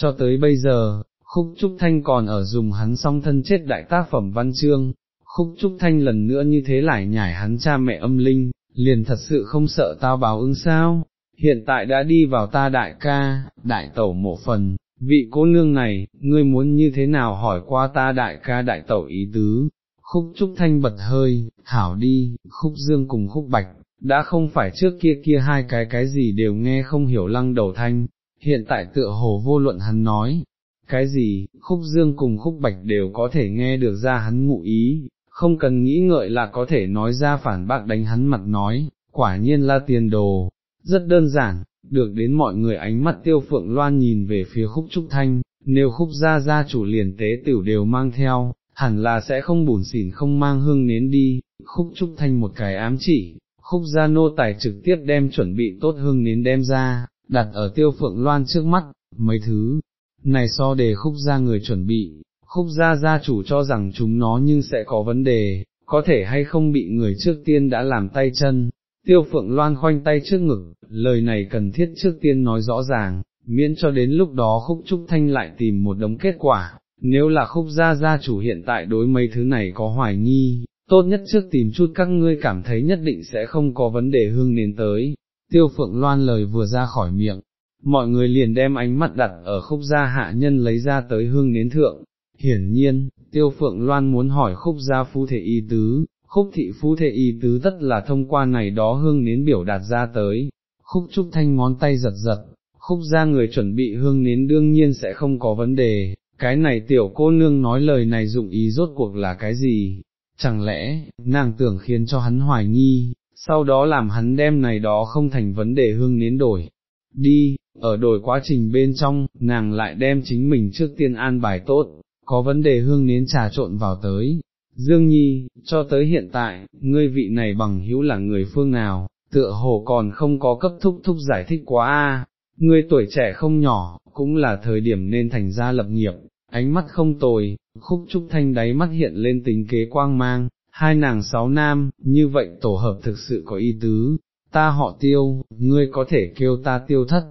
cho tới bây giờ, khúc trúc thanh còn ở dùng hắn song thân chết đại tác phẩm văn chương, khúc trúc thanh lần nữa như thế lại nhảy hắn cha mẹ âm linh, liền thật sự không sợ tao báo ứng sao, hiện tại đã đi vào ta đại ca, đại tẩu mộ phần, vị cô nương này, ngươi muốn như thế nào hỏi qua ta đại ca đại tẩu ý tứ, khúc trúc thanh bật hơi, hảo đi, khúc dương cùng khúc bạch, đã không phải trước kia kia hai cái cái gì đều nghe không hiểu lăng đầu thanh, hiện tại tựa hồ vô luận hắn nói, cái gì, khúc dương cùng khúc bạch đều có thể nghe được ra hắn ngụ ý, không cần nghĩ ngợi là có thể nói ra phản bác đánh hắn mặt nói, quả nhiên là tiền đồ, rất đơn giản, được đến mọi người ánh mắt tiêu phượng loan nhìn về phía khúc trúc thanh, nếu khúc gia gia chủ liền tế tiểu đều mang theo, hẳn là sẽ không bùn xỉn không mang hương nến đi, khúc trúc thanh một cái ám chỉ, khúc gia nô tài trực tiếp đem chuẩn bị tốt hương nến đem ra, đặt ở tiêu phượng loan trước mắt, mấy thứ, này so đề khúc gia người chuẩn bị, khúc gia gia chủ cho rằng chúng nó nhưng sẽ có vấn đề, có thể hay không bị người trước tiên đã làm tay chân, tiêu phượng loan khoanh tay trước ngực, lời này cần thiết trước tiên nói rõ ràng, miễn cho đến lúc đó khúc trúc thanh lại tìm một đống kết quả, nếu là khúc gia gia chủ hiện tại đối mấy thứ này có hoài nghi, tốt nhất trước tìm chút các ngươi cảm thấy nhất định sẽ không có vấn đề hương nến tới, tiêu phượng loan lời vừa ra khỏi miệng, mọi người liền đem ánh mắt đặt ở khúc gia hạ nhân lấy ra tới hương nến thượng, hiển nhiên, tiêu phượng loan muốn hỏi khúc gia phu thể y tứ, khúc thị phu thể y tứ tất là thông qua này đó hương nến biểu đạt ra tới, khúc trúc thanh ngón tay giật giật, khúc gia người chuẩn bị hương nến đương nhiên sẽ không có vấn đề, cái này tiểu cô nương nói lời này dụng ý rốt cuộc là cái gì, chẳng lẽ, nàng tưởng khiến cho hắn hoài nghi, sau đó làm hắn đem này đó không thành vấn đề hương nến đổi. Đi, ở đổi quá trình bên trong, nàng lại đem chính mình trước tiên an bài tốt, có vấn đề hương nến trà trộn vào tới. Dương Nhi, cho tới hiện tại, ngươi vị này bằng hữu là người phương nào, tựa hồ còn không có cấp thúc thúc giải thích quá a. ngươi tuổi trẻ không nhỏ, cũng là thời điểm nên thành ra lập nghiệp, ánh mắt không tồi, khúc trúc thanh đáy mắt hiện lên tính kế quang mang, hai nàng sáu nam, như vậy tổ hợp thực sự có ý tứ, ta họ tiêu, ngươi có thể kêu ta tiêu thất,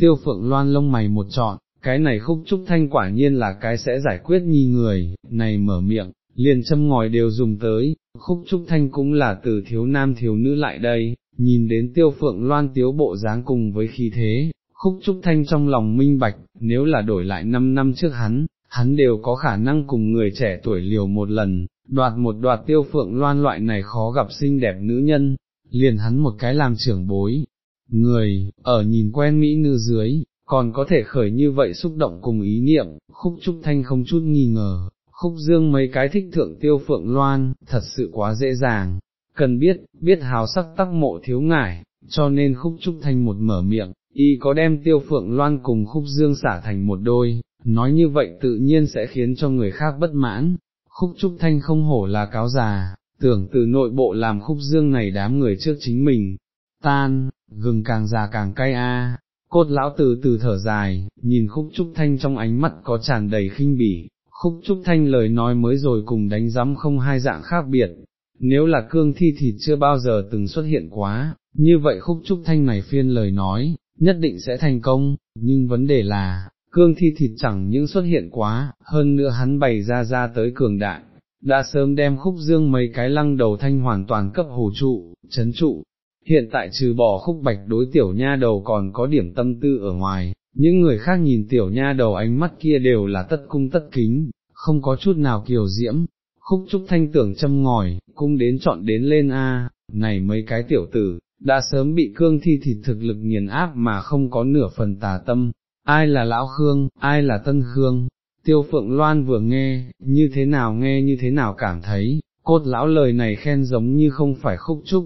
tiêu phượng loan lông mày một trọn, cái này khúc trúc thanh quả nhiên là cái sẽ giải quyết nhi người, này mở miệng, liền châm ngòi đều dùng tới, khúc trúc thanh cũng là từ thiếu nam thiếu nữ lại đây, nhìn đến tiêu phượng loan tiếu bộ dáng cùng với khí thế, khúc trúc thanh trong lòng minh bạch, nếu là đổi lại 5 năm trước hắn, hắn đều có khả năng cùng người trẻ tuổi liều một lần, đoạt một đoạt tiêu phượng loan loại này khó gặp xinh đẹp nữ nhân, liền hắn một cái làm trưởng bối. Người, ở nhìn quen Mỹ nữ dưới, còn có thể khởi như vậy xúc động cùng ý niệm, khúc trúc thanh không chút nghi ngờ, khúc dương mấy cái thích thượng tiêu phượng loan, thật sự quá dễ dàng, cần biết, biết hào sắc tắc mộ thiếu ngải, cho nên khúc trúc thanh một mở miệng, y có đem tiêu phượng loan cùng khúc dương xả thành một đôi, nói như vậy tự nhiên sẽ khiến cho người khác bất mãn, khúc trúc thanh không hổ là cáo già, tưởng từ nội bộ làm khúc dương này đám người trước chính mình, tan, gừng càng già càng cay a. Cốt lão từ từ thở dài, nhìn khúc trúc thanh trong ánh mắt có tràn đầy khinh bỉ, khúc trúc thanh lời nói mới rồi cùng đánh giám không hai dạng khác biệt, nếu là cương thi thì chưa bao giờ từng xuất hiện quá, như vậy khúc trúc thanh này phiên lời nói, nhất định sẽ thành công, nhưng vấn đề là, cương thi thịt chẳng những xuất hiện quá, hơn nữa hắn bày ra ra tới cường đại, đã sớm đem khúc dương mấy cái lăng đầu thanh hoàn toàn cấp hồ trụ, chấn trụ. Hiện tại trừ bỏ khúc bạch đối tiểu nha đầu còn có điểm tâm tư ở ngoài, những người khác nhìn tiểu nha đầu ánh mắt kia đều là tất cung tất kính, không có chút nào kiều diễm, khúc trúc thanh tưởng châm ngòi, cung đến chọn đến lên a, này mấy cái tiểu tử, đã sớm bị cương thi thịt thực lực nghiền áp mà không có nửa phần tà tâm, ai là lão Khương, ai là tân Khương, tiêu phượng loan vừa nghe, như thế nào nghe như thế nào cảm thấy, cốt lão lời này khen giống như không phải khúc trúc,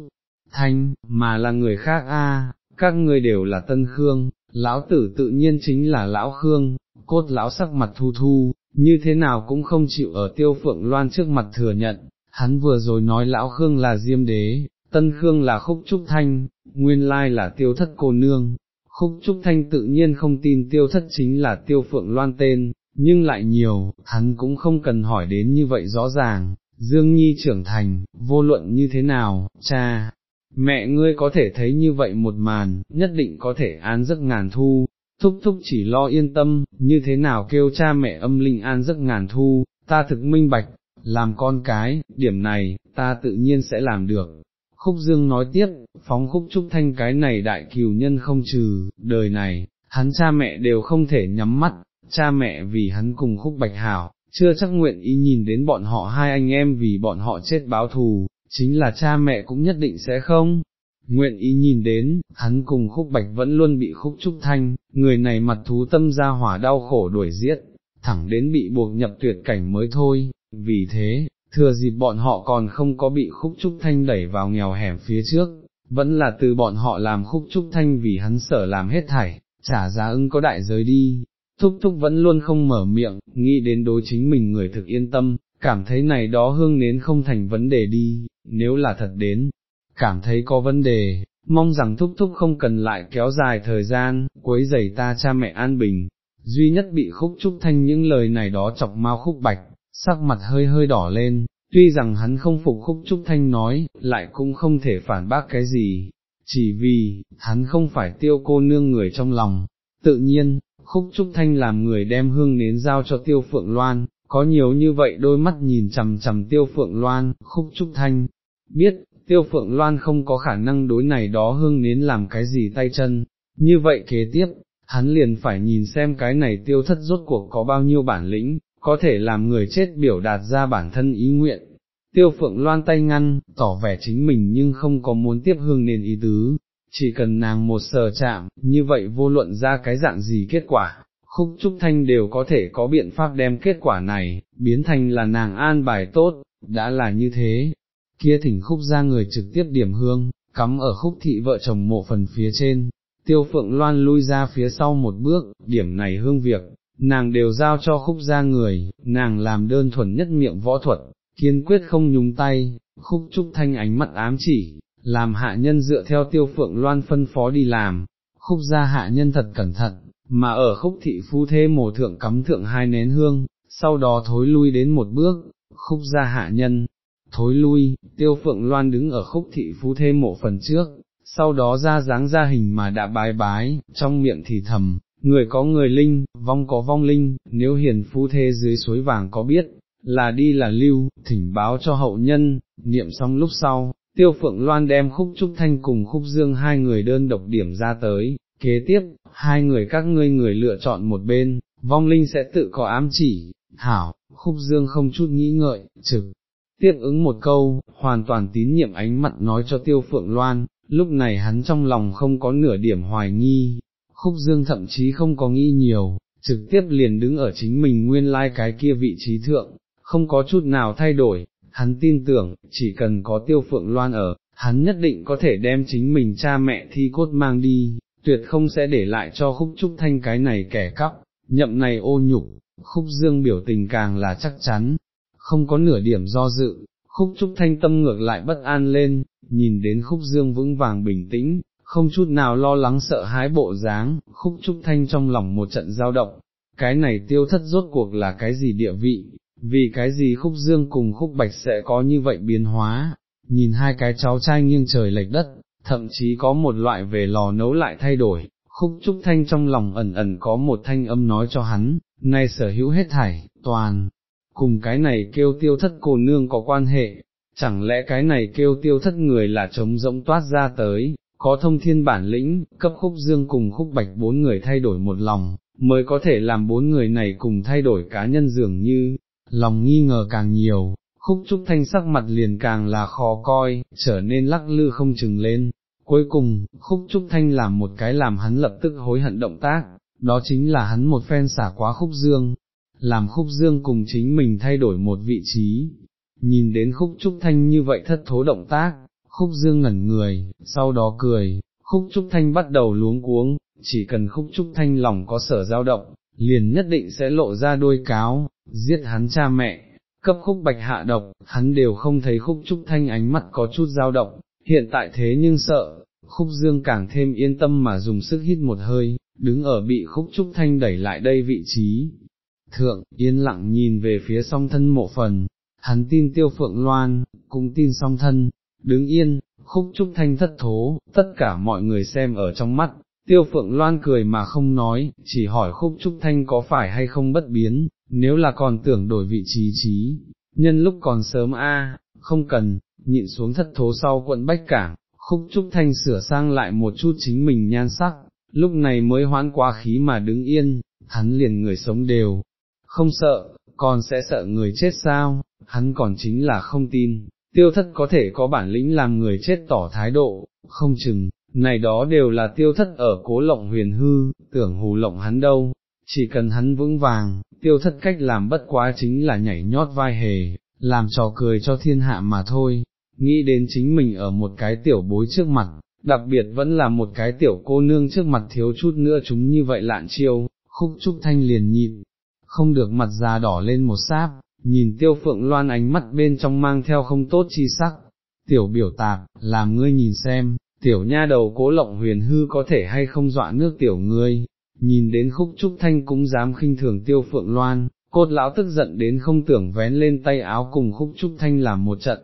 thanh, mà là người khác a, các người đều là tân Khương, lão tử tự nhiên chính là lão Khương, cốt lão sắc mặt thu thu, như thế nào cũng không chịu ở tiêu phượng loan trước mặt thừa nhận, hắn vừa rồi nói lão Khương là diêm đế, tân Khương là khúc trúc thanh, nguyên lai là tiêu thất cô nương, khúc trúc thanh tự nhiên không tin tiêu thất chính là tiêu phượng loan tên, nhưng lại nhiều, hắn cũng không cần hỏi đến như vậy rõ ràng, Dương Nhi trưởng thành, vô luận như thế nào, cha, mẹ ngươi có thể thấy như vậy một màn, nhất định có thể an giấc ngàn thu, thúc thúc chỉ lo yên tâm, như thế nào kêu cha mẹ âm linh an giấc ngàn thu, ta thực minh bạch, làm con cái, điểm này, ta tự nhiên sẽ làm được. Khúc Dương nói tiếp, phóng khúc trúc thanh cái này đại kiều nhân không trừ, đời này, hắn cha mẹ đều không thể nhắm mắt, cha mẹ vì hắn cùng khúc bạch hảo, chưa chắc nguyện ý nhìn đến bọn họ hai anh em vì bọn họ chết báo thù, chính là cha mẹ cũng nhất định sẽ không. Nguyện ý nhìn đến, hắn cùng khúc bạch vẫn luôn bị khúc trúc thanh, người này mặt thú tâm ra hỏa đau khổ đuổi giết, thẳng đến bị buộc nhập tuyệt cảnh mới thôi, vì thế, thừa dịp bọn họ còn không có bị khúc trúc thanh đẩy vào nghèo hẻm phía trước, vẫn là từ bọn họ làm khúc trúc thanh vì hắn sở làm hết thảy, trả giá ưng có đại giới đi. Thúc thúc vẫn luôn không mở miệng, nghĩ đến đối chính mình người thực yên tâm, cảm thấy này đó hương nến không thành vấn đề đi, nếu là thật đến, cảm thấy có vấn đề, mong rằng thúc thúc không cần lại kéo dài thời gian, quấy giày ta cha mẹ an bình, duy nhất bị khúc trúc thanh những lời này đó chọc mau khúc bạch, sắc mặt hơi hơi đỏ lên, tuy rằng hắn không phục khúc trúc thanh nói, lại cũng không thể phản bác cái gì, chỉ vì, hắn không phải tiêu cô nương người trong lòng, tự nhiên, khúc trúc thanh làm người đem hương nến giao cho tiêu phượng loan, có nhiều như vậy đôi mắt nhìn chằm chằm tiêu phượng loan, khúc trúc thanh, biết, tiêu phượng loan không có khả năng đối này đó hương nến làm cái gì tay chân, như vậy kế tiếp, hắn liền phải nhìn xem cái này tiêu thất rốt cuộc có bao nhiêu bản lĩnh, có thể làm người chết biểu đạt ra bản thân ý nguyện. Tiêu phượng loan tay ngăn, tỏ vẻ chính mình nhưng không có muốn tiếp hương nền ý tứ, chỉ cần nàng một sờ chạm, như vậy vô luận ra cái dạng gì kết quả, khúc trúc thanh đều có thể có biện pháp đem kết quả này, biến thành là nàng an bài tốt, đã là như thế, kia thỉnh khúc ra người trực tiếp điểm hương, cắm ở khúc thị vợ chồng mộ phần phía trên, tiêu phượng loan lui ra phía sau một bước, điểm này hương việc, nàng đều giao cho khúc ra người, nàng làm đơn thuần nhất miệng võ thuật, kiên quyết không nhúng tay, khúc trúc thanh ánh mắt ám chỉ, làm hạ nhân dựa theo tiêu phượng loan phân phó đi làm, khúc ra hạ nhân thật cẩn thận, mà ở khúc thị phu thê mổ thượng cắm thượng hai nén hương, sau đó thối lui đến một bước, khúc ra hạ nhân, thối lui, tiêu phượng loan đứng ở khúc thị phú thê mộ phần trước, sau đó ra dáng ra hình mà đã bái bái, trong miệng thì thầm, người có người linh, vong có vong linh, nếu hiền phu thê dưới suối vàng có biết, là đi là lưu, thỉnh báo cho hậu nhân, niệm xong lúc sau, tiêu phượng loan đem khúc trúc thanh cùng khúc dương hai người đơn độc điểm ra tới, kế tiếp, hai người các ngươi người lựa chọn một bên, vong linh sẽ tự có ám chỉ, hảo, khúc dương không chút nghĩ ngợi, trực. Tiếp ứng một câu, hoàn toàn tín nhiệm ánh mặt nói cho tiêu phượng loan, lúc này hắn trong lòng không có nửa điểm hoài nghi, khúc dương thậm chí không có nghĩ nhiều, trực tiếp liền đứng ở chính mình nguyên lai like cái kia vị trí thượng, không có chút nào thay đổi, hắn tin tưởng, chỉ cần có tiêu phượng loan ở, hắn nhất định có thể đem chính mình cha mẹ thi cốt mang đi, tuyệt không sẽ để lại cho khúc trúc thanh cái này kẻ cắp, nhậm này ô nhục, khúc dương biểu tình càng là chắc chắn, không có nửa điểm do dự, khúc trúc thanh tâm ngược lại bất an lên, nhìn đến khúc dương vững vàng bình tĩnh, không chút nào lo lắng sợ hãi bộ dáng, khúc trúc thanh trong lòng một trận giao động, cái này tiêu thất rốt cuộc là cái gì địa vị, vì cái gì khúc dương cùng khúc bạch sẽ có như vậy biến hóa, nhìn hai cái cháu trai nghiêng trời lệch đất, thậm chí có một loại về lò nấu lại thay đổi, khúc trúc thanh trong lòng ẩn ẩn có một thanh âm nói cho hắn, nay sở hữu hết thảy, toàn, cùng cái này kêu tiêu thất cô nương có quan hệ, chẳng lẽ cái này kêu tiêu thất người là trống rỗng toát ra tới, có thông thiên bản lĩnh, cấp khúc dương cùng khúc bạch bốn người thay đổi một lòng, mới có thể làm bốn người này cùng thay đổi cá nhân dường như, lòng nghi ngờ càng nhiều, khúc trúc thanh sắc mặt liền càng là khó coi, trở nên lắc lư không chừng lên. Cuối cùng, khúc trúc thanh làm một cái làm hắn lập tức hối hận động tác, đó chính là hắn một phen xả quá khúc dương, làm khúc dương cùng chính mình thay đổi một vị trí. Nhìn đến khúc trúc thanh như vậy thất thố động tác, khúc dương ngẩn người, sau đó cười, khúc trúc thanh bắt đầu luống cuống, chỉ cần khúc trúc thanh lòng có sở dao động, liền nhất định sẽ lộ ra đôi cáo, giết hắn cha mẹ, cấp khúc bạch hạ độc, hắn đều không thấy khúc trúc thanh ánh mắt có chút dao động, hiện tại thế nhưng sợ, khúc dương càng thêm yên tâm mà dùng sức hít một hơi, đứng ở bị khúc trúc thanh đẩy lại đây vị trí. Thượng, yên lặng nhìn về phía song thân mộ phần, hắn tin tiêu phượng loan, cũng tin song thân, đứng yên, khúc trúc thanh thất thố, tất cả mọi người xem ở trong mắt, Tiêu Phượng Loan cười mà không nói, chỉ hỏi khúc Trúc Thanh có phải hay không bất biến, nếu là còn tưởng đổi vị trí trí, nhân lúc còn sớm a, không cần, nhịn xuống thất thố sau quận Bách Cảng, khúc Trúc Thanh sửa sang lại một chút chính mình nhan sắc, lúc này mới hoãn quá khí mà đứng yên, hắn liền người sống đều, không sợ, còn sẽ sợ người chết sao, hắn còn chính là không tin, tiêu thất có thể có bản lĩnh làm người chết tỏ thái độ, không chừng, này đó đều là tiêu thất ở cố lộng huyền hư, tưởng hù lộng hắn đâu, chỉ cần hắn vững vàng, tiêu thất cách làm bất quá chính là nhảy nhót vai hề, làm trò cười cho thiên hạ mà thôi, nghĩ đến chính mình ở một cái tiểu bối trước mặt, đặc biệt vẫn là một cái tiểu cô nương trước mặt thiếu chút nữa chúng như vậy lạn chiêu, khúc trúc thanh liền nhịn, không được mặt già đỏ lên một sáp, nhìn tiêu phượng loan ánh mắt bên trong mang theo không tốt chi sắc, tiểu biểu tạp, làm ngươi nhìn xem, tiểu nha đầu cố lộng huyền hư có thể hay không dọa nước tiểu ngươi, nhìn đến khúc trúc thanh cũng dám khinh thường tiêu phượng loan, cốt lão tức giận đến không tưởng vén lên tay áo cùng khúc trúc thanh làm một trận,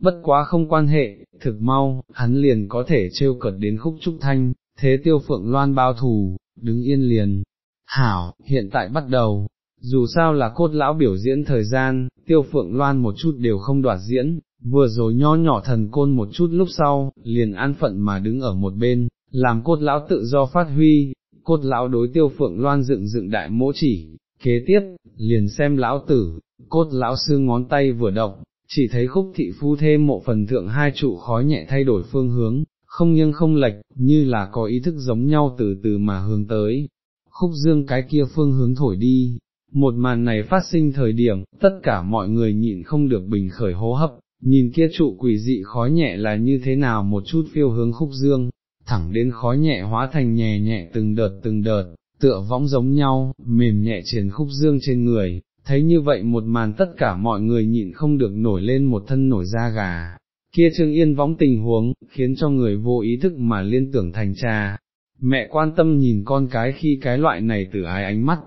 bất quá không quan hệ, thực mau, hắn liền có thể trêu cợt đến khúc trúc thanh, thế tiêu phượng loan bao thù, đứng yên liền. Hảo, hiện tại bắt đầu, dù sao là cốt lão biểu diễn thời gian, tiêu phượng loan một chút đều không đoạt diễn, vừa rồi nho nhỏ thần côn một chút lúc sau, liền an phận mà đứng ở một bên, làm cốt lão tự do phát huy, cốt lão đối tiêu phượng loan dựng dựng đại mỗ chỉ, kế tiếp, liền xem lão tử, cốt lão sư ngón tay vừa động, chỉ thấy khúc thị phu thêm mộ phần thượng hai trụ khói nhẹ thay đổi phương hướng, không nhưng không lệch, như là có ý thức giống nhau từ từ mà hướng tới. Khúc dương cái kia phương hướng thổi đi, một màn này phát sinh thời điểm, tất cả mọi người nhịn không được bình khởi hô hấp, nhìn kia trụ quỷ dị khói nhẹ là như thế nào một chút phiêu hướng khúc dương, thẳng đến khói nhẹ hóa thành nhẹ nhẹ từng đợt từng đợt, tựa võng giống nhau, mềm nhẹ triển khúc dương trên người, thấy như vậy một màn tất cả mọi người nhịn không được nổi lên một thân nổi da gà. Kia Trương Yên võng tình huống, khiến cho người vô ý thức mà liên tưởng thành cha. Mẹ quan tâm nhìn con cái khi cái loại này từ ai ánh mắt,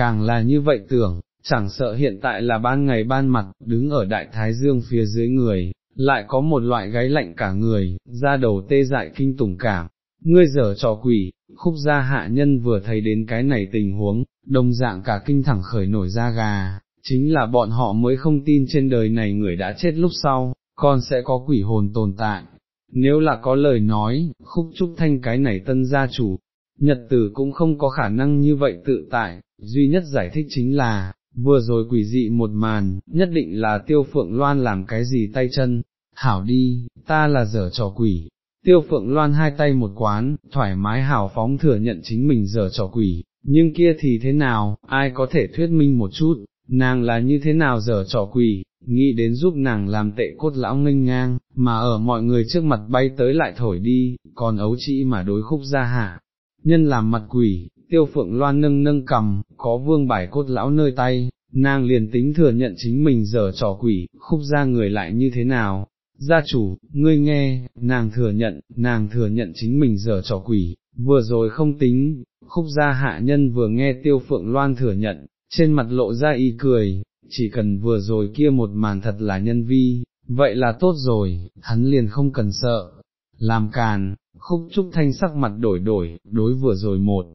càng là như vậy tưởng, chẳng sợ hiện tại là ban ngày ban mặt, đứng ở đại thái dương phía dưới người, lại có một loại gáy lạnh cả người, ra đầu tê dại kinh tủng cảm. Ngươi dở trò quỷ, khúc gia hạ nhân vừa thấy đến cái này tình huống, đồng dạng cả kinh thẳng khởi nổi da gà, chính là bọn họ mới không tin trên đời này người đã chết lúc sau, còn sẽ có quỷ hồn tồn tại. Nếu là có lời nói, khúc trúc thanh cái này tân gia chủ, nhật tử cũng không có khả năng như vậy tự tại, duy nhất giải thích chính là, vừa rồi quỷ dị một màn, nhất định là tiêu phượng loan làm cái gì tay chân, hảo đi, ta là dở trò quỷ. Tiêu phượng loan hai tay một quán, thoải mái hào phóng thừa nhận chính mình dở trò quỷ, nhưng kia thì thế nào, ai có thể thuyết minh một chút, nàng là như thế nào dở trò quỷ, nghĩ đến giúp nàng làm tệ cốt lão nghênh ngang, mà ở mọi người trước mặt bay tới lại thổi đi, còn ấu trĩ mà đối khúc ra hạ. Nhân làm mặt quỷ, tiêu phượng loan nâng nâng cầm, có vương bài cốt lão nơi tay, nàng liền tính thừa nhận chính mình dở trò quỷ, khúc ra người lại như thế nào. Gia chủ, ngươi nghe, nàng thừa nhận, nàng thừa nhận chính mình dở trò quỷ, vừa rồi không tính, khúc gia hạ nhân vừa nghe tiêu phượng loan thừa nhận, trên mặt lộ ra y cười, chỉ cần vừa rồi kia một màn thật là nhân vi, vậy là tốt rồi, hắn liền không cần sợ. Làm càn, khúc trúc thanh sắc mặt đổi đổi, đối vừa rồi một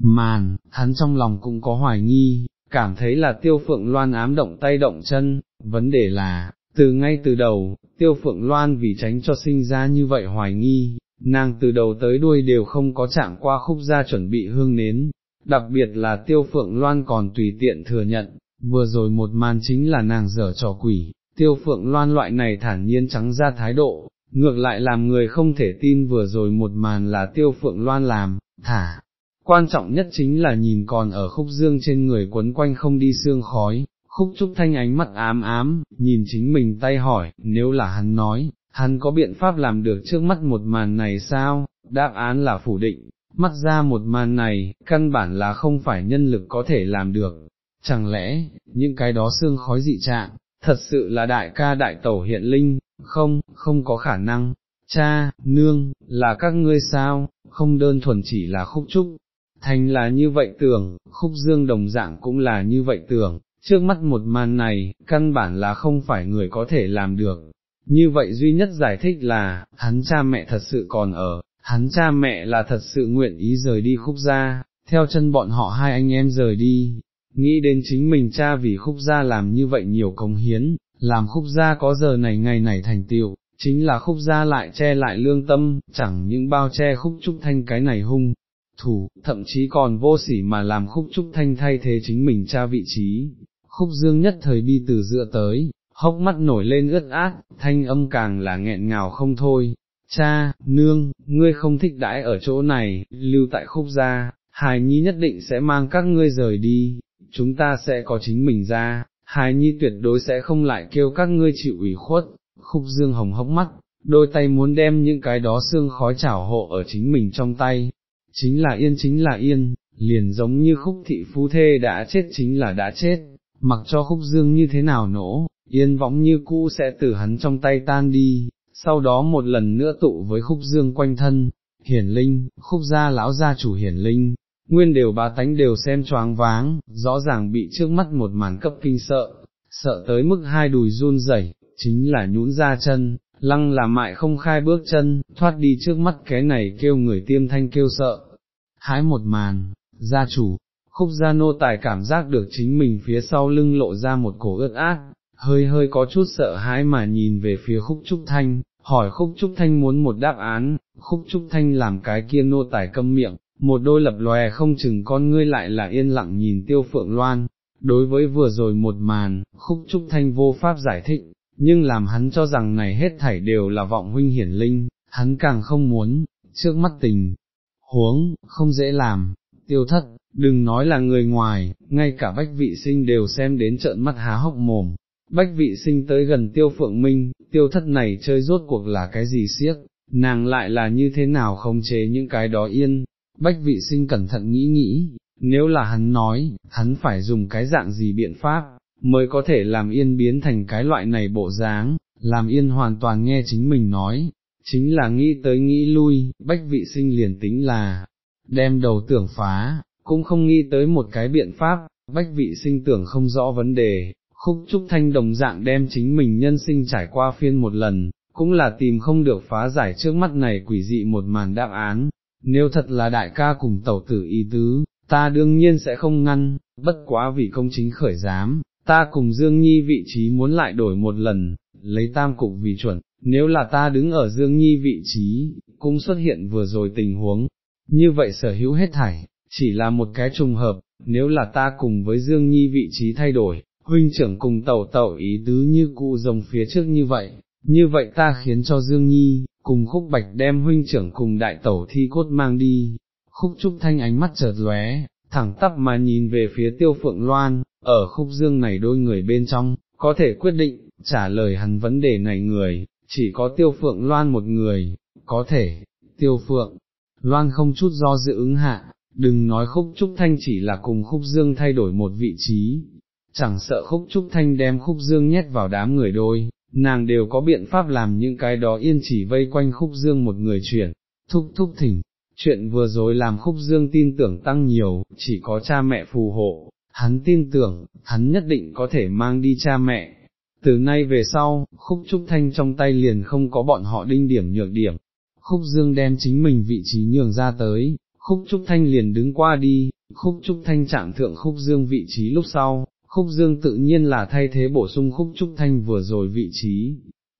màn, hắn trong lòng cũng có hoài nghi, cảm thấy là tiêu phượng loan ám động tay động chân, vấn đề là, từ ngay từ đầu, tiêu phượng loan vì tránh cho sinh ra như vậy hoài nghi, nàng từ đầu tới đuôi đều không có chạm qua khúc ra chuẩn bị hương nến, đặc biệt là tiêu phượng loan còn tùy tiện thừa nhận, vừa rồi một màn chính là nàng dở trò quỷ, tiêu phượng loan loại này thản nhiên trắng ra thái độ, ngược lại làm người không thể tin vừa rồi một màn là tiêu phượng loan làm, thả. Quan trọng nhất chính là nhìn còn ở khúc dương trên người quấn quanh không đi xương khói, khúc trúc thanh ánh mắt ám ám, nhìn chính mình tay hỏi, nếu là hắn nói, hắn có biện pháp làm được trước mắt một màn này sao, đáp án là phủ định, mắt ra một màn này, căn bản là không phải nhân lực có thể làm được, chẳng lẽ, những cái đó xương khói dị trạng, thật sự là đại ca đại tẩu hiện linh, không, không có khả năng, cha, nương, là các ngươi sao, không đơn thuần chỉ là khúc trúc, thành là như vậy tưởng, khúc dương đồng dạng cũng là như vậy tưởng, trước mắt một màn này, căn bản là không phải người có thể làm được, như vậy duy nhất giải thích là, hắn cha mẹ thật sự còn ở, hắn cha mẹ là thật sự nguyện ý rời đi khúc gia, theo chân bọn họ hai anh em rời đi, nghĩ đến chính mình cha vì khúc gia làm như vậy nhiều công hiến, làm khúc gia có giờ này ngày này thành tiệu, chính là khúc gia lại che lại lương tâm, chẳng những bao che khúc trúc thanh cái này hung, thủ, thậm chí còn vô sỉ mà làm khúc trúc thanh thay thế chính mình cha vị trí. Khúc dương nhất thời bi từ dựa tới, hốc mắt nổi lên ướt át, thanh âm càng là nghẹn ngào không thôi. Cha, nương, ngươi không thích đãi ở chỗ này, lưu tại khúc gia, hài nhi nhất định sẽ mang các ngươi rời đi, chúng ta sẽ có chính mình ra, hài nhi tuyệt đối sẽ không lại kêu các ngươi chịu ủy khuất, khúc dương hồng hốc mắt, đôi tay muốn đem những cái đó xương khói chảo hộ ở chính mình trong tay, chính là yên chính là yên, liền giống như khúc thị phu thê đã chết chính là đã chết, mặc cho khúc dương như thế nào nổ, yên võng như cũ sẽ từ hắn trong tay tan đi, sau đó một lần nữa tụ với khúc dương quanh thân, hiển linh, khúc gia lão gia chủ hiển linh, nguyên đều ba tánh đều xem choáng váng, rõ ràng bị trước mắt một màn cấp kinh sợ, sợ tới mức hai đùi run rẩy, chính là nhũn ra chân, lăng là mại không khai bước chân, thoát đi trước mắt cái này kêu người tiêm thanh kêu sợ. Hái một màn, gia chủ, khúc gia nô tài cảm giác được chính mình phía sau lưng lộ ra một cổ ướt ác, hơi hơi có chút sợ hãi mà nhìn về phía khúc trúc thanh, hỏi khúc trúc thanh muốn một đáp án, khúc trúc thanh làm cái kia nô tài câm miệng, một đôi lập lòe không chừng con ngươi lại là yên lặng nhìn tiêu phượng loan, đối với vừa rồi một màn, khúc trúc thanh vô pháp giải thích, nhưng làm hắn cho rằng này hết thảy đều là vọng huynh hiển linh, hắn càng không muốn, trước mắt tình, huống, không dễ làm, tiêu thất, đừng nói là người ngoài, ngay cả bách vị sinh đều xem đến trợn mắt há hốc mồm. Bách vị sinh tới gần tiêu phượng minh, tiêu thất này chơi rốt cuộc là cái gì siếc, nàng lại là như thế nào không chế những cái đó yên, bách vị sinh cẩn thận nghĩ nghĩ, nếu là hắn nói, hắn phải dùng cái dạng gì biện pháp, mới có thể làm yên biến thành cái loại này bộ dáng, làm yên hoàn toàn nghe chính mình nói, chính là nghĩ tới nghĩ lui, bách vị sinh liền tính là, đem đầu tưởng phá, cũng không nghĩ tới một cái biện pháp, bách vị sinh tưởng không rõ vấn đề, khúc trúc thanh đồng dạng đem chính mình nhân sinh trải qua phiên một lần, cũng là tìm không được phá giải trước mắt này quỷ dị một màn đáp án, nếu thật là đại ca cùng tẩu tử y tứ, ta đương nhiên sẽ không ngăn, bất quá vì công chính khởi giám, ta cùng Dương Nhi vị trí muốn lại đổi một lần, lấy tam cục vì chuẩn, nếu là ta đứng ở Dương Nhi vị trí, cũng xuất hiện vừa rồi tình huống, như vậy sở hữu hết thảy, chỉ là một cái trùng hợp, nếu là ta cùng với Dương Nhi vị trí thay đổi, huynh trưởng cùng tẩu tẩu ý tứ như cụ rồng phía trước như vậy, như vậy ta khiến cho Dương Nhi, cùng khúc bạch đem huynh trưởng cùng đại tẩu thi cốt mang đi, khúc trúc thanh ánh mắt chợt lóe, thẳng tắp mà nhìn về phía tiêu phượng loan, ở khúc dương này đôi người bên trong, có thể quyết định, trả lời hắn vấn đề này người, chỉ có tiêu phượng loan một người, có thể, tiêu phượng, loan không chút do dự ứng hạ, đừng nói khúc trúc thanh chỉ là cùng khúc dương thay đổi một vị trí, chẳng sợ khúc trúc thanh đem khúc dương nhét vào đám người đôi, nàng đều có biện pháp làm những cái đó yên chỉ vây quanh khúc dương một người chuyển, thúc thúc thỉnh, chuyện vừa rồi làm khúc dương tin tưởng tăng nhiều, chỉ có cha mẹ phù hộ, hắn tin tưởng, hắn nhất định có thể mang đi cha mẹ. Từ nay về sau, khúc trúc thanh trong tay liền không có bọn họ đinh điểm nhược điểm, khúc dương đem chính mình vị trí nhường ra tới, khúc trúc thanh liền đứng qua đi, khúc trúc thanh chạm thượng khúc dương vị trí lúc sau, khúc dương tự nhiên là thay thế bổ sung khúc trúc thanh vừa rồi vị trí,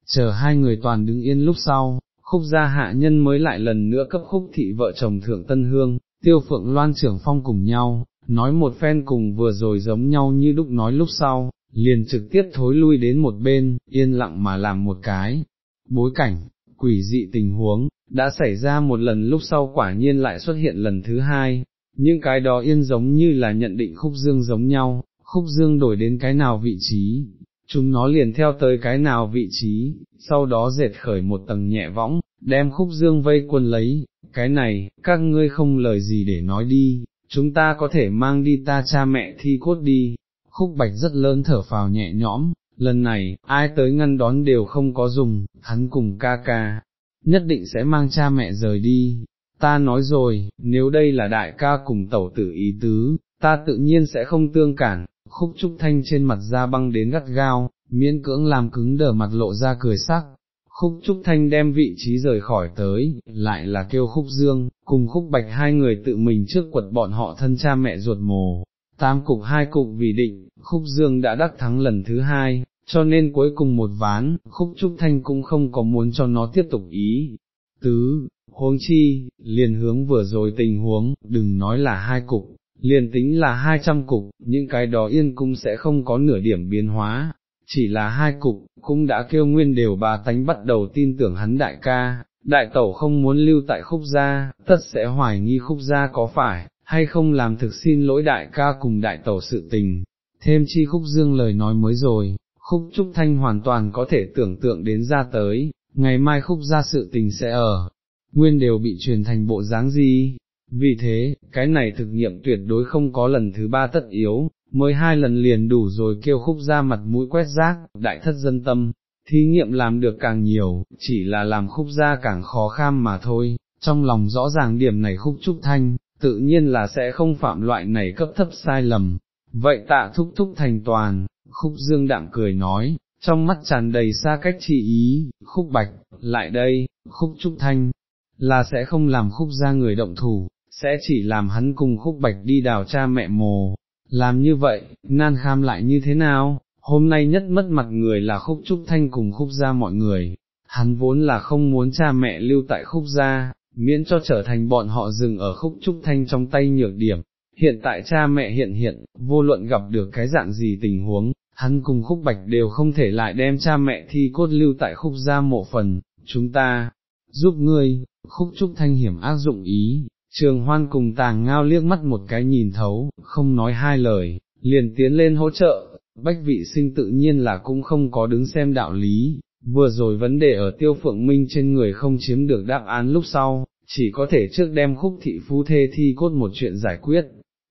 chờ hai người toàn đứng yên lúc sau, khúc gia hạ nhân mới lại lần nữa cấp khúc thị vợ chồng thượng tân hương, tiêu phượng loan trưởng phong cùng nhau, nói một phen cùng vừa rồi giống nhau như đúc nói lúc sau, liền trực tiếp thối lui đến một bên, yên lặng mà làm một cái, bối cảnh, quỷ dị tình huống, đã xảy ra một lần lúc sau quả nhiên lại xuất hiện lần thứ hai, những cái đó yên giống như là nhận định khúc dương giống nhau, khúc dương đổi đến cái nào vị trí, chúng nó liền theo tới cái nào vị trí, sau đó dệt khởi một tầng nhẹ võng, đem khúc dương vây quân lấy, cái này, các ngươi không lời gì để nói đi, chúng ta có thể mang đi ta cha mẹ thi cốt đi, khúc bạch rất lớn thở phào nhẹ nhõm, lần này, ai tới ngăn đón đều không có dùng, hắn cùng ca ca, nhất định sẽ mang cha mẹ rời đi, ta nói rồi, nếu đây là đại ca cùng tẩu tử ý tứ, ta tự nhiên sẽ không tương cản, khúc trúc thanh trên mặt da băng đến gắt gao, miễn cưỡng làm cứng đờ mặt lộ ra cười sắc, khúc trúc thanh đem vị trí rời khỏi tới, lại là kêu khúc dương, cùng khúc bạch hai người tự mình trước quật bọn họ thân cha mẹ ruột mồ. Tam cục hai cục vì định, khúc dương đã đắc thắng lần thứ hai, cho nên cuối cùng một ván, khúc trúc thanh cũng không có muốn cho nó tiếp tục ý. Tứ, huống chi, liền hướng vừa rồi tình huống, đừng nói là hai cục, liền tính là hai trăm cục, những cái đó yên cung sẽ không có nửa điểm biến hóa, chỉ là hai cục, cũng đã kêu nguyên đều bà tánh bắt đầu tin tưởng hắn đại ca, đại tẩu không muốn lưu tại khúc gia, tất sẽ hoài nghi khúc gia có phải, hay không làm thực xin lỗi đại ca cùng đại tẩu sự tình. Thêm chi khúc dương lời nói mới rồi, khúc trúc thanh hoàn toàn có thể tưởng tượng đến ra tới, ngày mai khúc gia sự tình sẽ ở, nguyên đều bị truyền thành bộ dáng gì. Vì thế, cái này thực nghiệm tuyệt đối không có lần thứ ba tất yếu, mới hai lần liền đủ rồi kêu khúc ra mặt mũi quét rác, đại thất dân tâm, thí nghiệm làm được càng nhiều, chỉ là làm khúc ra càng khó kham mà thôi, trong lòng rõ ràng điểm này khúc trúc thanh, tự nhiên là sẽ không phạm loại này cấp thấp sai lầm. Vậy tạ thúc thúc thành toàn, khúc dương đạm cười nói, trong mắt tràn đầy xa cách chỉ ý, khúc bạch, lại đây, khúc trúc thanh, là sẽ không làm khúc ra người động thủ, sẽ chỉ làm hắn cùng khúc bạch đi đào cha mẹ mồ, làm như vậy, nan kham lại như thế nào, hôm nay nhất mất mặt người là khúc trúc thanh cùng khúc gia mọi người, hắn vốn là không muốn cha mẹ lưu tại khúc gia, miễn cho trở thành bọn họ dừng ở khúc trúc thanh trong tay nhược điểm. Hiện tại cha mẹ hiện hiện, vô luận gặp được cái dạng gì tình huống, hắn cùng khúc bạch đều không thể lại đem cha mẹ thi cốt lưu tại khúc gia mộ phần, chúng ta, giúp ngươi, khúc trúc thanh hiểm ác dụng ý, Trường hoan cùng tàng ngao liếc mắt một cái nhìn thấu, không nói hai lời, liền tiến lên hỗ trợ, bách vị sinh tự nhiên là cũng không có đứng xem đạo lý, vừa rồi vấn đề ở tiêu phượng minh trên người không chiếm được đáp án lúc sau, chỉ có thể trước đem khúc thị phu thê thi cốt một chuyện giải quyết.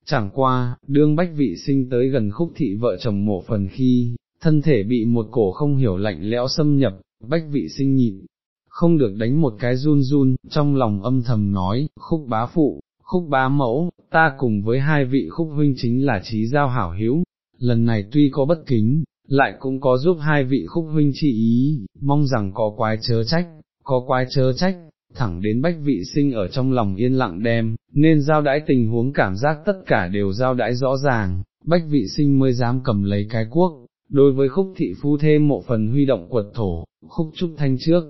Chẳng qua, đương bách vị sinh tới gần khúc thị vợ chồng mộ phần khi, thân thể bị một cổ không hiểu lạnh lẽo xâm nhập, bách vị sinh nhịn, không được đánh một cái run run, trong lòng âm thầm nói, khúc bá phụ, khúc bá mẫu, ta cùng với hai vị khúc huynh chính là trí giao hảo hiếu lần này tuy có bất kính, lại cũng có giúp hai vị khúc huynh trị ý, mong rằng có quái chớ trách, có quái chớ trách, thẳng đến bách vị sinh ở trong lòng yên lặng đem, nên giao đãi tình huống cảm giác tất cả đều giao đãi rõ ràng, bách vị sinh mới dám cầm lấy cái quốc, đối với khúc thị phu thêm một phần huy động quật thổ, khúc trúc thanh trước,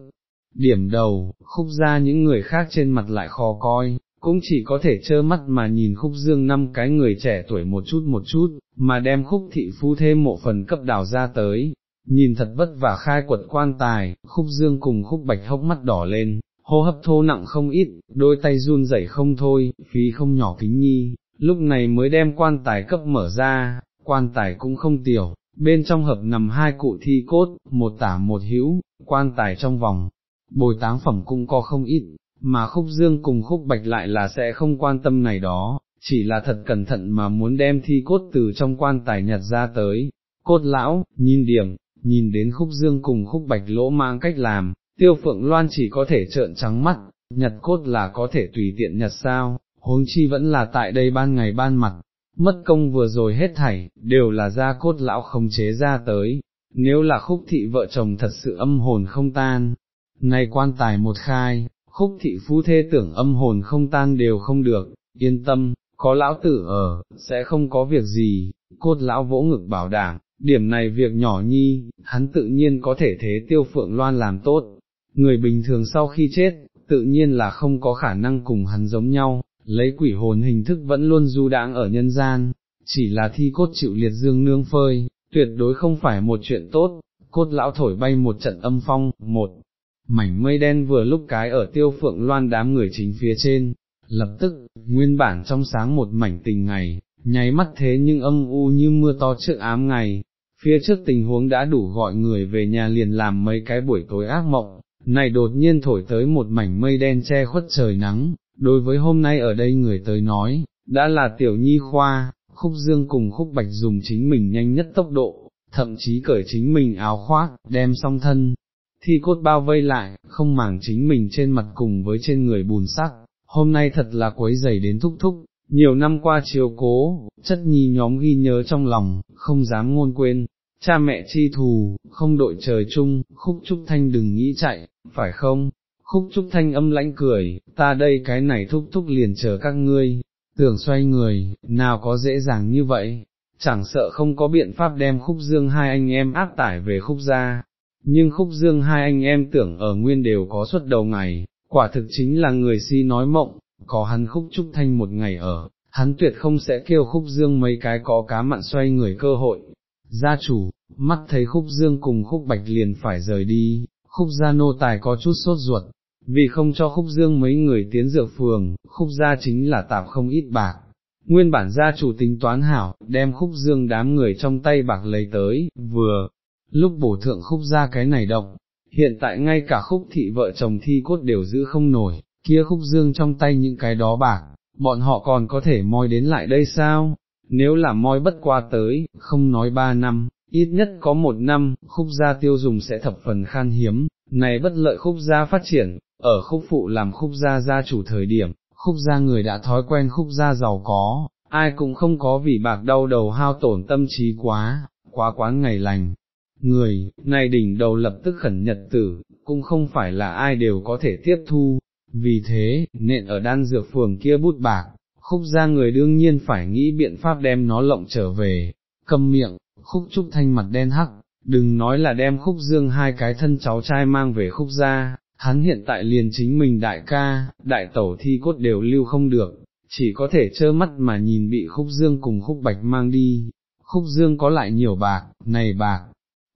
Điểm đầu, khúc ra những người khác trên mặt lại khó coi, cũng chỉ có thể trơ mắt mà nhìn khúc dương năm cái người trẻ tuổi một chút một chút, mà đem khúc thị phu thêm một phần cấp đào ra tới, nhìn thật vất vả khai quật quan tài, khúc dương cùng khúc bạch hốc mắt đỏ lên, hô hấp thô nặng không ít, đôi tay run rẩy không thôi, phí không nhỏ kính nhi, lúc này mới đem quan tài cấp mở ra, quan tài cũng không tiểu, bên trong hợp nằm hai cụ thi cốt, một tả một hữu, quan tài trong vòng, bồi táng phẩm cũng có không ít, mà khúc dương cùng khúc bạch lại là sẽ không quan tâm này đó, chỉ là thật cẩn thận mà muốn đem thi cốt từ trong quan tài nhặt ra tới. Cốt lão, nhìn điểm, nhìn đến khúc dương cùng khúc bạch lỗ mang cách làm, tiêu phượng loan chỉ có thể trợn trắng mắt, nhặt cốt là có thể tùy tiện nhặt sao, huống chi vẫn là tại đây ban ngày ban mặt, mất công vừa rồi hết thảy, đều là ra cốt lão không chế ra tới, nếu là khúc thị vợ chồng thật sự âm hồn không tan, nay quan tài một khai, khúc thị phu thê tưởng âm hồn không tan đều không được, yên tâm, có lão tử ở, sẽ không có việc gì, cốt lão vỗ ngực bảo đảm, điểm này việc nhỏ nhi, hắn tự nhiên có thể thế tiêu phượng loan làm tốt, người bình thường sau khi chết, tự nhiên là không có khả năng cùng hắn giống nhau, lấy quỷ hồn hình thức vẫn luôn du đãng ở nhân gian, chỉ là thi cốt chịu liệt dương nương phơi, tuyệt đối không phải một chuyện tốt, cốt lão thổi bay một trận âm phong, một mảnh mây đen vừa lúc cái ở tiêu phượng loan đám người chính phía trên, lập tức, nguyên bản trong sáng một mảnh tình ngày, nháy mắt thế nhưng âm u như mưa to trước ám ngày, phía trước tình huống đã đủ gọi người về nhà liền làm mấy cái buổi tối ác mộng, này đột nhiên thổi tới một mảnh mây đen che khuất trời nắng, đối với hôm nay ở đây người tới nói, đã là tiểu nhi khoa, khúc dương cùng khúc bạch dùng chính mình nhanh nhất tốc độ, thậm chí cởi chính mình áo khoác, đem song thân, thi cốt bao vây lại, không màng chính mình trên mặt cùng với trên người bùn sắc, hôm nay thật là quấy dày đến thúc thúc, nhiều năm qua chiều cố, chất nhi nhóm ghi nhớ trong lòng, không dám ngôn quên, cha mẹ chi thù, không đội trời chung, khúc trúc thanh đừng nghĩ chạy, phải không? Khúc trúc thanh âm lãnh cười, ta đây cái này thúc thúc liền chờ các ngươi, tưởng xoay người, nào có dễ dàng như vậy, chẳng sợ không có biện pháp đem khúc dương hai anh em áp tải về khúc ra nhưng khúc dương hai anh em tưởng ở nguyên đều có suất đầu ngày, quả thực chính là người si nói mộng, có hắn khúc trúc thanh một ngày ở, hắn tuyệt không sẽ kêu khúc dương mấy cái có cá mặn xoay người cơ hội. Gia chủ, mắt thấy khúc dương cùng khúc bạch liền phải rời đi, khúc gia nô tài có chút sốt ruột, vì không cho khúc dương mấy người tiến dược phường, khúc gia chính là tạp không ít bạc. Nguyên bản gia chủ tính toán hảo, đem khúc dương đám người trong tay bạc lấy tới, vừa, lúc bổ thượng khúc gia cái này động, hiện tại ngay cả khúc thị vợ chồng thi cốt đều giữ không nổi, kia khúc dương trong tay những cái đó bạc, bọn họ còn có thể moi đến lại đây sao? Nếu là moi bất qua tới, không nói ba năm, ít nhất có một năm, khúc gia tiêu dùng sẽ thập phần khan hiếm, này bất lợi khúc gia phát triển, ở khúc phụ làm khúc gia gia chủ thời điểm, khúc gia người đã thói quen khúc gia giàu có, ai cũng không có vì bạc đau đầu hao tổn tâm trí quá, quá quán ngày lành. Người, này đỉnh đầu lập tức khẩn nhật tử, cũng không phải là ai đều có thể tiếp thu, vì thế, nện ở đan dược phường kia bút bạc, khúc gia người đương nhiên phải nghĩ biện pháp đem nó lộng trở về, cầm miệng, khúc trúc thanh mặt đen hắc, đừng nói là đem khúc dương hai cái thân cháu trai mang về khúc gia, hắn hiện tại liền chính mình đại ca, đại tẩu thi cốt đều lưu không được, chỉ có thể trơ mắt mà nhìn bị khúc dương cùng khúc bạch mang đi, khúc dương có lại nhiều bạc, này bạc,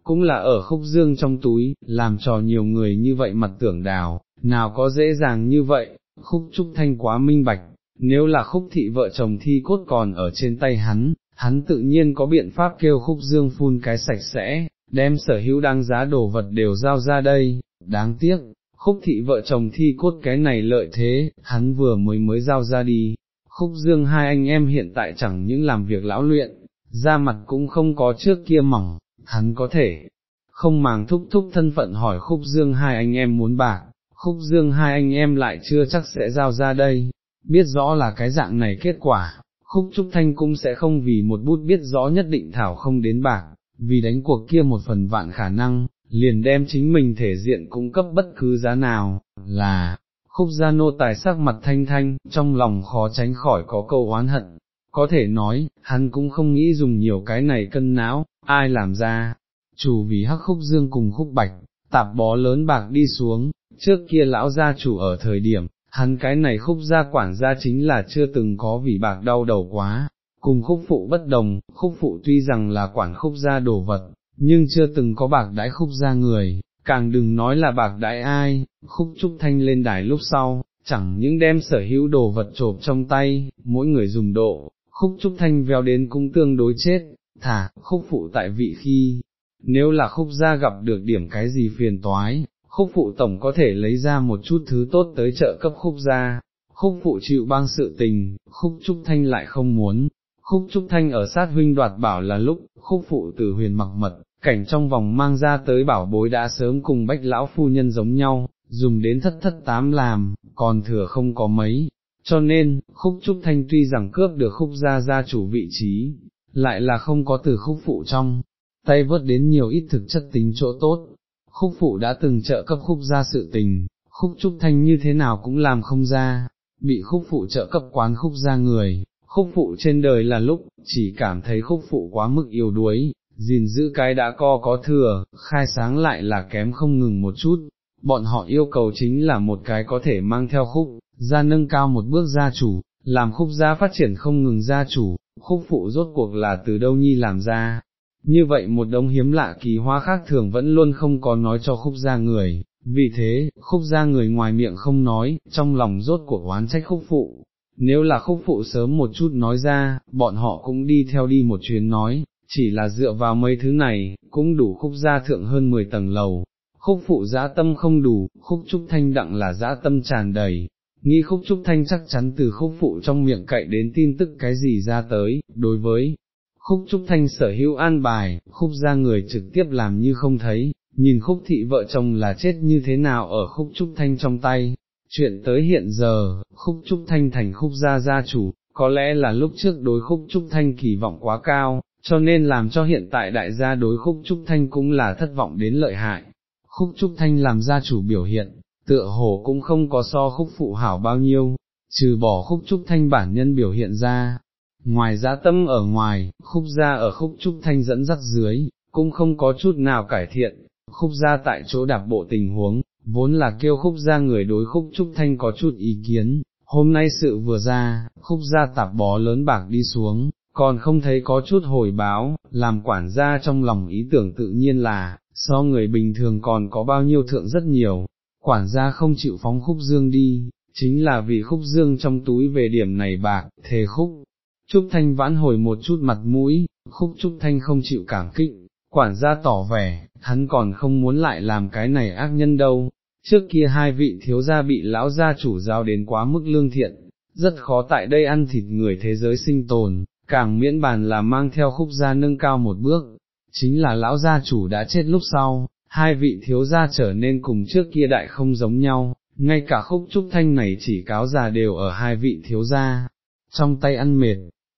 cũng là ở khúc dương trong túi, làm trò nhiều người như vậy mặt tưởng đào, nào có dễ dàng như vậy, khúc trúc thanh quá minh bạch, nếu là khúc thị vợ chồng thi cốt còn ở trên tay hắn, hắn tự nhiên có biện pháp kêu khúc dương phun cái sạch sẽ, đem sở hữu đáng giá đồ vật đều giao ra đây, đáng tiếc, khúc thị vợ chồng thi cốt cái này lợi thế, hắn vừa mới mới giao ra đi, khúc dương hai anh em hiện tại chẳng những làm việc lão luyện, da mặt cũng không có trước kia mỏng, hắn có thể, không màng thúc thúc thân phận hỏi khúc dương hai anh em muốn bạc, khúc dương hai anh em lại chưa chắc sẽ giao ra đây, biết rõ là cái dạng này kết quả, khúc trúc thanh cũng sẽ không vì một bút biết rõ nhất định thảo không đến bạc, vì đánh cuộc kia một phần vạn khả năng, liền đem chính mình thể diện cung cấp bất cứ giá nào, là, khúc gia nô tài sắc mặt thanh thanh, trong lòng khó tránh khỏi có câu oán hận, có thể nói, hắn cũng không nghĩ dùng nhiều cái này cân não, ai làm ra, chủ vì hắc khúc dương cùng khúc bạch, tạp bó lớn bạc đi xuống, trước kia lão gia chủ ở thời điểm, hắn cái này khúc gia quản gia chính là chưa từng có vì bạc đau đầu quá, cùng khúc phụ bất đồng, khúc phụ tuy rằng là quản khúc gia đồ vật, nhưng chưa từng có bạc đãi khúc gia người, càng đừng nói là bạc đãi ai, khúc trúc thanh lên đài lúc sau, chẳng những đem sở hữu đồ vật trộm trong tay, mỗi người dùng độ, khúc trúc thanh veo đến cũng tương đối chết, thả, khúc phụ tại vị khi, nếu là khúc gia gặp được điểm cái gì phiền toái, khúc phụ tổng có thể lấy ra một chút thứ tốt tới trợ cấp khúc gia, khúc phụ chịu bang sự tình, khúc trúc thanh lại không muốn, khúc trúc thanh ở sát huynh đoạt bảo là lúc, khúc phụ từ huyền mặc mật, cảnh trong vòng mang ra tới bảo bối đã sớm cùng bách lão phu nhân giống nhau, dùng đến thất thất tám làm, còn thừa không có mấy, cho nên, khúc trúc thanh tuy rằng cướp được khúc gia gia chủ vị trí, lại là không có từ khúc phụ trong, tay vớt đến nhiều ít thực chất tính chỗ tốt, khúc phụ đã từng trợ cấp khúc gia sự tình, khúc trúc thanh như thế nào cũng làm không ra, bị khúc phụ trợ cấp quán khúc gia người, khúc phụ trên đời là lúc, chỉ cảm thấy khúc phụ quá mức yếu đuối, gìn giữ cái đã co có thừa, khai sáng lại là kém không ngừng một chút, bọn họ yêu cầu chính là một cái có thể mang theo khúc, ra nâng cao một bước gia chủ, làm khúc gia phát triển không ngừng gia chủ, khúc phụ rốt cuộc là từ đâu nhi làm ra. Như vậy một đống hiếm lạ kỳ hoa khác thường vẫn luôn không có nói cho khúc gia người, vì thế, khúc gia người ngoài miệng không nói, trong lòng rốt cuộc oán trách khúc phụ. Nếu là khúc phụ sớm một chút nói ra, bọn họ cũng đi theo đi một chuyến nói, chỉ là dựa vào mấy thứ này, cũng đủ khúc gia thượng hơn 10 tầng lầu. Khúc phụ giã tâm không đủ, khúc trúc thanh đặng là giã tâm tràn đầy, nghi khúc trúc thanh chắc chắn từ khúc phụ trong miệng cậy đến tin tức cái gì ra tới, đối với khúc trúc thanh sở hữu an bài, khúc ra người trực tiếp làm như không thấy, nhìn khúc thị vợ chồng là chết như thế nào ở khúc trúc thanh trong tay. Chuyện tới hiện giờ, khúc trúc thanh thành khúc gia gia chủ, có lẽ là lúc trước đối khúc trúc thanh kỳ vọng quá cao, cho nên làm cho hiện tại đại gia đối khúc Trúc Thanh cũng là thất vọng đến lợi hại. Khúc Trúc Thanh làm gia chủ biểu hiện, tựa hồ cũng không có so khúc phụ hảo bao nhiêu, trừ bỏ khúc Trúc Thanh bản nhân biểu hiện ra. Ngoài giá tâm ở ngoài, khúc gia ở khúc Trúc Thanh dẫn dắt dưới, cũng không có chút nào cải thiện, khúc gia tại chỗ đạp bộ tình huống, vốn là kêu khúc gia người đối khúc Trúc Thanh có chút ý kiến, hôm nay sự vừa ra, khúc gia tạp bó lớn bạc đi xuống, còn không thấy có chút hồi báo, làm quản gia trong lòng ý tưởng tự nhiên là, so người bình thường còn có bao nhiêu thượng rất nhiều, quản gia không chịu phóng khúc dương đi, chính là vì khúc dương trong túi về điểm này bạc, thề khúc. Trúc Thanh vãn hồi một chút mặt mũi, khúc Trúc Thanh không chịu cảm kích, quản gia tỏ vẻ, hắn còn không muốn lại làm cái này ác nhân đâu, trước kia hai vị thiếu gia bị lão gia chủ giao đến quá mức lương thiện, rất khó tại đây ăn thịt người thế giới sinh tồn, càng miễn bàn là mang theo khúc gia nâng cao một bước, chính là lão gia chủ đã chết lúc sau, hai vị thiếu gia trở nên cùng trước kia đại không giống nhau, ngay cả khúc trúc thanh này chỉ cáo già đều ở hai vị thiếu gia, trong tay ăn mệt,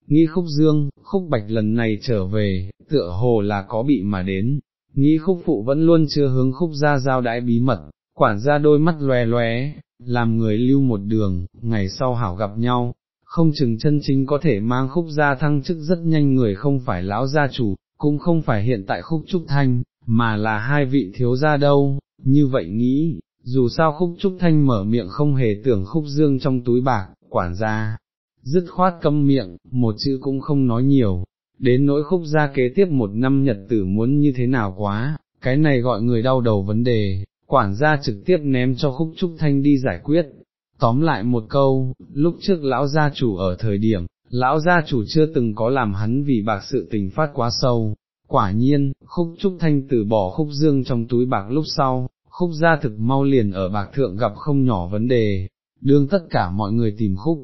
nghĩ khúc dương, khúc bạch lần này trở về, tựa hồ là có bị mà đến, nghĩ khúc phụ vẫn luôn chưa hướng khúc gia giao đãi bí mật, quản gia đôi mắt loe loé, làm người lưu một đường, ngày sau hảo gặp nhau, không chừng chân chính có thể mang khúc gia thăng chức rất nhanh người không phải lão gia chủ, cũng không phải hiện tại khúc trúc thanh, mà là hai vị thiếu gia đâu, như vậy nghĩ, dù sao khúc trúc thanh mở miệng không hề tưởng khúc dương trong túi bạc, quản gia, dứt khoát câm miệng, một chữ cũng không nói nhiều, đến nỗi khúc gia kế tiếp một năm nhật tử muốn như thế nào quá, cái này gọi người đau đầu vấn đề, quản gia trực tiếp ném cho khúc trúc thanh đi giải quyết. Tóm lại một câu, lúc trước lão gia chủ ở thời điểm, lão gia chủ chưa từng có làm hắn vì bạc sự tình phát quá sâu. Quả nhiên, khúc trúc thanh từ bỏ khúc dương trong túi bạc lúc sau, khúc gia thực mau liền ở bạc thượng gặp không nhỏ vấn đề, đương tất cả mọi người tìm khúc.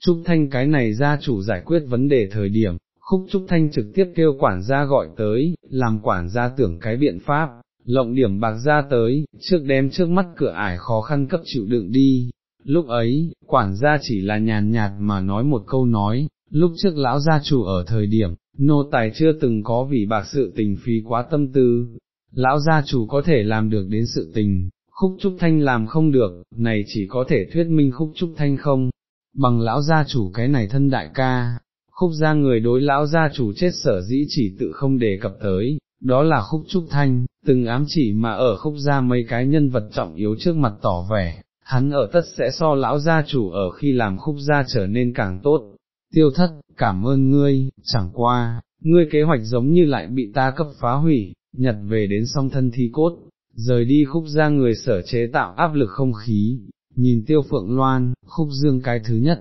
Trúc Thanh cái này gia chủ giải quyết vấn đề thời điểm, khúc Trúc Thanh trực tiếp kêu quản gia gọi tới, làm quản gia tưởng cái biện pháp, lộng điểm bạc ra tới, trước đem trước mắt cửa ải khó khăn cấp chịu đựng đi. Lúc ấy, quản gia chỉ là nhàn nhạt mà nói một câu nói, lúc trước lão gia chủ ở thời điểm, nô tài chưa từng có vì bạc sự tình phí quá tâm tư, lão gia chủ có thể làm được đến sự tình, khúc trúc thanh làm không được, này chỉ có thể thuyết minh khúc trúc thanh không, bằng lão gia chủ cái này thân đại ca, khúc gia người đối lão gia chủ chết sở dĩ chỉ tự không đề cập tới, đó là khúc trúc thanh, từng ám chỉ mà ở khúc gia mấy cái nhân vật trọng yếu trước mặt tỏ vẻ, hắn ở tất sẽ so lão gia chủ ở khi làm khúc gia trở nên càng tốt. Tiêu thất, cảm ơn ngươi, chẳng qua, ngươi kế hoạch giống như lại bị ta cấp phá hủy, nhặt về đến song thân thi cốt, rời đi khúc ra người sở chế tạo áp lực không khí, nhìn tiêu phượng loan, khúc dương cái thứ nhất.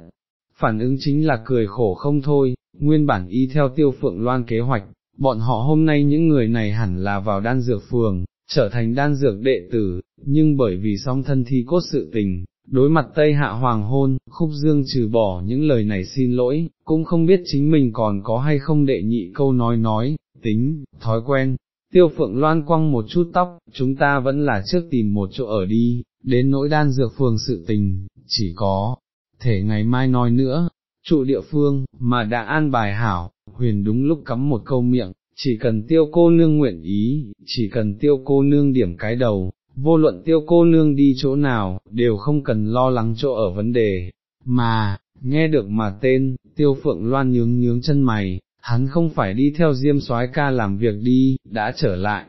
Phản ứng chính là cười khổ không thôi, nguyên bản y theo tiêu phượng loan kế hoạch, bọn họ hôm nay những người này hẳn là vào đan dược phường, trở thành đan dược đệ tử, nhưng bởi vì song thân thi cốt sự tình, đối mặt Tây Hạ Hoàng hôn, khúc dương trừ bỏ những lời này xin lỗi, cũng không biết chính mình còn có hay không đệ nhị câu nói nói, tính, thói quen. Tiêu phượng loan quăng một chút tóc, chúng ta vẫn là trước tìm một chỗ ở đi, đến nỗi đan dược phường sự tình, chỉ có, thể ngày mai nói nữa, trụ địa phương, mà đã an bài hảo, huyền đúng lúc cắm một câu miệng, chỉ cần tiêu cô nương nguyện ý, chỉ cần tiêu cô nương điểm cái đầu, vô luận tiêu cô nương đi chỗ nào, đều không cần lo lắng chỗ ở vấn đề, mà, nghe được mà tên, tiêu phượng loan nhướng nhướng chân mày, hắn không phải đi theo diêm soái ca làm việc đi, đã trở lại,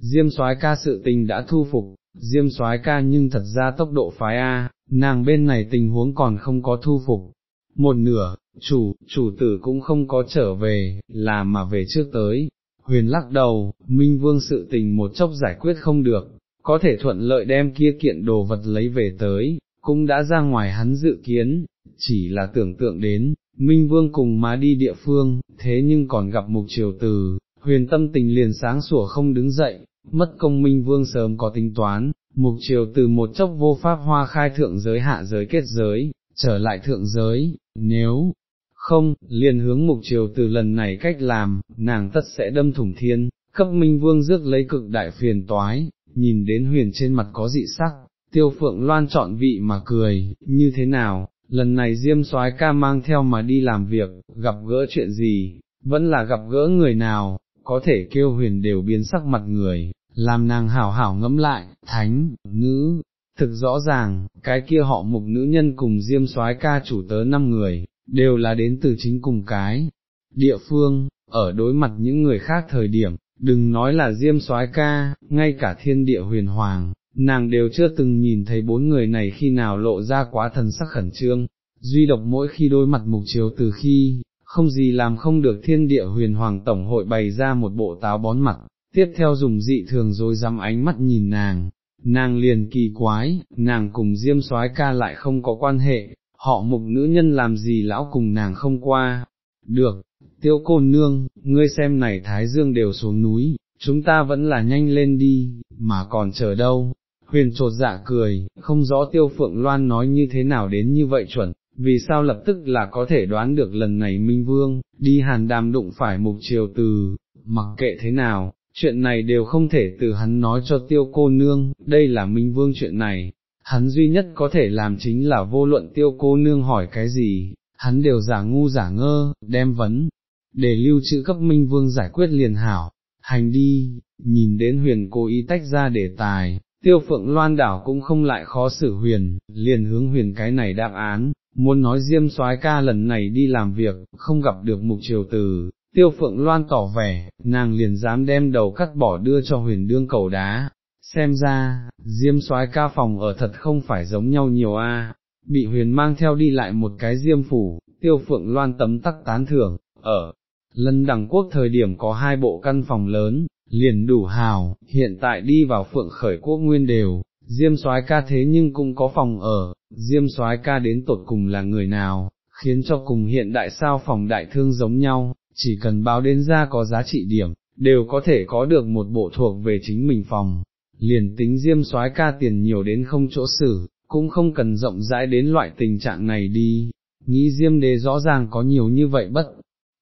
diêm soái ca sự tình đã thu phục, diêm soái ca nhưng thật ra tốc độ phái A, nàng bên này tình huống còn không có thu phục, một nửa, chủ, chủ tử cũng không có trở về, là mà về trước tới, huyền lắc đầu, minh vương sự tình một chốc giải quyết không được, có thể thuận lợi đem kia kiện đồ vật lấy về tới, cũng đã ra ngoài hắn dự kiến, chỉ là tưởng tượng đến, minh vương cùng má đi địa phương, thế nhưng còn gặp mục triều từ, huyền tâm tình liền sáng sủa không đứng dậy, mất công minh vương sớm có tính toán, mục triều từ một chốc vô pháp hoa khai thượng giới hạ giới kết giới, trở lại thượng giới, nếu không, liền hướng mục triều từ lần này cách làm, nàng tất sẽ đâm thủng thiên, cấp minh vương rước lấy cực đại phiền toái, nhìn đến huyền trên mặt có dị sắc, tiêu phượng loan chọn vị mà cười, như thế nào, lần này diêm soái ca mang theo mà đi làm việc, gặp gỡ chuyện gì, vẫn là gặp gỡ người nào, có thể kêu huyền đều biến sắc mặt người, làm nàng hảo hảo ngẫm lại, thánh, nữ, thực rõ ràng, cái kia họ mục nữ nhân cùng diêm soái ca chủ tớ năm người, đều là đến từ chính cùng cái địa phương, ở đối mặt những người khác thời điểm, đừng nói là diêm soái ca, ngay cả thiên địa huyền hoàng, nàng đều chưa từng nhìn thấy bốn người này khi nào lộ ra quá thần sắc khẩn trương, duy độc mỗi khi đối mặt mục chiếu từ khi, không gì làm không được thiên địa huyền hoàng tổng hội bày ra một bộ táo bón mặt, tiếp theo dùng dị thường rồi dám ánh mắt nhìn nàng, nàng liền kỳ quái, nàng cùng diêm soái ca lại không có quan hệ, họ mục nữ nhân làm gì lão cùng nàng không qua, được, tiêu cô nương, ngươi xem này thái dương đều xuống núi, chúng ta vẫn là nhanh lên đi, mà còn chờ đâu, huyền trột dạ cười, không rõ tiêu phượng loan nói như thế nào đến như vậy chuẩn, vì sao lập tức là có thể đoán được lần này Minh Vương, đi hàn đàm đụng phải mục triều từ, mặc kệ thế nào, chuyện này đều không thể từ hắn nói cho tiêu cô nương, đây là Minh Vương chuyện này, hắn duy nhất có thể làm chính là vô luận tiêu cô nương hỏi cái gì, hắn đều giả ngu giả ngơ, đem vấn, để lưu trữ cấp Minh Vương giải quyết liền hảo, hành đi, nhìn đến huyền cố ý tách ra để tài, tiêu phượng loan đảo cũng không lại khó xử huyền, liền hướng huyền cái này đáp án, muốn nói diêm soái ca lần này đi làm việc, không gặp được mục triều từ, tiêu phượng loan tỏ vẻ, nàng liền dám đem đầu cắt bỏ đưa cho huyền đương cầu đá, xem ra, diêm soái ca phòng ở thật không phải giống nhau nhiều a. bị huyền mang theo đi lại một cái diêm phủ, tiêu phượng loan tấm tắc tán thưởng, ở, lần đẳng quốc thời điểm có hai bộ căn phòng lớn, liền đủ hào, hiện tại đi vào phượng khởi quốc nguyên đều, diêm soái ca thế nhưng cũng có phòng ở, diêm soái ca đến tột cùng là người nào, khiến cho cùng hiện đại sao phòng đại thương giống nhau, chỉ cần báo đến ra có giá trị điểm, đều có thể có được một bộ thuộc về chính mình phòng, liền tính diêm soái ca tiền nhiều đến không chỗ xử, cũng không cần rộng rãi đến loại tình trạng này đi, nghĩ diêm đế rõ ràng có nhiều như vậy bất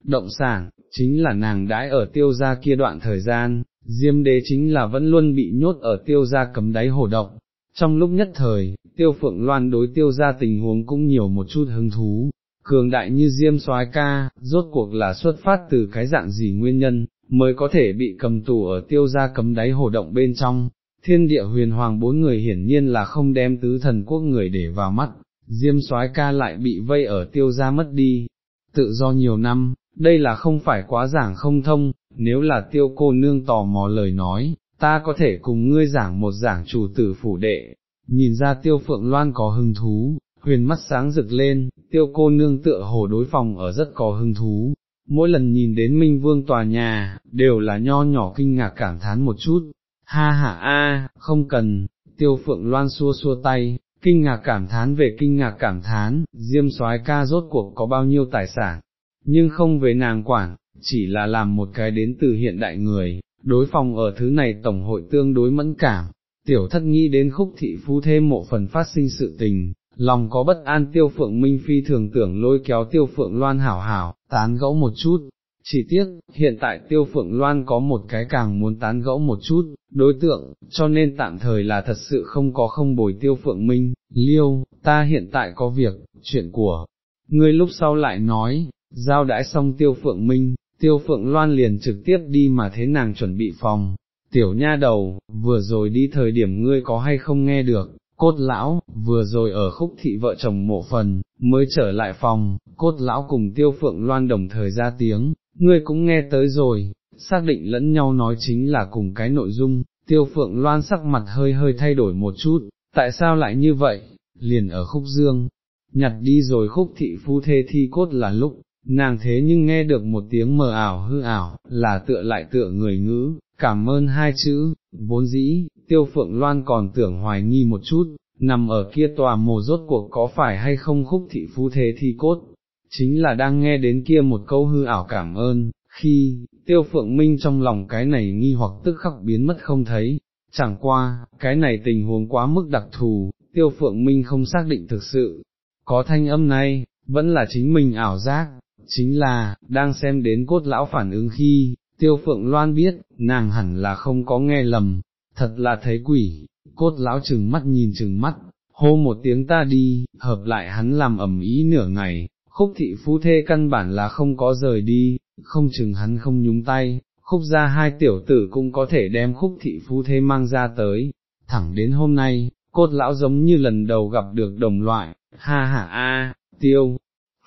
động sản, chính là nàng đãi ở tiêu gia kia đoạn thời gian, diêm đế chính là vẫn luôn bị nhốt ở tiêu gia cấm đáy hồ động. Trong lúc nhất thời, tiêu phượng loan đối tiêu gia tình huống cũng nhiều một chút hứng thú, cường đại như diêm soái ca, rốt cuộc là xuất phát từ cái dạng gì nguyên nhân, mới có thể bị cầm tù ở tiêu gia cấm đáy hồ động bên trong. Thiên địa huyền hoàng bốn người hiển nhiên là không đem tứ thần quốc người để vào mắt, diêm soái ca lại bị vây ở tiêu gia mất đi, tự do nhiều năm, đây là không phải quá giảng không thông, nếu là tiêu cô nương tò mò lời nói, ta có thể cùng ngươi giảng một giảng chủ tử phủ đệ, nhìn ra tiêu phượng loan có hứng thú, huyền mắt sáng rực lên, tiêu cô nương tựa hồ đối phòng ở rất có hứng thú, mỗi lần nhìn đến minh vương tòa nhà, đều là nho nhỏ kinh ngạc cảm thán một chút, ha ha a, không cần, tiêu phượng loan xua xua tay, kinh ngạc cảm thán về kinh ngạc cảm thán, diêm soái ca rốt cuộc có bao nhiêu tài sản, nhưng không về nàng quản, chỉ là làm một cái đến từ hiện đại người, đối phòng ở thứ này tổng hội tương đối mẫn cảm, tiểu thất nghĩ đến khúc thị phu thêm một phần phát sinh sự tình, lòng có bất an tiêu phượng minh phi thường tưởng lôi kéo tiêu phượng loan hảo hảo, tán gẫu một chút. Chỉ tiếc, hiện tại tiêu phượng loan có một cái càng muốn tán gẫu một chút, đối tượng, cho nên tạm thời là thật sự không có không bồi tiêu phượng minh, liêu, ta hiện tại có việc, chuyện của, ngươi lúc sau lại nói, giao đãi xong tiêu phượng minh, tiêu phượng loan liền trực tiếp đi mà thế nàng chuẩn bị phòng, tiểu nha đầu, vừa rồi đi thời điểm ngươi có hay không nghe được, cốt lão, vừa rồi ở khúc thị vợ chồng mộ phần, mới trở lại phòng, cốt lão cùng tiêu phượng loan đồng thời ra tiếng, ngươi cũng nghe tới rồi, xác định lẫn nhau nói chính là cùng cái nội dung, tiêu phượng loan sắc mặt hơi hơi thay đổi một chút, tại sao lại như vậy, liền ở khúc dương, nhặt đi rồi khúc thị phu thê thi cốt là lúc, nàng thế nhưng nghe được một tiếng mờ ảo hư ảo, là tựa lại tựa người ngữ, cảm ơn hai chữ, vốn dĩ, tiêu phượng loan còn tưởng hoài nghi một chút, nằm ở kia tòa mồ rốt cuộc có phải hay không khúc thị phú thế thi cốt, chính là đang nghe đến kia một câu hư ảo cảm ơn, khi, tiêu phượng minh trong lòng cái này nghi hoặc tức khắc biến mất không thấy, chẳng qua, cái này tình huống quá mức đặc thù, tiêu phượng minh không xác định thực sự, có thanh âm này, vẫn là chính mình ảo giác, chính là, đang xem đến cốt lão phản ứng khi, tiêu phượng loan biết, nàng hẳn là không có nghe lầm, thật là thấy quỷ, cốt lão chừng mắt nhìn chừng mắt, hô một tiếng ta đi, hợp lại hắn làm ẩm ý nửa ngày, khúc thị phu thê căn bản là không có rời đi, không chừng hắn không nhúng tay, khúc ra hai tiểu tử cũng có thể đem khúc thị phu thê mang ra tới, thẳng đến hôm nay, cốt lão giống như lần đầu gặp được đồng loại, ha ha a, tiêu.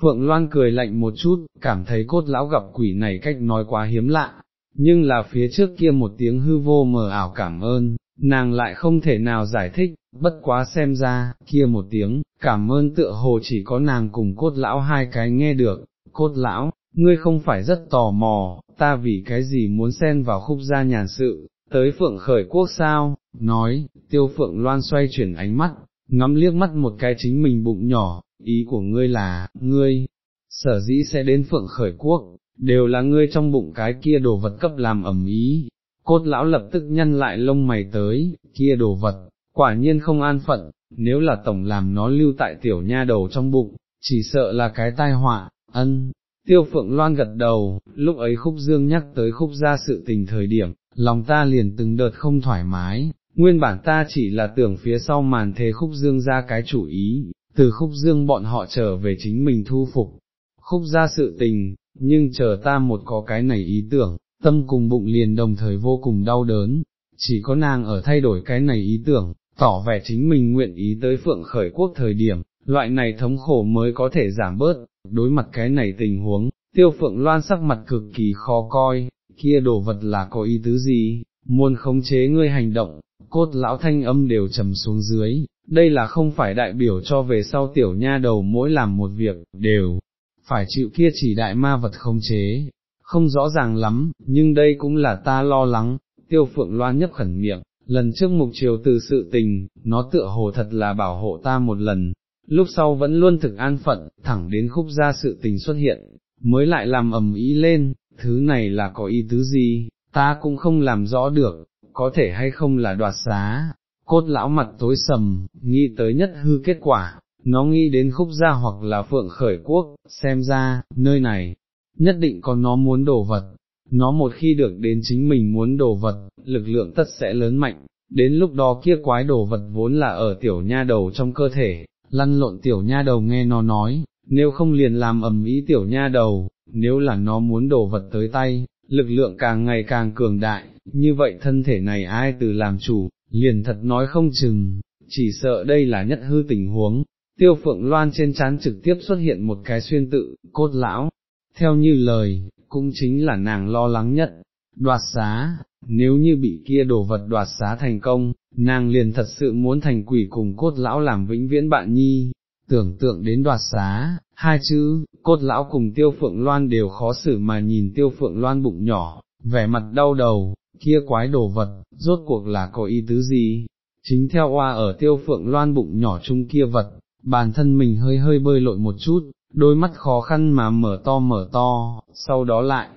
Phượng Loan cười lạnh một chút, cảm thấy cốt lão gặp quỷ này cách nói quá hiếm lạ, nhưng là phía trước kia một tiếng hư vô mờ ảo cảm ơn, nàng lại không thể nào giải thích, bất quá xem ra, kia một tiếng, cảm ơn tựa hồ chỉ có nàng cùng cốt lão hai cái nghe được, cốt lão, ngươi không phải rất tò mò, ta vì cái gì muốn xen vào khúc gia nhàn sự, tới phượng khởi quốc sao, nói, tiêu phượng loan xoay chuyển ánh mắt, ngắm liếc mắt một cái chính mình bụng nhỏ, ý của ngươi là, ngươi, sở dĩ sẽ đến phượng khởi quốc, đều là ngươi trong bụng cái kia đồ vật cấp làm ẩm ý, cốt lão lập tức nhăn lại lông mày tới, kia đồ vật, quả nhiên không an phận, nếu là tổng làm nó lưu tại tiểu nha đầu trong bụng, chỉ sợ là cái tai họa, ân. Tiêu phượng loan gật đầu, lúc ấy khúc dương nhắc tới khúc ra sự tình thời điểm, lòng ta liền từng đợt không thoải mái, nguyên bản ta chỉ là tưởng phía sau màn thế khúc dương ra cái chủ ý, từ khúc dương bọn họ trở về chính mình thu phục, khúc ra sự tình, nhưng chờ ta một có cái này ý tưởng, tâm cùng bụng liền đồng thời vô cùng đau đớn, chỉ có nàng ở thay đổi cái này ý tưởng, tỏ vẻ chính mình nguyện ý tới phượng khởi quốc thời điểm, loại này thống khổ mới có thể giảm bớt, đối mặt cái này tình huống, tiêu phượng loan sắc mặt cực kỳ khó coi, kia đồ vật là có ý tứ gì, muốn khống chế ngươi hành động, cốt lão thanh âm đều trầm xuống dưới, đây là không phải đại biểu cho về sau tiểu nha đầu mỗi làm một việc, đều phải chịu kia chỉ đại ma vật khống chế, không rõ ràng lắm, nhưng đây cũng là ta lo lắng, tiêu phượng loan nhấp khẩn miệng, lần trước mục chiều từ sự tình, nó tựa hồ thật là bảo hộ ta một lần, lúc sau vẫn luôn thực an phận, thẳng đến khúc ra sự tình xuất hiện, mới lại làm ầm ý lên, thứ này là có ý tứ gì, ta cũng không làm rõ được, có thể hay không là đoạt xá, cốt lão mặt tối sầm, nghĩ tới nhất hư kết quả, nó nghĩ đến khúc gia hoặc là phượng khởi quốc, xem ra, nơi này, nhất định có nó muốn đổ vật, nó một khi được đến chính mình muốn đổ vật, lực lượng tất sẽ lớn mạnh, đến lúc đó kia quái đổ vật vốn là ở tiểu nha đầu trong cơ thể, lăn lộn tiểu nha đầu nghe nó nói, nếu không liền làm ầm ý tiểu nha đầu, nếu là nó muốn đổ vật tới tay, lực lượng càng ngày càng cường đại, như vậy thân thể này ai từ làm chủ, liền thật nói không chừng, chỉ sợ đây là nhất hư tình huống. Tiêu phượng loan trên chán trực tiếp xuất hiện một cái xuyên tự, cốt lão, theo như lời, cũng chính là nàng lo lắng nhất, đoạt xá, nếu như bị kia đồ vật đoạt xá thành công, nàng liền thật sự muốn thành quỷ cùng cốt lão làm vĩnh viễn bạn nhi, tưởng tượng đến đoạt xá, hai chữ, cốt lão cùng tiêu phượng loan đều khó xử mà nhìn tiêu phượng loan bụng nhỏ, vẻ mặt đau đầu, kia quái đồ vật, rốt cuộc là có ý tứ gì, chính theo hoa ở tiêu phượng loan bụng nhỏ chung kia vật, bản thân mình hơi hơi bơi lội một chút, đôi mắt khó khăn mà mở to mở to, sau đó lại,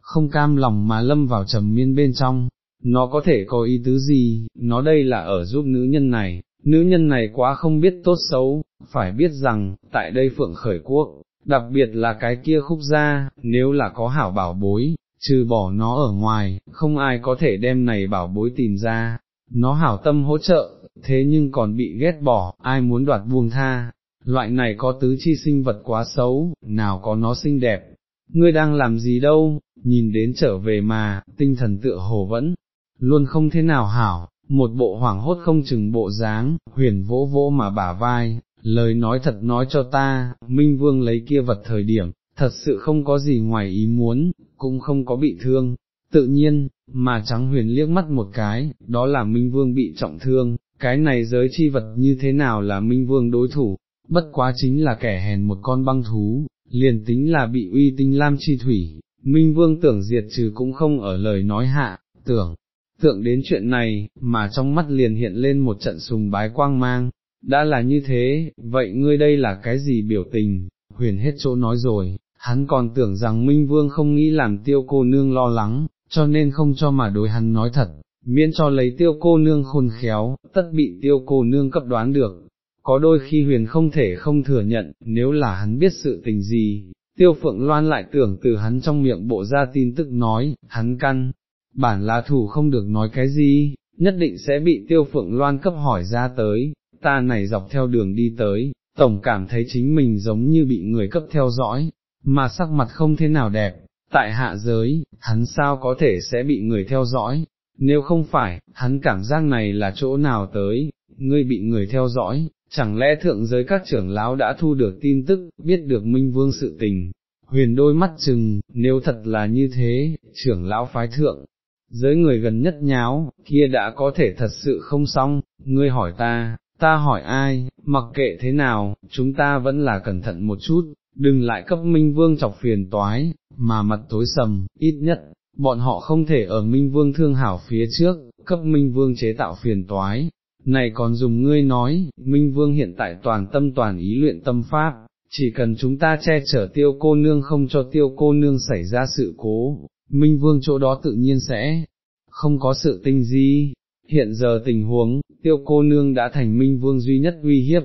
không cam lòng mà lâm vào trầm miên bên trong, nó có thể có ý tứ gì, nó đây là ở giúp nữ nhân này, nữ nhân này quá không biết tốt xấu, phải biết rằng, tại đây phượng khởi quốc, đặc biệt là cái kia khúc ra, nếu là có hảo bảo bối, trừ bỏ nó ở ngoài, không ai có thể đem này bảo bối tìm ra, nó hảo tâm hỗ trợ, thế nhưng còn bị ghét bỏ, ai muốn đoạt buông tha, loại này có tứ chi sinh vật quá xấu, nào có nó xinh đẹp, ngươi đang làm gì đâu, nhìn đến trở về mà, tinh thần tựa hồ vẫn, luôn không thế nào hảo, một bộ hoảng hốt không chừng bộ dáng, huyền vỗ vỗ mà bả vai, lời nói thật nói cho ta, Minh Vương lấy kia vật thời điểm, thật sự không có gì ngoài ý muốn, cũng không có bị thương, tự nhiên, mà trắng huyền liếc mắt một cái, đó là Minh Vương bị trọng thương, cái này giới chi vật như thế nào là Minh Vương đối thủ, bất quá chính là kẻ hèn một con băng thú, liền tính là bị uy tinh lam chi thủy, Minh Vương tưởng diệt trừ cũng không ở lời nói hạ, tưởng, tượng đến chuyện này, mà trong mắt liền hiện lên một trận sùng bái quang mang, đã là như thế, vậy ngươi đây là cái gì biểu tình, huyền hết chỗ nói rồi, hắn còn tưởng rằng Minh Vương không nghĩ làm tiêu cô nương lo lắng, cho nên không cho mà đối hắn nói thật, miễn cho lấy tiêu cô nương khôn khéo, tất bị tiêu cô nương cấp đoán được, có đôi khi huyền không thể không thừa nhận, nếu là hắn biết sự tình gì, tiêu phượng loan lại tưởng từ hắn trong miệng bộ ra tin tức nói, hắn căn, bản là thủ không được nói cái gì, nhất định sẽ bị tiêu phượng loan cấp hỏi ra tới, ta này dọc theo đường đi tới, tổng cảm thấy chính mình giống như bị người cấp theo dõi, mà sắc mặt không thế nào đẹp, tại hạ giới, hắn sao có thể sẽ bị người theo dõi, nếu không phải, hắn cảm giác này là chỗ nào tới, ngươi bị người theo dõi, chẳng lẽ thượng giới các trưởng lão đã thu được tin tức, biết được minh vương sự tình, huyền đôi mắt chừng, nếu thật là như thế, trưởng lão phái thượng, giới người gần nhất nháo, kia đã có thể thật sự không xong, ngươi hỏi ta, ta hỏi ai, mặc kệ thế nào, chúng ta vẫn là cẩn thận một chút, đừng lại cấp minh vương chọc phiền toái, mà mặt tối sầm, ít nhất, bọn họ không thể ở minh vương thương hảo phía trước, cấp minh vương chế tạo phiền toái. Này còn dùng ngươi nói, Minh Vương hiện tại toàn tâm toàn ý luyện tâm pháp, chỉ cần chúng ta che chở tiêu cô nương không cho tiêu cô nương xảy ra sự cố, Minh Vương chỗ đó tự nhiên sẽ không có sự tinh di. Hiện giờ tình huống, tiêu cô nương đã thành Minh Vương duy nhất uy hiếp,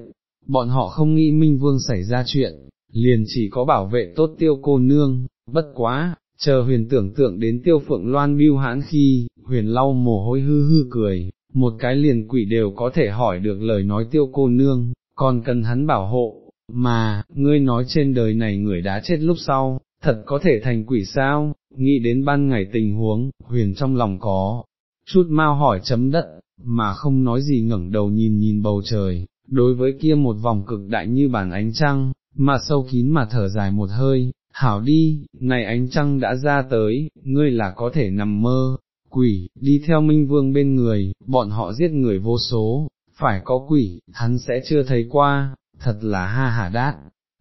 bọn họ không nghĩ Minh Vương xảy ra chuyện, liền chỉ có bảo vệ tốt tiêu cô nương, bất quá, chờ huyền tưởng tượng đến tiêu phượng loan biêu hãn khi, huyền lau mồ hôi hư hư cười, một cái liền quỷ đều có thể hỏi được lời nói tiêu cô nương, còn cần hắn bảo hộ, mà, ngươi nói trên đời này người đã chết lúc sau, thật có thể thành quỷ sao, nghĩ đến ban ngày tình huống, huyền trong lòng có, chút mau hỏi chấm đất, mà không nói gì ngẩng đầu nhìn nhìn bầu trời, đối với kia một vòng cực đại như bản ánh trăng, mà sâu kín mà thở dài một hơi, hảo đi, này ánh trăng đã ra tới, ngươi là có thể nằm mơ, quỷ, đi theo minh vương bên người, bọn họ giết người vô số, phải có quỷ, hắn sẽ chưa thấy qua, thật là ha hả đát.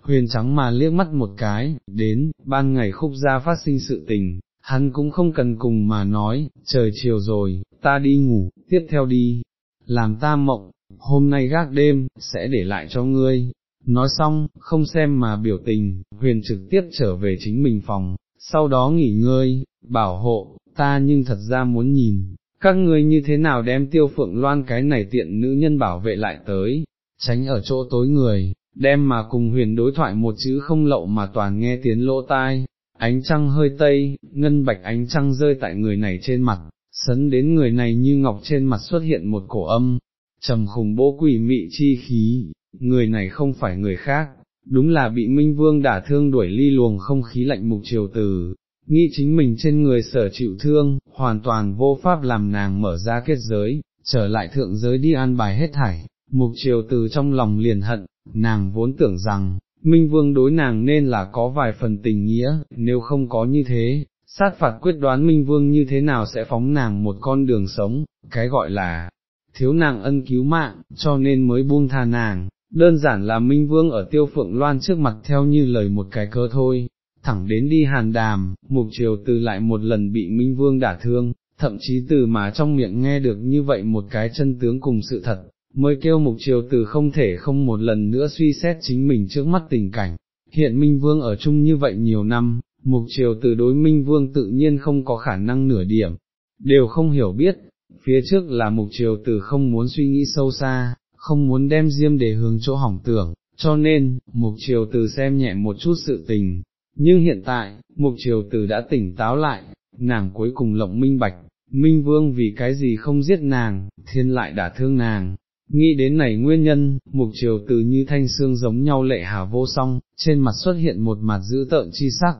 Huyền trắng mà liếc mắt một cái, đến, ban ngày khúc gia phát sinh sự tình, hắn cũng không cần cùng mà nói, trời chiều rồi, ta đi ngủ, tiếp theo đi, làm ta mộng, hôm nay gác đêm, sẽ để lại cho ngươi. Nói xong, không xem mà biểu tình, huyền trực tiếp trở về chính mình phòng, sau đó nghỉ ngơi, bảo hộ, ta nhưng thật ra muốn nhìn, các ngươi như thế nào đem tiêu phượng loan cái này tiện nữ nhân bảo vệ lại tới, tránh ở chỗ tối người, đem mà cùng huyền đối thoại một chữ không lậu mà toàn nghe tiếng lỗ tai, ánh trăng hơi tây, ngân bạch ánh trăng rơi tại người này trên mặt, sấn đến người này như ngọc trên mặt xuất hiện một cổ âm, trầm khủng bố quỷ mị chi khí, người này không phải người khác, đúng là bị Minh Vương đả thương đuổi ly luồng không khí lạnh mục triều từ, nghĩ chính mình trên người sở chịu thương, hoàn toàn vô pháp làm nàng mở ra kết giới, trở lại thượng giới đi an bài hết thảy, mục triều từ trong lòng liền hận, nàng vốn tưởng rằng, Minh Vương đối nàng nên là có vài phần tình nghĩa, nếu không có như thế, sát phạt quyết đoán Minh Vương như thế nào sẽ phóng nàng một con đường sống, cái gọi là thiếu nàng ân cứu mạng, cho nên mới buông tha nàng, đơn giản là Minh Vương ở tiêu phượng loan trước mặt theo như lời một cái cơ thôi, thẳng đến đi hàn đàm, mục triều từ lại một lần bị Minh Vương đả thương, thậm chí từ mà trong miệng nghe được như vậy một cái chân tướng cùng sự thật, mới kêu mục triều từ không thể không một lần nữa suy xét chính mình trước mắt tình cảnh. Hiện Minh Vương ở chung như vậy nhiều năm, mục triều từ đối Minh Vương tự nhiên không có khả năng nửa điểm, đều không hiểu biết, phía trước là mục triều từ không muốn suy nghĩ sâu xa, không muốn đem diêm để hướng chỗ hỏng tưởng, cho nên, mục triều từ xem nhẹ một chút sự tình, nhưng hiện tại, mục triều từ đã tỉnh táo lại, nàng cuối cùng lộng minh bạch, minh vương vì cái gì không giết nàng, thiên lại đã thương nàng. Nghĩ đến này nguyên nhân, mục triều tử như thanh xương giống nhau lệ hà vô song, trên mặt xuất hiện một mặt dữ tợn chi sắc.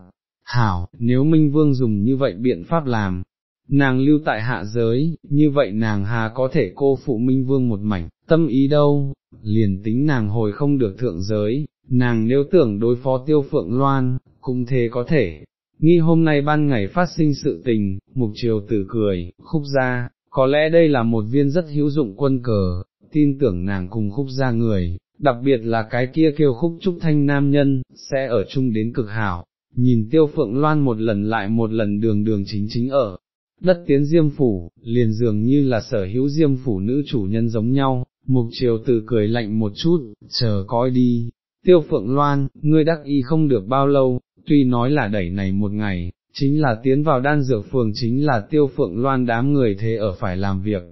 Hảo, nếu Minh Vương dùng như vậy biện pháp làm, nàng lưu tại hạ giới, như vậy nàng hà có thể cô phụ Minh Vương một mảnh, tâm ý đâu, liền tính nàng hồi không được thượng giới, nàng nếu tưởng đối phó tiêu phượng loan, cũng thế có thể. Nghi hôm nay ban ngày phát sinh sự tình, mục triều tử cười, khúc ra, có lẽ đây là một viên rất hữu dụng quân cờ, tin tưởng nàng cùng khúc ra người, đặc biệt là cái kia kêu khúc trúc thanh nam nhân, sẽ ở chung đến cực hảo, nhìn tiêu phượng loan một lần lại một lần đường đường chính chính ở. Đất tiến diêm phủ, liền dường như là sở hữu diêm phủ nữ chủ nhân giống nhau, mục triều tự cười lạnh một chút, chờ coi đi, tiêu phượng loan, ngươi đắc y không được bao lâu, tuy nói là đẩy này một ngày, chính là tiến vào đan dược phường chính là tiêu phượng loan đám người thế ở phải làm việc.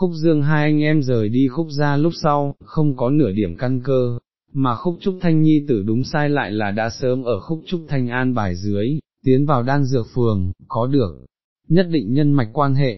Khúc dương hai anh em rời đi khúc ra lúc sau, không có nửa điểm căn cơ, mà khúc trúc thanh nhi tử đúng sai lại là đã sớm ở khúc trúc thanh an bài dưới, tiến vào đan dược phường, có được, nhất định nhân mạch quan hệ.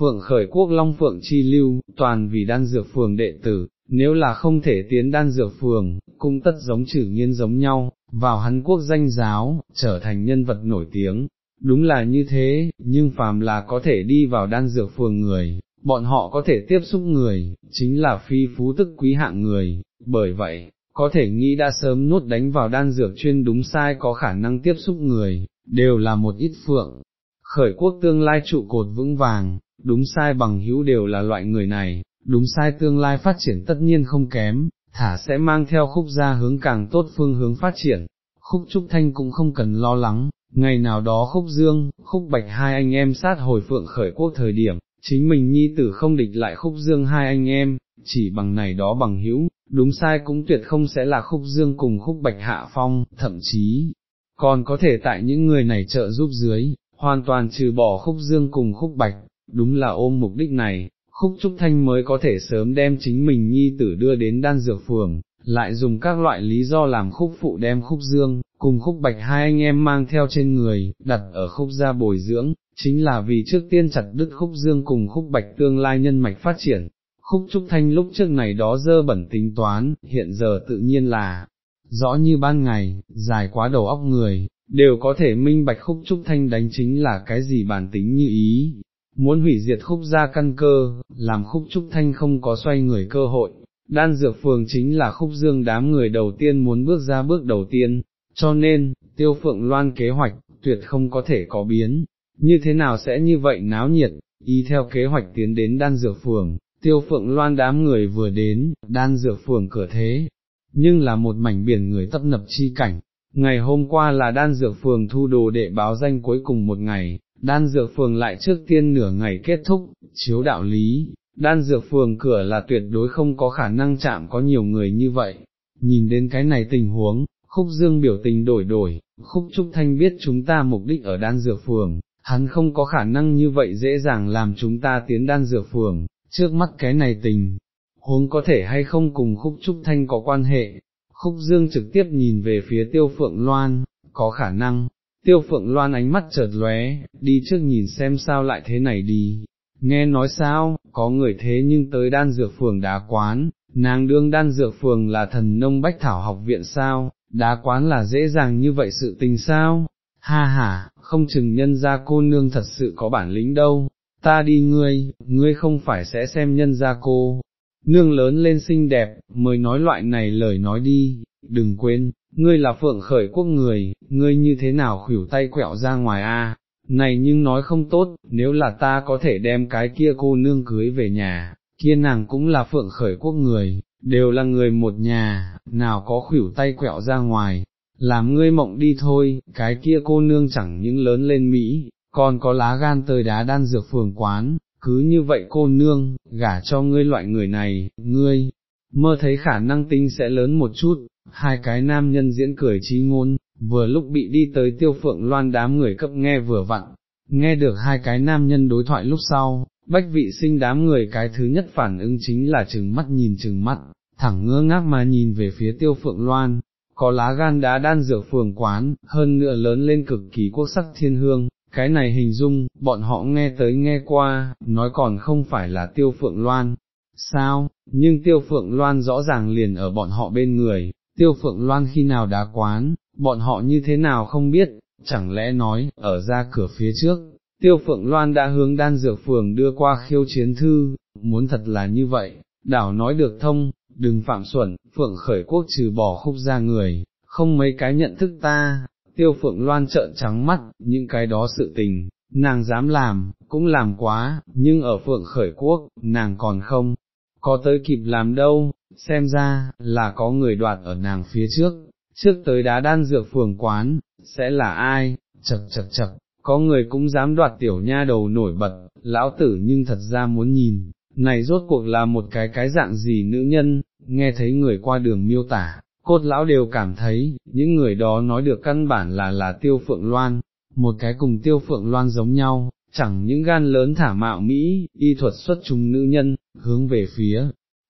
Phượng khởi quốc long phượng chi lưu, toàn vì đan dược phường đệ tử, nếu là không thể tiến đan dược phường, cung tất giống trừ nghiên giống nhau, vào hắn quốc danh giáo, trở thành nhân vật nổi tiếng. Đúng là như thế, nhưng phàm là có thể đi vào đan dược phường người, bọn họ có thể tiếp xúc người, chính là phi phú tức quý hạng người, bởi vậy, có thể nghĩ đã sớm nuốt đánh vào đan dược chuyên đúng sai có khả năng tiếp xúc người, đều là một ít phượng. Khởi quốc tương lai trụ cột vững vàng, đúng sai bằng hữu đều là loại người này, đúng sai tương lai phát triển tất nhiên không kém, thả sẽ mang theo khúc gia hướng càng tốt phương hướng phát triển, khúc trúc thanh cũng không cần lo lắng, ngày nào đó khúc dương, khúc bạch hai anh em sát hồi phượng khởi quốc thời điểm, chính mình nhi tử không địch lại khúc dương hai anh em, chỉ bằng này đó bằng hữu, đúng sai cũng tuyệt không sẽ là khúc dương cùng khúc bạch hạ phong, thậm chí, còn có thể tại những người này trợ giúp dưới, hoàn toàn trừ bỏ khúc dương cùng khúc bạch, đúng là ôm mục đích này, khúc trúc thanh mới có thể sớm đem chính mình nhi tử đưa đến đan dược phường, lại dùng các loại lý do làm khúc phụ đem khúc dương, cùng khúc bạch hai anh em mang theo trên người, đặt ở khúc gia bồi dưỡng, chính là vì trước tiên chặt đứt khúc dương cùng khúc bạch tương lai nhân mạch phát triển. Khúc Trúc Thanh lúc trước này đó dơ bẩn tính toán, hiện giờ tự nhiên là, rõ như ban ngày, dài quá đầu óc người, đều có thể minh bạch Khúc Trúc Thanh đánh chính là cái gì bản tính như ý, muốn hủy diệt Khúc gia căn cơ, làm Khúc Trúc Thanh không có xoay người cơ hội, đan dược phường chính là Khúc Dương đám người đầu tiên muốn bước ra bước đầu tiên, cho nên, tiêu phượng loan kế hoạch, tuyệt không có thể có biến, như thế nào sẽ như vậy náo nhiệt, y theo kế hoạch tiến đến đan dược phường, tiêu phượng loan đám người vừa đến, đan dược phường cửa thế, nhưng là một mảnh biển người tấp nập chi cảnh. Ngày hôm qua là đan dược phường thu đồ đệ báo danh cuối cùng một ngày, đan dược phường lại trước tiên nửa ngày kết thúc, chiếu đạo lý, đan dược phường cửa là tuyệt đối không có khả năng chạm có nhiều người như vậy. Nhìn đến cái này tình huống, khúc dương biểu tình đổi đổi, khúc trúc thanh biết chúng ta mục đích ở đan dược phường, hắn không có khả năng như vậy dễ dàng làm chúng ta tiến đan dược phường, trước mắt cái này tình, huống có thể hay không cùng khúc trúc thanh có quan hệ, khúc dương trực tiếp nhìn về phía tiêu phượng loan, có khả năng, tiêu phượng loan ánh mắt chợt lóe, đi trước nhìn xem sao lại thế này đi, nghe nói sao, có người thế nhưng tới đan dược phường đá quán, nàng đương đan dược phường là thần nông bách thảo học viện sao, đá quán là dễ dàng như vậy sự tình sao, ha ha, không chừng nhân ra cô nương thật sự có bản lĩnh đâu, ta đi ngươi, ngươi không phải sẽ xem nhân ra cô, nương lớn lên xinh đẹp, mới nói loại này lời nói đi, đừng quên, ngươi là phượng khởi quốc người, ngươi như thế nào khủyểu tay quẹo ra ngoài a? này nhưng nói không tốt, nếu là ta có thể đem cái kia cô nương cưới về nhà, kia nàng cũng là phượng khởi quốc người, đều là người một nhà, nào có khủyểu tay quẹo ra ngoài, làm ngươi mộng đi thôi, cái kia cô nương chẳng những lớn lên Mỹ, còn có lá gan tới đá đan dược phường quán, cứ như vậy cô nương, gả cho ngươi loại người này, ngươi, mơ thấy khả năng tinh sẽ lớn một chút, hai cái nam nhân diễn cười trí ngôn, vừa lúc bị đi tới tiêu phượng loan đám người cấp nghe vừa vặn, nghe được hai cái nam nhân đối thoại lúc sau, bách vị sinh đám người cái thứ nhất phản ứng chính là chừng mắt nhìn chừng mắt, thẳng ngơ ngác mà nhìn về phía tiêu phượng loan, có lá gan đá đan dược phường quán, hơn nữa lớn lên cực kỳ quốc sắc thiên hương, cái này hình dung, bọn họ nghe tới nghe qua, nói còn không phải là tiêu phượng loan, sao, nhưng tiêu phượng loan rõ ràng liền ở bọn họ bên người, tiêu phượng loan khi nào đá quán, bọn họ như thế nào không biết, chẳng lẽ nói, ở ra cửa phía trước, tiêu phượng loan đã hướng đan dược phường đưa qua khiêu chiến thư, muốn thật là như vậy, đảo nói được thông, đừng phạm xuẩn, phượng khởi quốc trừ bỏ khúc ra người, không mấy cái nhận thức ta, tiêu phượng loan trợn trắng mắt, những cái đó sự tình, nàng dám làm, cũng làm quá, nhưng ở phượng khởi quốc, nàng còn không, có tới kịp làm đâu, xem ra, là có người đoạt ở nàng phía trước, trước tới đá đan dược phường quán, sẽ là ai, chật chật chật, có người cũng dám đoạt tiểu nha đầu nổi bật, lão tử nhưng thật ra muốn nhìn, này rốt cuộc là một cái cái dạng gì nữ nhân, nghe thấy người qua đường miêu tả, cốt lão đều cảm thấy, những người đó nói được căn bản là là tiêu phượng loan, một cái cùng tiêu phượng loan giống nhau, chẳng những gan lớn thả mạo Mỹ, y thuật xuất chúng nữ nhân, hướng về phía,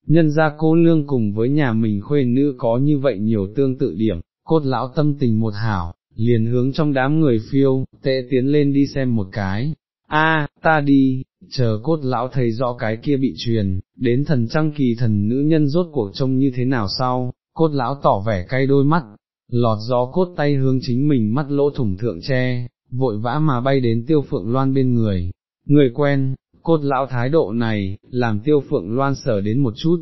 nhân ra cô nương cùng với nhà mình khuê nữ có như vậy nhiều tương tự điểm, cốt lão tâm tình một hảo, liền hướng trong đám người phiêu, tệ tiến lên đi xem một cái, a ta đi, chờ cốt lão thấy rõ cái kia bị truyền, đến thần trăng kỳ thần nữ nhân rốt cuộc trông như thế nào sau, cốt lão tỏ vẻ cay đôi mắt, lọt gió cốt tay hướng chính mình mắt lỗ thủng thượng tre, vội vã mà bay đến tiêu phượng loan bên người, người quen, cốt lão thái độ này, làm tiêu phượng loan sở đến một chút,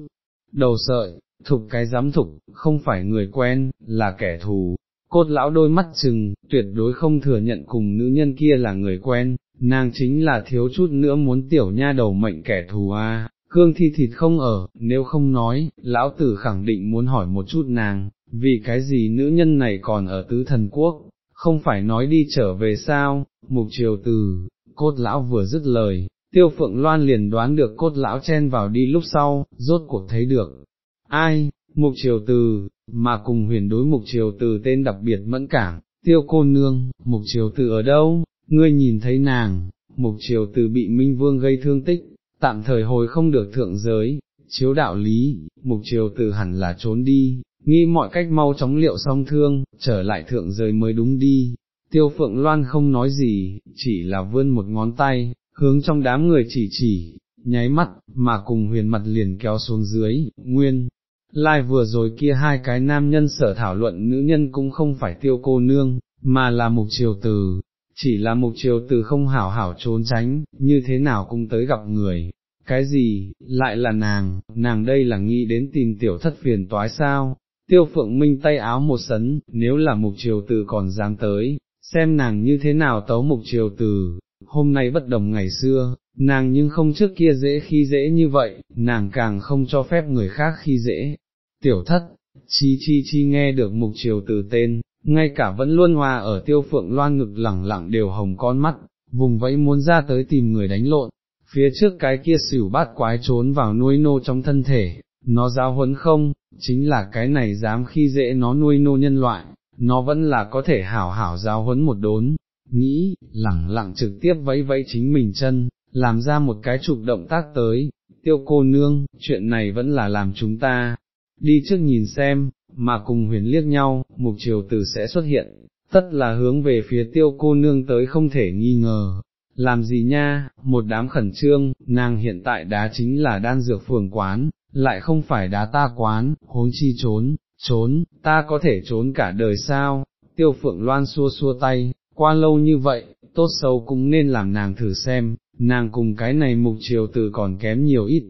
đầu sợi, thục cái dám thục, không phải người quen, là kẻ thù, cốt lão đôi mắt chừng, tuyệt đối không thừa nhận cùng nữ nhân kia là người quen, nàng chính là thiếu chút nữa muốn tiểu nha đầu mệnh kẻ thù a. Cương thi thịt không ở, nếu không nói, lão tử khẳng định muốn hỏi một chút nàng, vì cái gì nữ nhân này còn ở tứ thần quốc, không phải nói đi trở về sao, mục triều từ, cốt lão vừa dứt lời, tiêu phượng loan liền đoán được cốt lão chen vào đi lúc sau, rốt cuộc thấy được. Ai, mục triều từ, mà cùng huyền đối mục triều từ tên đặc biệt mẫn cảm, tiêu cô nương, mục triều từ ở đâu, ngươi nhìn thấy nàng, mục triều từ bị minh vương gây thương tích, tạm thời hồi không được thượng giới, chiếu đạo lý, mục triều từ hẳn là trốn đi, nghĩ mọi cách mau chóng liệu xong thương, trở lại thượng giới mới đúng đi. Tiêu phượng loan không nói gì, chỉ là vươn một ngón tay, hướng trong đám người chỉ chỉ, nháy mắt, mà cùng huyền mặt liền kéo xuống dưới, nguyên. Lai vừa rồi kia hai cái nam nhân sở thảo luận nữ nhân cũng không phải tiêu cô nương, mà là mục triều từ, chỉ là mục triều từ không hảo hảo trốn tránh, như thế nào cũng tới gặp người. Cái gì, lại là nàng, nàng đây là nghĩ đến tìm tiểu thất phiền toái sao, tiêu phượng minh tay áo một sấn, nếu là mục triều từ còn dám tới, xem nàng như thế nào tấu mục triều từ, hôm nay bất đồng ngày xưa, nàng nhưng không trước kia dễ khi dễ như vậy, nàng càng không cho phép người khác khi dễ. Tiểu thất, chi chi chi nghe được mục triều từ tên, ngay cả vẫn luôn hòa ở tiêu phượng loan ngực lẳng lặng đều hồng con mắt, vùng vẫy muốn ra tới tìm người đánh lộn, phía trước cái kia xỉu bát quái trốn vào nuôi nô trong thân thể, nó giáo huấn không, chính là cái này dám khi dễ nó nuôi nô nhân loại, nó vẫn là có thể hảo hảo giáo huấn một đốn, nghĩ, lẳng lặng trực tiếp vẫy vẫy chính mình chân, làm ra một cái trục động tác tới, tiêu cô nương, chuyện này vẫn là làm chúng ta, đi trước nhìn xem, mà cùng huyền liếc nhau, mục triều tử sẽ xuất hiện, tất là hướng về phía tiêu cô nương tới không thể nghi ngờ. Làm gì nha, một đám khẩn trương, nàng hiện tại đá chính là đan dược phường quán, lại không phải đá ta quán, hốn chi trốn, trốn, ta có thể trốn cả đời sao, tiêu phượng loan xua xua tay, qua lâu như vậy, tốt xấu cũng nên làm nàng thử xem, nàng cùng cái này mục triều từ còn kém nhiều ít,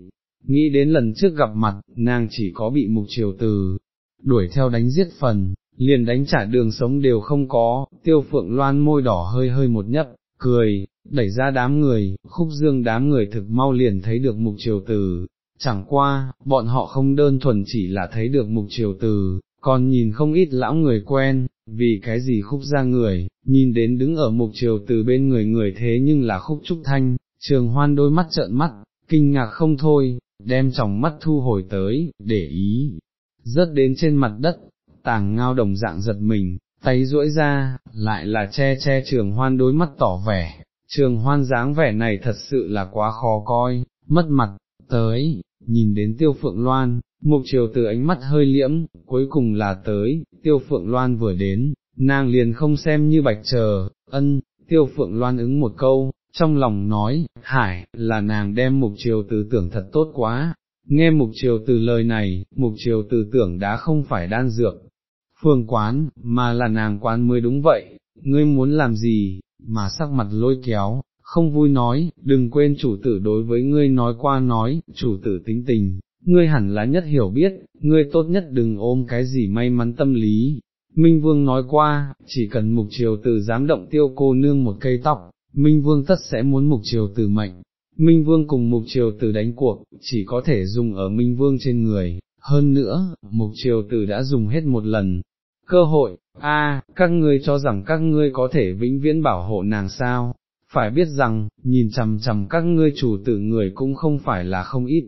nghĩ đến lần trước gặp mặt, nàng chỉ có bị mục triều từ, đuổi theo đánh giết phần, liền đánh trả đường sống đều không có, tiêu phượng loan môi đỏ hơi hơi một nhấp, cười, đẩy ra đám người, khúc dương đám người thực mau liền thấy được mục triều từ, chẳng qua, bọn họ không đơn thuần chỉ là thấy được mục triều từ, còn nhìn không ít lão người quen, vì cái gì khúc ra người, nhìn đến đứng ở mục triều từ bên người người thế nhưng là khúc trúc thanh, trường hoan đôi mắt trợn mắt, kinh ngạc không thôi, đem tròng mắt thu hồi tới, để ý, rớt đến trên mặt đất, tàng ngao đồng dạng giật mình, tay duỗi ra, lại là che che trường hoan đối mắt tỏ vẻ, trường hoan dáng vẻ này thật sự là quá khó coi, mất mặt, tới, nhìn đến tiêu phượng loan, mục triều từ ánh mắt hơi liễm, cuối cùng là tới, tiêu phượng loan vừa đến, nàng liền không xem như bạch chờ, ân, tiêu phượng loan ứng một câu, trong lòng nói, hải, là nàng đem mục triều từ tưởng thật tốt quá, nghe mục triều từ lời này, mục triều từ tưởng đã không phải đan dược, phương quán, mà là nàng quán mới đúng vậy, ngươi muốn làm gì, mà sắc mặt lôi kéo, không vui nói, đừng quên chủ tử đối với ngươi nói qua nói, chủ tử tính tình, ngươi hẳn là nhất hiểu biết, ngươi tốt nhất đừng ôm cái gì may mắn tâm lý. Minh Vương nói qua, chỉ cần mục triều tử dám động tiêu cô nương một cây tóc, Minh Vương tất sẽ muốn mục triều tử mệnh. Minh Vương cùng mục triều tử đánh cuộc, chỉ có thể dùng ở Minh Vương trên người, hơn nữa, mục triều tử đã dùng hết một lần. Cơ hội, a, các ngươi cho rằng các ngươi có thể vĩnh viễn bảo hộ nàng sao, phải biết rằng, nhìn chằm chằm các ngươi chủ tử người cũng không phải là không ít,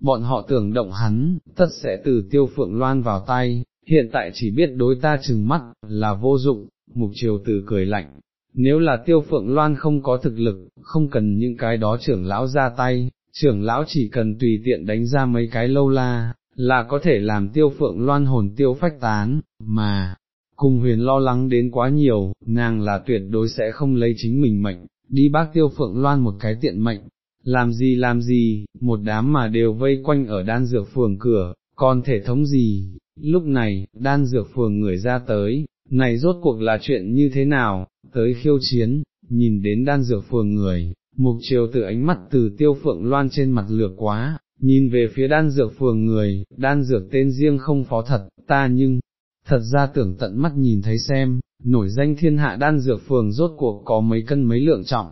bọn họ tưởng động hắn, tất sẽ từ tiêu phượng loan vào tay, hiện tại chỉ biết đối ta chừng mắt, là vô dụng, mục triều tử cười lạnh. Nếu là tiêu phượng loan không có thực lực, không cần những cái đó trưởng lão ra tay, trưởng lão chỉ cần tùy tiện đánh ra mấy cái lâu la, là có thể làm tiêu phượng loan hồn tiêu phách tán, mà, cùng huyền lo lắng đến quá nhiều, nàng là tuyệt đối sẽ không lấy chính mình mệnh, đi bác tiêu phượng loan một cái tiện mệnh, làm gì làm gì, một đám mà đều vây quanh ở đan dược phường cửa, còn thể thống gì, lúc này, đan dược phường người ra tới, này rốt cuộc là chuyện như thế nào, tới khiêu chiến, nhìn đến đan dược phường người, mục chiều từ ánh mắt từ tiêu phượng loan trên mặt lược quá, nhìn về phía đan dược phường người, đan dược tên riêng không phó thật, ta nhưng, thật ra tưởng tận mắt nhìn thấy xem, nổi danh thiên hạ đan dược phường rốt cuộc có mấy cân mấy lượng trọng,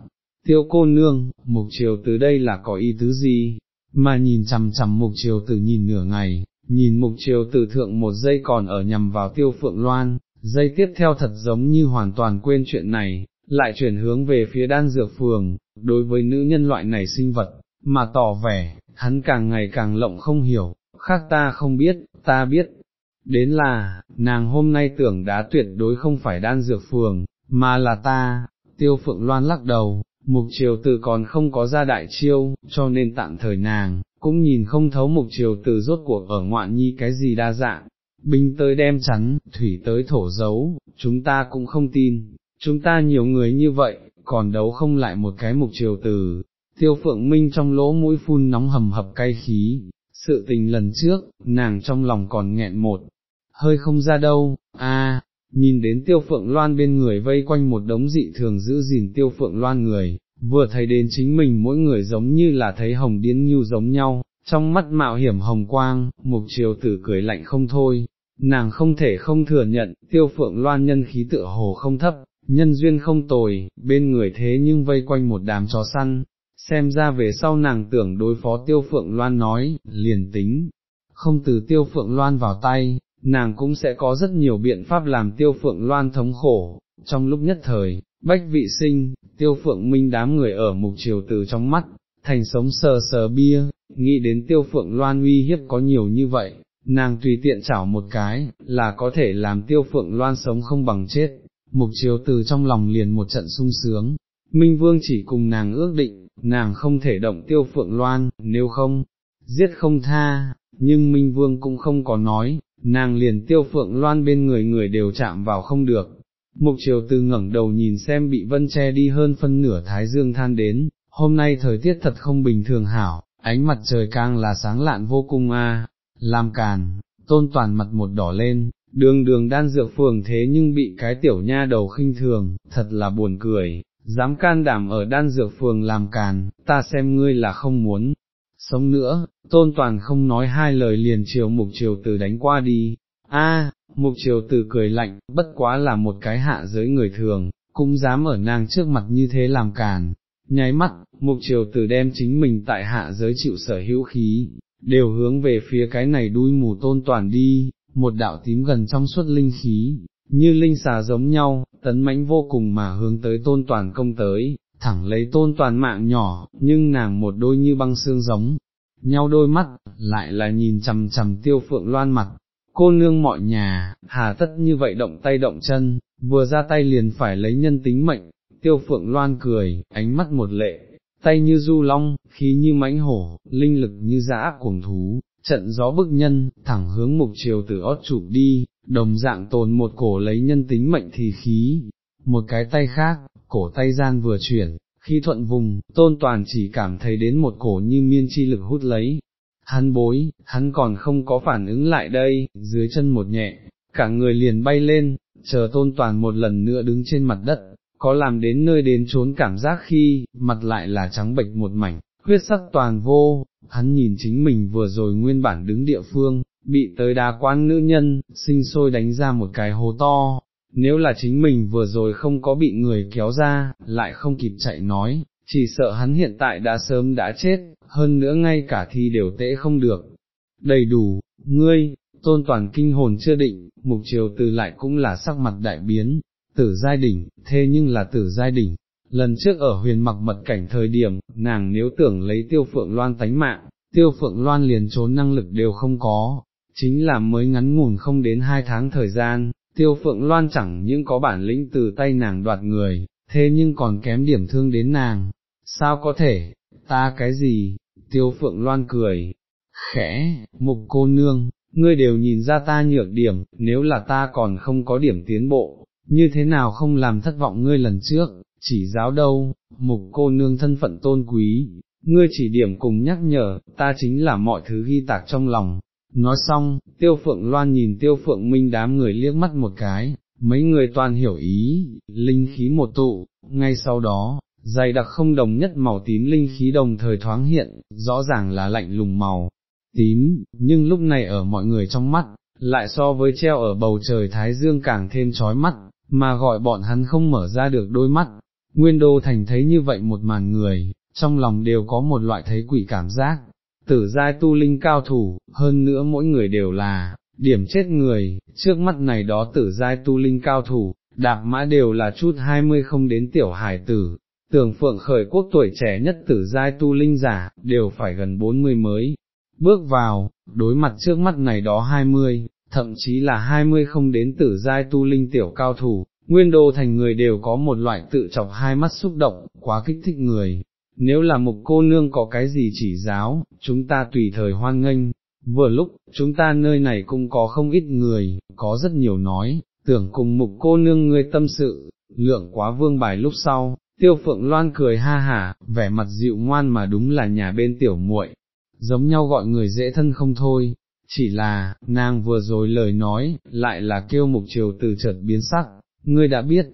tiêu cô nương, mục chiều từ đây là có ý tứ gì, mà nhìn chằm chằm mục chiều từ nhìn nửa ngày, nhìn mục chiều từ thượng một giây còn ở nhằm vào tiêu phượng loan, dây tiếp theo thật giống như hoàn toàn quên chuyện này, lại chuyển hướng về phía đan dược phường, đối với nữ nhân loại này sinh vật, mà tỏ vẻ, hắn càng ngày càng lộng không hiểu, khác ta không biết, ta biết, đến là, nàng hôm nay tưởng đã tuyệt đối không phải đan dược phường, mà là ta, tiêu phượng loan lắc đầu, mục triều tử còn không có ra đại chiêu, cho nên tạm thời nàng, cũng nhìn không thấu mục triều tử rốt cuộc ở ngoạn nhi cái gì đa dạng, binh tới đem chắn, thủy tới thổ dấu, chúng ta cũng không tin, chúng ta nhiều người như vậy, còn đấu không lại một cái mục triều tử. Tiêu phượng minh trong lỗ mũi phun nóng hầm hập cay khí, sự tình lần trước, nàng trong lòng còn nghẹn một, hơi không ra đâu, a nhìn đến tiêu phượng loan bên người vây quanh một đống dị thường giữ gìn tiêu phượng loan người, vừa thấy đến chính mình mỗi người giống như là thấy hồng điên nhu giống nhau, trong mắt mạo hiểm hồng quang, mục triều tử cười lạnh không thôi, nàng không thể không thừa nhận, tiêu phượng loan nhân khí tựa hồ không thấp, nhân duyên không tồi, bên người thế nhưng vây quanh một đám chó săn, xem ra về sau nàng tưởng đối phó tiêu phượng loan nói, liền tính, không từ tiêu phượng loan vào tay, nàng cũng sẽ có rất nhiều biện pháp làm tiêu phượng loan thống khổ, trong lúc nhất thời, bách vị sinh, tiêu phượng minh đám người ở mục triều từ trong mắt, thành sống sờ sờ bia, nghĩ đến tiêu phượng loan uy hiếp có nhiều như vậy, nàng tùy tiện chảo một cái, là có thể làm tiêu phượng loan sống không bằng chết, mục triều từ trong lòng liền một trận sung sướng, Minh Vương chỉ cùng nàng ước định, nàng không thể động tiêu phượng loan, nếu không, giết không tha, nhưng Minh Vương cũng không có nói, nàng liền tiêu phượng loan bên người người đều chạm vào không được. Mục triều từ ngẩng đầu nhìn xem bị vân che đi hơn phân nửa thái dương than đến, hôm nay thời tiết thật không bình thường hảo, ánh mặt trời càng là sáng lạn vô cùng a làm càn, tôn toàn mặt một đỏ lên, đường đường đan dược phường thế nhưng bị cái tiểu nha đầu khinh thường, thật là buồn cười, dám can đảm ở đan dược phường làm càn, ta xem ngươi là không muốn, sống nữa, tôn toàn không nói hai lời liền chiều mục triều tử đánh qua đi, a mục triều tử cười lạnh, bất quá là một cái hạ giới người thường, cũng dám ở nàng trước mặt như thế làm càn, nháy mắt, mục triều tử đem chính mình tại hạ giới chịu sở hữu khí, đều hướng về phía cái này đuôi mù tôn toàn đi, một đạo tím gần trong suốt linh khí, như linh xà giống nhau, tấn mãnh vô cùng mà hướng tới tôn toàn công tới, thẳng lấy tôn toàn mạng nhỏ, nhưng nàng một đôi như băng xương giống, nhau đôi mắt, lại là nhìn chằm chằm tiêu phượng loan mặt, cô nương mọi nhà, hà tất như vậy động tay động chân, vừa ra tay liền phải lấy nhân tính mệnh, tiêu phượng loan cười, ánh mắt một lệ, tay như du long, khí như mãnh hổ, linh lực như dã cuồng thú, trận gió bức nhân, thẳng hướng mục chiều từ ót chụp đi, đồng dạng tồn một cổ lấy nhân tính mệnh thì khí, một cái tay khác, cổ tay gian vừa chuyển, khi thuận vùng, tôn toàn chỉ cảm thấy đến một cổ như miên chi lực hút lấy. Hắn bối, hắn còn không có phản ứng lại đây, dưới chân một nhẹ, cả người liền bay lên, chờ tôn toàn một lần nữa đứng trên mặt đất, có làm đến nơi đến trốn cảm giác khi, mặt lại là trắng bệch một mảnh, huyết sắc toàn vô, hắn nhìn chính mình vừa rồi nguyên bản đứng địa phương, bị tới đá quan nữ nhân, sinh sôi đánh ra một cái hố to, nếu là chính mình vừa rồi không có bị người kéo ra, lại không kịp chạy nói, chỉ sợ hắn hiện tại đã sớm đã chết, hơn nữa ngay cả thi đều tễ không được. Đầy đủ, ngươi, tôn toàn kinh hồn chưa định, mục triều từ lại cũng là sắc mặt đại biến, tử giai đỉnh, thế nhưng là tử giai đỉnh. Lần trước ở huyền mặc mật cảnh thời điểm, nàng nếu tưởng lấy tiêu phượng loan tánh mạng, tiêu phượng loan liền trốn năng lực đều không có, chính là mới ngắn ngủn không đến hai tháng thời gian, tiêu phượng loan chẳng những có bản lĩnh từ tay nàng đoạt người, thế nhưng còn kém điểm thương đến nàng, sao có thể, ta cái gì, tiêu phượng loan cười, khẽ, mục cô nương, ngươi đều nhìn ra ta nhược điểm, nếu là ta còn không có điểm tiến bộ, như thế nào không làm thất vọng ngươi lần trước, chỉ giáo đâu, mục cô nương thân phận tôn quý, ngươi chỉ điểm cùng nhắc nhở, ta chính là mọi thứ ghi tạc trong lòng. Nói xong, tiêu phượng loan nhìn tiêu phượng minh đám người liếc mắt một cái, mấy người toàn hiểu ý, linh khí một tụ, ngay sau đó, dày đặc không đồng nhất màu tím linh khí đồng thời thoáng hiện, rõ ràng là lạnh lùng màu tím, nhưng lúc này ở mọi người trong mắt, lại so với treo ở bầu trời Thái Dương càng thêm chói mắt, mà gọi bọn hắn không mở ra được đôi mắt. Nguyên Đô Thành thấy như vậy một màn người, trong lòng đều có một loại thấy quỷ cảm giác, tử giai tu linh cao thủ, hơn nữa mỗi người đều là, điểm chết người, trước mắt này đó tử giai tu linh cao thủ, đạp mã đều là chút hai mươi không đến tiểu hải tử, tưởng phượng khởi quốc tuổi trẻ nhất tử giai tu linh giả, đều phải gần bốn mươi mới, bước vào, đối mặt trước mắt này đó hai mươi, thậm chí là hai mươi không đến tử giai tu linh tiểu cao thủ, nguyên đô thành người đều có một loại tự chọc hai mắt xúc động, quá kích thích người. Nếu là một cô nương có cái gì chỉ giáo, chúng ta tùy thời hoan nghênh, vừa lúc, chúng ta nơi này cũng có không ít người, có rất nhiều nói, tưởng cùng mục cô nương ngươi tâm sự, lượng quá vương bài lúc sau, tiêu phượng loan cười ha hả, vẻ mặt dịu ngoan mà đúng là nhà bên tiểu muội, giống nhau gọi người dễ thân không thôi, chỉ là, nàng vừa rồi lời nói, lại là kêu mục triều từ chợt biến sắc, ngươi đã biết,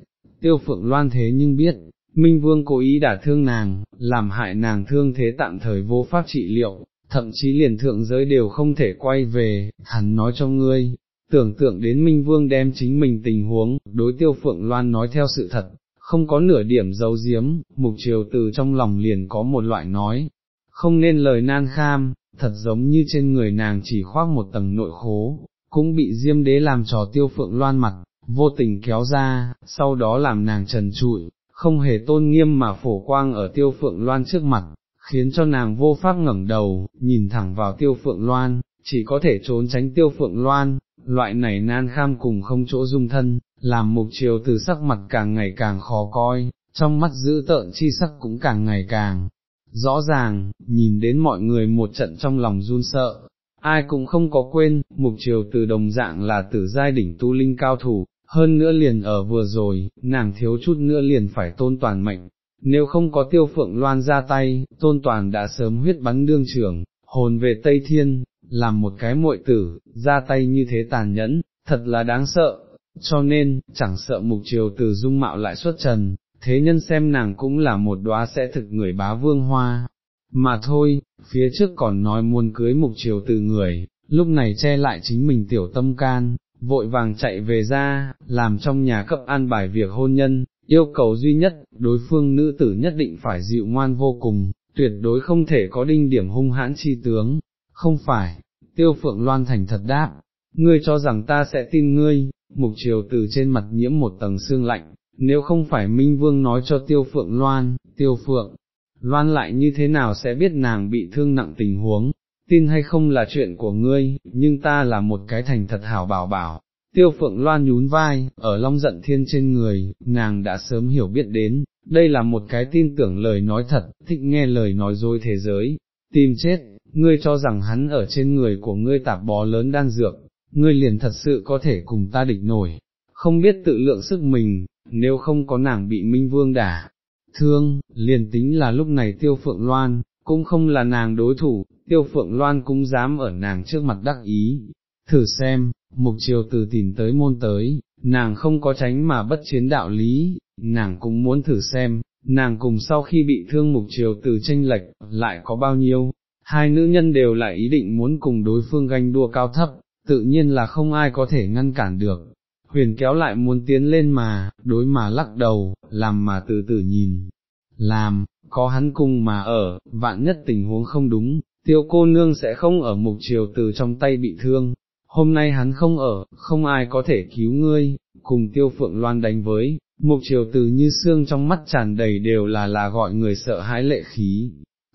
tiêu phượng loan thế nhưng biết, Minh Vương cố ý đả thương nàng, làm hại nàng thương thế tạm thời vô pháp trị liệu, thậm chí liền thượng giới đều không thể quay về, hắn nói cho ngươi, tưởng tượng đến Minh Vương đem chính mình tình huống, đối tiêu phượng loan nói theo sự thật, không có nửa điểm giấu giếm, mục triều từ trong lòng liền có một loại nói, không nên lời nan kham, thật giống như trên người nàng chỉ khoác một tầng nội khố, cũng bị diêm đế làm trò tiêu phượng loan mặt, vô tình kéo ra, sau đó làm nàng trần trụi, không hề tôn nghiêm mà phổ quang ở tiêu phượng loan trước mặt, khiến cho nàng vô pháp ngẩng đầu, nhìn thẳng vào tiêu phượng loan, chỉ có thể trốn tránh tiêu phượng loan, loại này nan kham cùng không chỗ dung thân, làm mục chiều từ sắc mặt càng ngày càng khó coi, trong mắt giữ tợn chi sắc cũng càng ngày càng rõ ràng, nhìn đến mọi người một trận trong lòng run sợ, ai cũng không có quên, mục triều từ đồng dạng là tử giai đỉnh tu linh cao thủ, hơn nữa liền ở vừa rồi, nàng thiếu chút nữa liền phải tôn toàn mệnh, nếu không có tiêu phượng loan ra tay, tôn toàn đã sớm huyết bắn đương trưởng, hồn về Tây Thiên, làm một cái muội tử, ra tay như thế tàn nhẫn, thật là đáng sợ, cho nên, chẳng sợ mục chiều từ dung mạo lại xuất trần, thế nhân xem nàng cũng là một đóa sẽ thực người bá vương hoa. Mà thôi, phía trước còn nói muốn cưới mục chiều từ người, lúc này che lại chính mình tiểu tâm can, vội vàng chạy về ra, làm trong nhà cấp an bài việc hôn nhân, yêu cầu duy nhất, đối phương nữ tử nhất định phải dịu ngoan vô cùng, tuyệt đối không thể có đinh điểm hung hãn chi tướng, không phải, tiêu phượng loan thành thật đáp, ngươi cho rằng ta sẽ tin ngươi, mục chiều từ trên mặt nhiễm một tầng xương lạnh, nếu không phải Minh Vương nói cho Tiêu Phượng Loan, Tiêu Phượng, Loan lại như thế nào sẽ biết nàng bị thương nặng tình huống, tin hay không là chuyện của ngươi, nhưng ta là một cái thành thật hảo bảo bảo. Tiêu Phượng Loan nhún vai, ở long giận thiên trên người, nàng đã sớm hiểu biết đến, đây là một cái tin tưởng lời nói thật, thích nghe lời nói dối thế giới, tìm chết, ngươi cho rằng hắn ở trên người của ngươi tạp bó lớn đan dược, ngươi liền thật sự có thể cùng ta địch nổi, không biết tự lượng sức mình, nếu không có nàng bị Minh Vương đả, thương, liền tính là lúc này Tiêu Phượng Loan, cũng không là nàng đối thủ, Tiêu Phượng Loan cũng dám ở nàng trước mặt đắc ý, thử xem, mục chiều từ tìm tới môn tới, nàng không có tránh mà bất chiến đạo lý, nàng cũng muốn thử xem, nàng cùng sau khi bị thương mục chiều từ tranh lệch, lại có bao nhiêu, hai nữ nhân đều lại ý định muốn cùng đối phương ganh đua cao thấp, tự nhiên là không ai có thể ngăn cản được, huyền kéo lại muốn tiến lên mà, đối mà lắc đầu, làm mà từ từ nhìn, làm, có hắn cùng mà ở, vạn nhất tình huống không đúng, tiêu cô nương sẽ không ở mục chiều từ trong tay bị thương, hôm nay hắn không ở, không ai có thể cứu ngươi, cùng tiêu phượng loan đánh với, mục chiều từ như xương trong mắt tràn đầy đều là là gọi người sợ hãi lệ khí,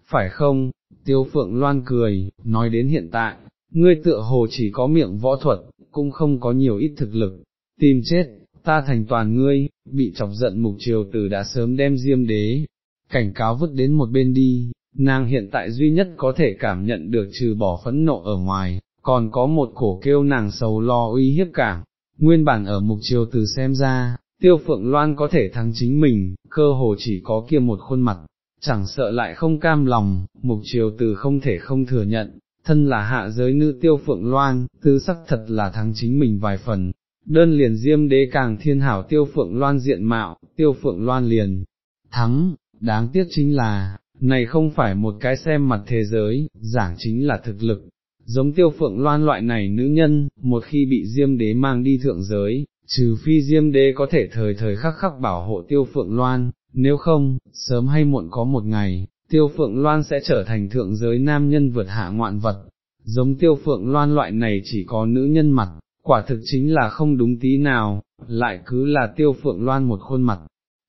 phải không, tiêu phượng loan cười, nói đến hiện tại, ngươi tựa hồ chỉ có miệng võ thuật, cũng không có nhiều ít thực lực, tìm chết, ta thành toàn ngươi, bị chọc giận mục triều tử đã sớm đem diêm đế, cảnh cáo vứt đến một bên đi, nàng hiện tại duy nhất có thể cảm nhận được trừ bỏ phẫn nộ ở ngoài, còn có một cổ kêu nàng sầu lo uy hiếp cảm, nguyên bản ở mục triều tử xem ra, tiêu phượng loan có thể thắng chính mình, cơ hồ chỉ có kia một khuôn mặt, chẳng sợ lại không cam lòng, mục triều tử không thể không thừa nhận, thân là hạ giới nữ tiêu phượng loan, tư sắc thật là thắng chính mình vài phần, đơn liền diêm đế càng thiên hảo tiêu phượng loan diện mạo, tiêu phượng loan liền, thắng, đáng tiếc chính là, này không phải một cái xem mặt thế giới, giảng chính là thực lực. Giống tiêu phượng loan loại này nữ nhân, một khi bị diêm đế mang đi thượng giới, trừ phi diêm đế có thể thời thời khắc khắc bảo hộ tiêu phượng loan, nếu không, sớm hay muộn có một ngày, tiêu phượng loan sẽ trở thành thượng giới nam nhân vượt hạ ngoạn vật. Giống tiêu phượng loan loại này chỉ có nữ nhân mặt, quả thực chính là không đúng tí nào, lại cứ là tiêu phượng loan một khuôn mặt,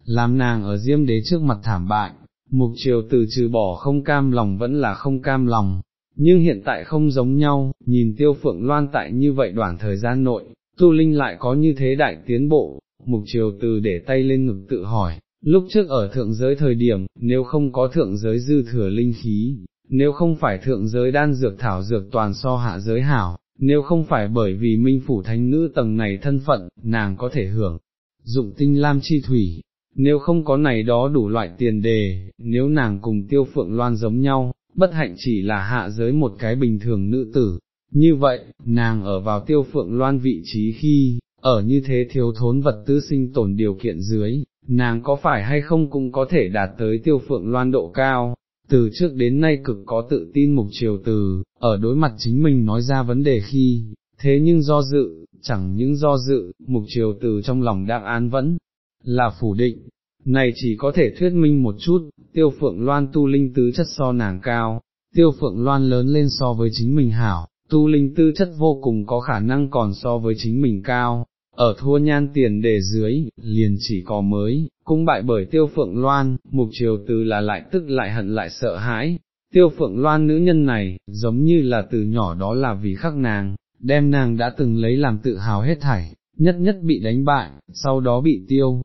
làm nàng ở diêm đế trước mặt thảm bại, mục triều từ trừ bỏ không cam lòng vẫn là không cam lòng, nhưng hiện tại không giống nhau, nhìn tiêu phượng loan tại như vậy đoạn thời gian nội, tu linh lại có như thế đại tiến bộ, mục triều từ để tay lên ngực tự hỏi, lúc trước ở thượng giới thời điểm, nếu không có thượng giới dư thừa linh khí, nếu không phải thượng giới đan dược thảo dược toàn so hạ giới hảo, nếu không phải bởi vì minh phủ thánh nữ tầng này thân phận, nàng có thể hưởng, dụng tinh lam chi thủy, nếu không có này đó đủ loại tiền đề, nếu nàng cùng tiêu phượng loan giống nhau, bất hạnh chỉ là hạ giới một cái bình thường nữ tử, như vậy, nàng ở vào tiêu phượng loan vị trí khi, ở như thế thiếu thốn vật tư sinh tồn điều kiện dưới, nàng có phải hay không cũng có thể đạt tới tiêu phượng loan độ cao, từ trước đến nay cực có tự tin mục triều từ, ở đối mặt chính mình nói ra vấn đề khi, thế nhưng do dự, chẳng những do dự, mục triều từ trong lòng đang án vẫn là phủ định, này chỉ có thể thuyết minh một chút, tiêu phượng loan tu linh tứ chất so nàng cao, tiêu phượng loan lớn lên so với chính mình hảo, tu linh tư chất vô cùng có khả năng còn so với chính mình cao, ở thua nhan tiền đề dưới, liền chỉ có mới, cũng bại bởi tiêu phượng loan, mục triều từ là lại tức lại hận lại sợ hãi, tiêu phượng loan nữ nhân này, giống như là từ nhỏ đó là vì khắc nàng, đem nàng đã từng lấy làm tự hào hết thảy, nhất nhất bị đánh bại, sau đó bị tiêu.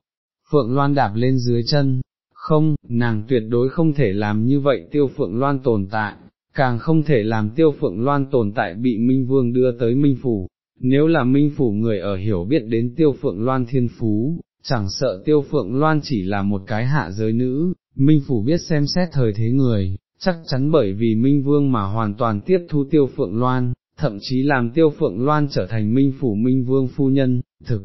Phượng Loan đạp lên dưới chân, không, nàng tuyệt đối không thể làm như vậy tiêu Phượng Loan tồn tại, càng không thể làm tiêu Phượng Loan tồn tại bị Minh Vương đưa tới Minh Phủ, nếu là Minh Phủ người ở hiểu biết đến tiêu Phượng Loan thiên phú, chẳng sợ tiêu Phượng Loan chỉ là một cái hạ giới nữ, Minh Phủ biết xem xét thời thế người, chắc chắn bởi vì Minh Vương mà hoàn toàn tiếp thu tiêu Phượng Loan, thậm chí làm tiêu Phượng Loan trở thành Minh Phủ Minh Vương phu nhân, thực.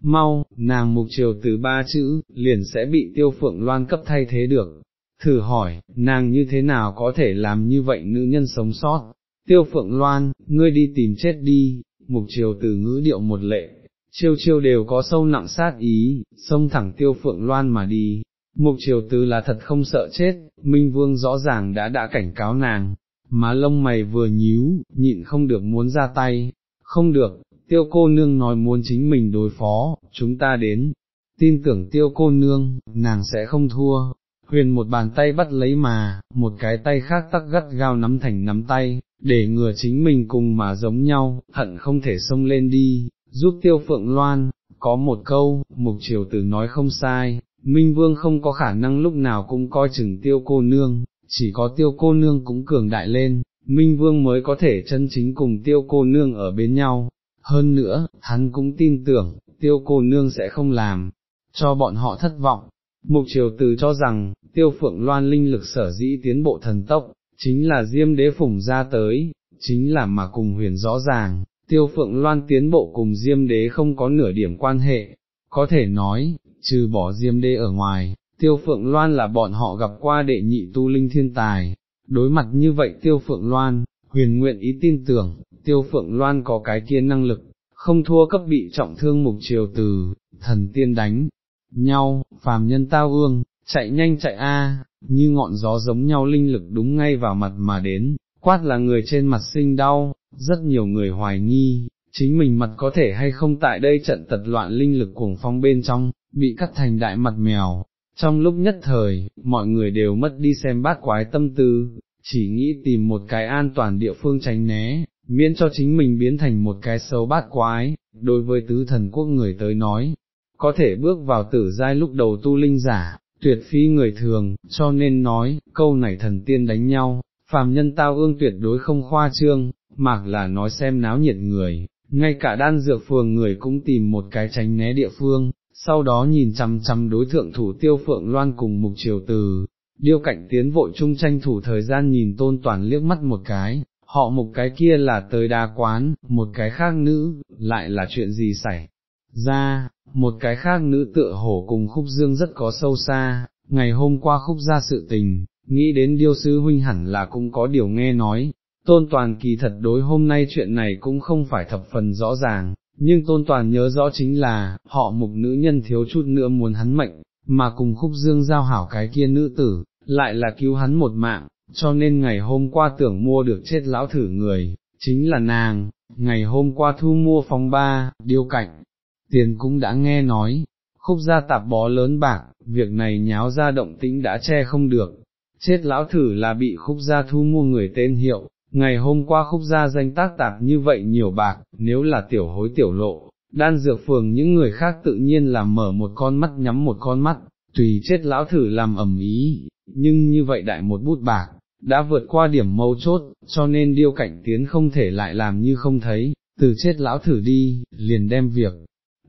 Mau, nàng mục triều từ ba chữ, liền sẽ bị tiêu phượng loan cấp thay thế được. Thử hỏi, nàng như thế nào có thể làm như vậy nữ nhân sống sót? Tiêu phượng loan, ngươi đi tìm chết đi, mục triều từ ngữ điệu một lệ, chiêu chiêu đều có sâu nặng sát ý, xông thẳng tiêu phượng loan mà đi. Mục triều từ là thật không sợ chết, Minh Vương rõ ràng đã đã cảnh cáo nàng, má lông mày vừa nhíu, nhịn không được muốn ra tay, không được, tiêu cô nương nói muốn chính mình đối phó, chúng ta đến, tin tưởng tiêu cô nương, nàng sẽ không thua. Huyền một bàn tay bắt lấy mà, một cái tay khác tắc gắt gao nắm thành nắm tay, để ngừa chính mình cùng mà giống nhau, hận không thể xông lên đi, giúp tiêu phượng loan, có một câu, mục triều tử nói không sai, Minh Vương không có khả năng lúc nào cũng coi chừng tiêu cô nương, chỉ có tiêu cô nương cũng cường đại lên, Minh Vương mới có thể chân chính cùng tiêu cô nương ở bên nhau. Hơn nữa, hắn cũng tin tưởng, tiêu cô nương sẽ không làm, cho bọn họ thất vọng. Mục triều từ cho rằng, tiêu phượng loan linh lực sở dĩ tiến bộ thần tốc, chính là diêm đế phủng ra tới, chính là mà cùng huyền rõ ràng, tiêu phượng loan tiến bộ cùng diêm đế không có nửa điểm quan hệ, có thể nói, trừ bỏ diêm đế ở ngoài, tiêu phượng loan là bọn họ gặp qua đệ nhị tu linh thiên tài, đối mặt như vậy tiêu phượng loan, huyền nguyện ý tin tưởng, tiêu phượng loan có cái kia năng lực, không thua cấp bị trọng thương mục triều từ, thần tiên đánh, nhau, phàm nhân tao ương, chạy nhanh chạy a, như ngọn gió giống nhau linh lực đúng ngay vào mặt mà đến, quát là người trên mặt sinh đau, rất nhiều người hoài nghi, chính mình mặt có thể hay không tại đây trận tật loạn linh lực cuồng phong bên trong, bị cắt thành đại mặt mèo. Trong lúc nhất thời, mọi người đều mất đi xem bát quái tâm tư, chỉ nghĩ tìm một cái an toàn địa phương tránh né, miễn cho chính mình biến thành một cái xấu bát quái, đối với tứ thần quốc người tới nói, có thể bước vào tử giai lúc đầu tu linh giả, tuyệt phi người thường, cho nên nói, câu này thần tiên đánh nhau, phàm nhân tao ương tuyệt đối không khoa trương, mạc là nói xem náo nhiệt người, ngay cả đan dược phường người cũng tìm một cái tránh né địa phương, sau đó nhìn chằm chằm đối thượng thủ tiêu phượng loan cùng mục triều từ, điêu cạnh tiến vội chung tranh thủ thời gian nhìn tôn toàn liếc mắt một cái, họ một cái kia là tới đa quán, một cái khác nữ, lại là chuyện gì xảy ra, một cái khác nữ tựa hổ cùng khúc dương rất có sâu xa, ngày hôm qua khúc ra sự tình, nghĩ đến điêu sư huynh hẳn là cũng có điều nghe nói, tôn toàn kỳ thật đối hôm nay chuyện này cũng không phải thập phần rõ ràng, nhưng tôn toàn nhớ rõ chính là, họ mục nữ nhân thiếu chút nữa muốn hắn mệnh, mà cùng khúc dương giao hảo cái kia nữ tử, lại là cứu hắn một mạng, cho nên ngày hôm qua tưởng mua được chết lão thử người, chính là nàng, ngày hôm qua thu mua phòng ba, điêu cảnh, tiền cũng đã nghe nói, khúc gia tạp bó lớn bạc, việc này nháo ra động tĩnh đã che không được, chết lão thử là bị khúc gia thu mua người tên hiệu, ngày hôm qua khúc gia danh tác tạp như vậy nhiều bạc, nếu là tiểu hối tiểu lộ, đan dược phường những người khác tự nhiên là mở một con mắt nhắm một con mắt, tùy chết lão thử làm ẩm ý, nhưng như vậy đại một bút bạc, đã vượt qua điểm mâu chốt, cho nên điêu cảnh tiến không thể lại làm như không thấy, từ chết lão thử đi, liền đem việc.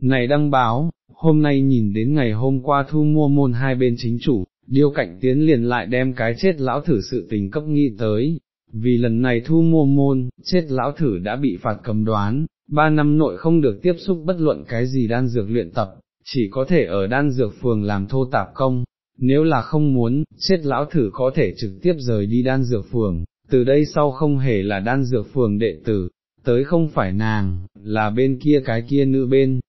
Này đăng báo, hôm nay nhìn đến ngày hôm qua thu mua môn hai bên chính chủ, điêu cảnh tiến liền lại đem cái chết lão thử sự tình cấp nghi tới, vì lần này thu mua môn, chết lão thử đã bị phạt cầm đoán, ba năm nội không được tiếp xúc bất luận cái gì đan dược luyện tập, chỉ có thể ở đan dược phường làm thô tạp công, nếu là không muốn, chết lão thử có thể trực tiếp rời đi đan dược phường, từ đây sau không hề là đan dược phường đệ tử, tới không phải nàng, là bên kia cái kia nữ bên,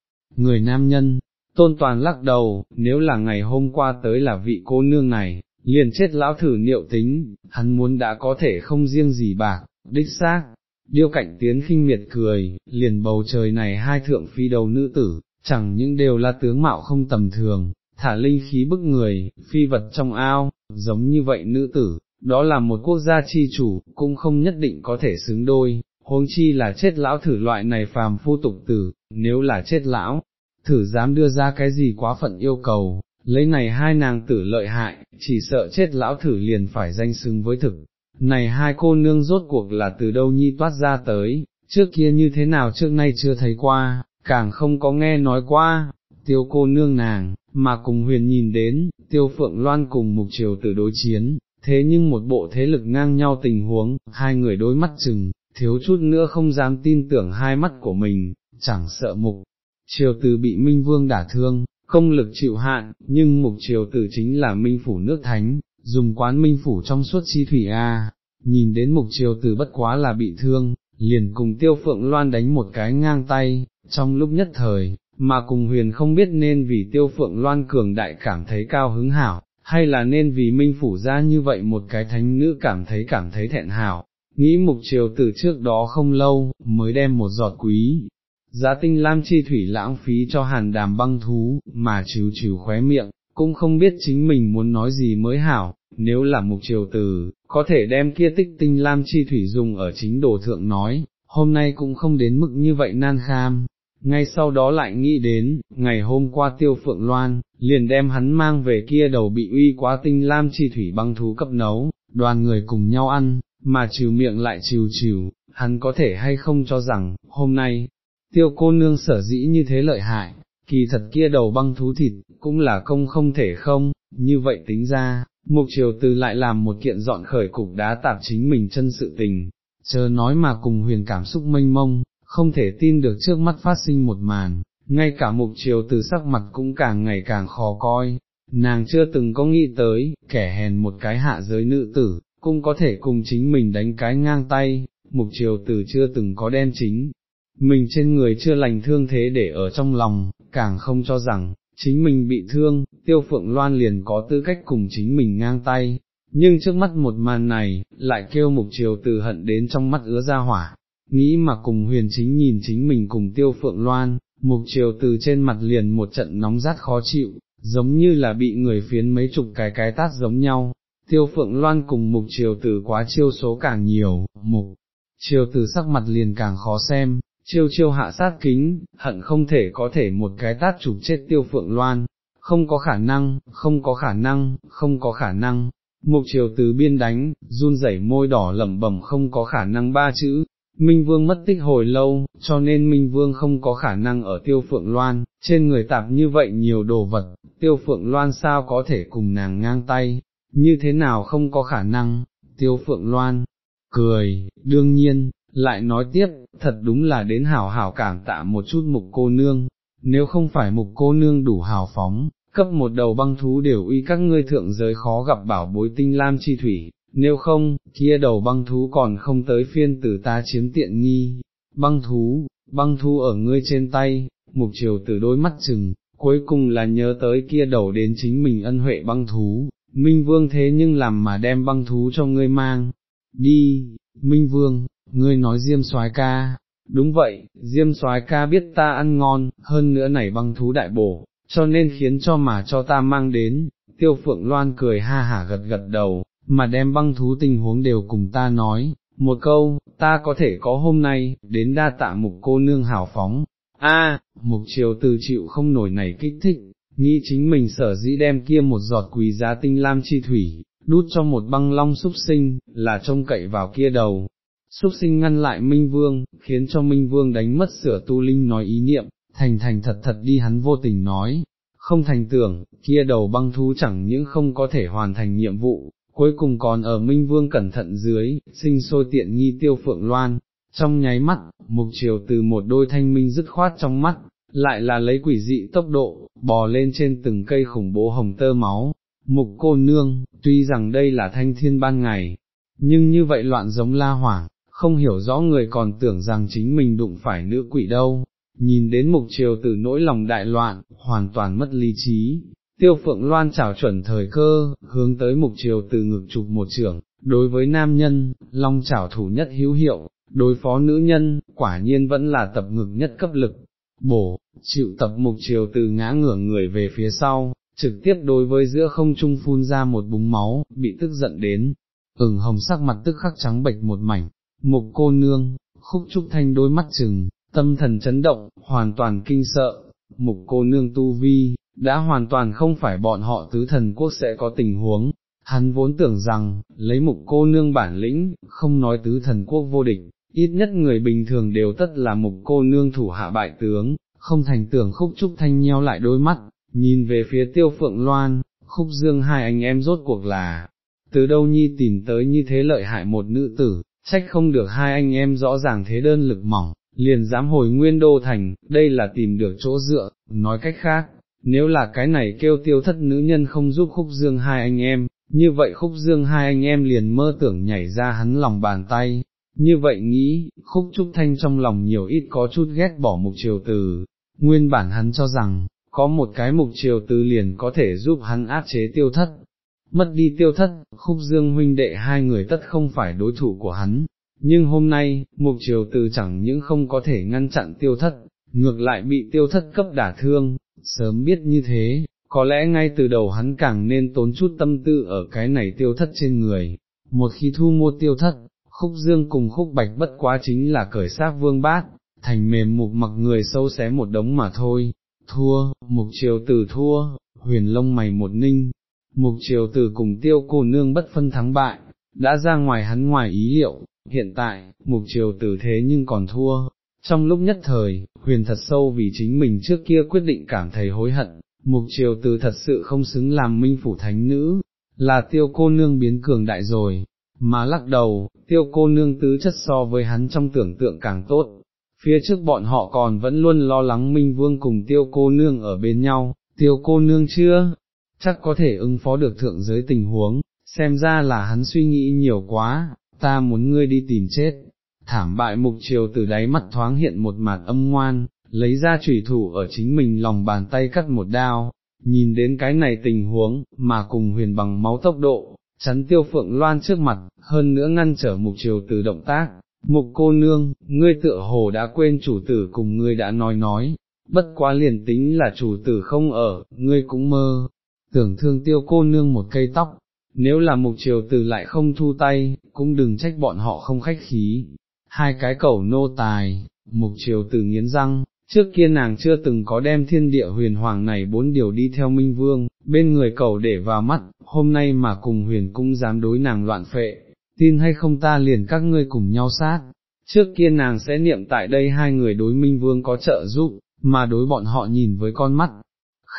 người nam nhân, tôn toàn lắc đầu, nếu là ngày hôm qua tới là vị cô nương này, liền chết lão thử niệu tính, hắn muốn đã có thể không riêng gì bạc, đích xác. Điêu cạnh tiến khinh miệt cười, liền bầu trời này hai thượng phi đầu nữ tử, chẳng những đều là tướng mạo không tầm thường, thả linh khí bức người, phi vật trong ao, giống như vậy nữ tử, đó là một quốc gia chi chủ, cũng không nhất định có thể xứng đôi, huống chi là chết lão thử loại này phàm phu tục tử, nếu là chết lão, thử dám đưa ra cái gì quá phận yêu cầu, lấy này hai nàng tử lợi hại, chỉ sợ chết lão thử liền phải danh xứng với thực. Này hai cô nương rốt cuộc là từ đâu nhi toát ra tới, trước kia như thế nào trước nay chưa thấy qua, càng không có nghe nói qua, tiêu cô nương nàng, mà cùng huyền nhìn đến, tiêu phượng loan cùng mục triều tử đối chiến, thế nhưng một bộ thế lực ngang nhau tình huống, hai người đối mắt chừng, thiếu chút nữa không dám tin tưởng hai mắt của mình, chẳng sợ mục. Triều tử bị Minh Vương đả thương, công lực chịu hạn, nhưng mục triều tử chính là Minh Phủ nước Thánh, dùng quán Minh Phủ trong suốt chi thủy A, nhìn đến mục triều tử bất quá là bị thương, liền cùng tiêu phượng loan đánh một cái ngang tay, trong lúc nhất thời, mà cùng huyền không biết nên vì tiêu phượng loan cường đại cảm thấy cao hứng hảo, hay là nên vì minh phủ ra như vậy một cái thánh nữ cảm thấy cảm thấy thẹn hảo, nghĩ mục triều từ trước đó không lâu, mới đem một giọt quý. Giá tinh lam chi thủy lãng phí cho hàn đàm băng thú, mà trừ trừ khóe miệng, cũng không biết chính mình muốn nói gì mới hảo, nếu là mục triều từ, có thể đem kia tích tinh lam chi thủy dùng ở chính đồ thượng nói, hôm nay cũng không đến mức như vậy nan kham, ngay sau đó lại nghĩ đến, ngày hôm qua tiêu phượng loan, liền đem hắn mang về kia đầu bị uy quá tinh lam chi thủy băng thú cấp nấu, đoàn người cùng nhau ăn, mà trừ miệng lại trừ trừ, hắn có thể hay không cho rằng, hôm nay, tiêu cô nương sở dĩ như thế lợi hại, kỳ thật kia đầu băng thú thịt, cũng là công không thể không, như vậy tính ra, mục triều từ lại làm một kiện dọn khởi cục đá tạp chính mình chân sự tình, chờ nói mà cùng huyền cảm xúc mênh mông, không thể tin được trước mắt phát sinh một màn, ngay cả mục triều từ sắc mặt cũng càng ngày càng khó coi, nàng chưa từng có nghĩ tới, kẻ hèn một cái hạ giới nữ tử, cũng có thể cùng chính mình đánh cái ngang tay, mục triều từ chưa từng có đen chính, mình trên người chưa lành thương thế để ở trong lòng, càng không cho rằng, chính mình bị thương, tiêu phượng loan liền có tư cách cùng chính mình ngang tay, nhưng trước mắt một màn này, lại kêu mục chiều từ hận đến trong mắt ứa ra hỏa, nghĩ mà cùng huyền chính nhìn chính mình cùng tiêu phượng loan, mục chiều từ trên mặt liền một trận nóng rát khó chịu, giống như là bị người phiến mấy chục cái cái tát giống nhau, tiêu phượng loan cùng mục chiều từ quá chiêu số càng nhiều, mục chiều từ sắc mặt liền càng khó xem, chiêu chiêu hạ sát kính, hận không thể có thể một cái tát chụp chết tiêu phượng loan, không có khả năng, không có khả năng, không có khả năng. Mục chiều từ biên đánh, run rẩy môi đỏ lẩm bẩm không có khả năng ba chữ, Minh Vương mất tích hồi lâu, cho nên Minh Vương không có khả năng ở Tiêu Phượng Loan, trên người tạp như vậy nhiều đồ vật, Tiêu Phượng Loan sao có thể cùng nàng ngang tay, như thế nào không có khả năng, Tiêu Phượng Loan, cười, đương nhiên, lại nói tiếp, thật đúng là đến hảo hảo cảm tạ một chút mục cô nương, nếu không phải mục cô nương đủ hào phóng, cấp một đầu băng thú đều uy các ngươi thượng giới khó gặp bảo bối tinh lam chi thủy, nếu không, kia đầu băng thú còn không tới phiên tử ta chiếm tiện nghi, băng thú, băng thú ở ngươi trên tay, mục chiều từ đôi mắt chừng, cuối cùng là nhớ tới kia đầu đến chính mình ân huệ băng thú, Minh Vương thế nhưng làm mà đem băng thú cho ngươi mang, đi, Minh Vương, ngươi nói Diêm soái ca, đúng vậy, Diêm soái ca biết ta ăn ngon, hơn nữa này băng thú đại bổ, cho nên khiến cho mà cho ta mang đến, tiêu phượng loan cười ha hả gật gật đầu, mà đem băng thú tình huống đều cùng ta nói, một câu, ta có thể có hôm nay, đến đa tạ mục cô nương hào phóng, a mục triều từ chịu không nổi này kích thích, nghĩ chính mình sở dĩ đem kia một giọt quý giá tinh lam chi thủy, đút cho một băng long súc sinh, là trông cậy vào kia đầu. Súc sinh ngăn lại Minh Vương, khiến cho Minh Vương đánh mất sửa tu linh nói ý niệm, thành thành thật thật đi hắn vô tình nói, không thành tưởng, kia đầu băng thú chẳng những không có thể hoàn thành nhiệm vụ, cuối cùng còn ở Minh Vương cẩn thận dưới, sinh sôi tiện nghi tiêu phượng loan, trong nháy mắt, mục chiều từ một đôi thanh minh dứt khoát trong mắt, lại là lấy quỷ dị tốc độ, bò lên trên từng cây khủng bố hồng tơ máu, mục cô nương, tuy rằng đây là thanh thiên ban ngày, nhưng như vậy loạn giống la hoảng, không hiểu rõ người còn tưởng rằng chính mình đụng phải nữ quỷ đâu, nhìn đến mục triều từ nỗi lòng đại loạn, hoàn toàn mất lý trí, tiêu phượng loan chảo chuẩn thời cơ, hướng tới mục triều từ ngực chụp một trưởng, đối với nam nhân, long chảo thủ nhất hữu hiệu, đối phó nữ nhân, quả nhiên vẫn là tập ngực nhất cấp lực, bổ, chịu tập mục triều từ ngã ngửa người về phía sau, trực tiếp đối với giữa không trung phun ra một búng máu, bị tức giận đến, ửng hồng sắc mặt tức khắc trắng bệch một mảnh, mục cô nương, khúc trúc thanh đôi mắt chừng, tâm thần chấn động, hoàn toàn kinh sợ, mục cô nương tu vi, đã hoàn toàn không phải bọn họ tứ thần quốc sẽ có tình huống, hắn vốn tưởng rằng, lấy mục cô nương bản lĩnh, không nói tứ thần quốc vô địch, ít nhất người bình thường đều tất là mục cô nương thủ hạ bại tướng, không thành tưởng khúc trúc thanh nheo lại đôi mắt, nhìn về phía tiêu phượng loan, khúc dương hai anh em rốt cuộc là, từ đâu nhi tìm tới như thế lợi hại một nữ tử, trách không được hai anh em rõ ràng thế đơn lực mỏng, liền dám hồi nguyên đô thành, đây là tìm được chỗ dựa, nói cách khác, nếu là cái này kêu tiêu thất nữ nhân không giúp khúc dương hai anh em, như vậy khúc dương hai anh em liền mơ tưởng nhảy ra hắn lòng bàn tay, như vậy nghĩ, khúc trúc thanh trong lòng nhiều ít có chút ghét bỏ mục triều từ, nguyên bản hắn cho rằng, có một cái mục triều từ liền có thể giúp hắn áp chế tiêu thất. Mất đi tiêu thất, khúc dương huynh đệ hai người tất không phải đối thủ của hắn, nhưng hôm nay, mục triều từ chẳng những không có thể ngăn chặn tiêu thất, ngược lại bị tiêu thất cấp đả thương, sớm biết như thế, có lẽ ngay từ đầu hắn càng nên tốn chút tâm tư ở cái này tiêu thất trên người, một khi thu mua tiêu thất, khúc dương cùng khúc bạch bất quá chính là cởi xác vương bát, thành mềm mục mặc người sâu xé một đống mà thôi, thua, mục triều từ thua, huyền lông mày một ninh, mục triều tử cùng tiêu cô nương bất phân thắng bại, đã ra ngoài hắn ngoài ý liệu, hiện tại, mục triều tử thế nhưng còn thua. Trong lúc nhất thời, huyền thật sâu vì chính mình trước kia quyết định cảm thấy hối hận, mục triều tử thật sự không xứng làm minh phủ thánh nữ, là tiêu cô nương biến cường đại rồi, mà lắc đầu, tiêu cô nương tứ chất so với hắn trong tưởng tượng càng tốt. Phía trước bọn họ còn vẫn luôn lo lắng Minh Vương cùng tiêu cô nương ở bên nhau, tiêu cô nương chưa, chắc có thể ứng phó được thượng giới tình huống, xem ra là hắn suy nghĩ nhiều quá, ta muốn ngươi đi tìm chết. Thảm bại mục chiều từ đáy mắt thoáng hiện một mặt âm ngoan, lấy ra trùy thủ ở chính mình lòng bàn tay cắt một đao, nhìn đến cái này tình huống, mà cùng huyền bằng máu tốc độ, chắn tiêu phượng loan trước mặt, hơn nữa ngăn trở mục chiều từ động tác. Mục cô nương, ngươi tựa hồ đã quên chủ tử cùng ngươi đã nói nói, bất quá liền tính là chủ tử không ở, ngươi cũng mơ, tưởng thương tiêu cô nương một cây tóc, nếu là mục triều tử lại không thu tay, cũng đừng trách bọn họ không khách khí. Hai cái cẩu nô tài, mục triều tử nghiến răng, trước kia nàng chưa từng có đem thiên địa huyền hoàng này bốn điều đi theo minh vương, bên người cẩu để vào mắt, hôm nay mà cùng huyền cũng dám đối nàng loạn phệ, tin hay không ta liền các ngươi cùng nhau sát, trước kia nàng sẽ niệm tại đây hai người đối minh vương có trợ giúp, mà đối bọn họ nhìn với con mắt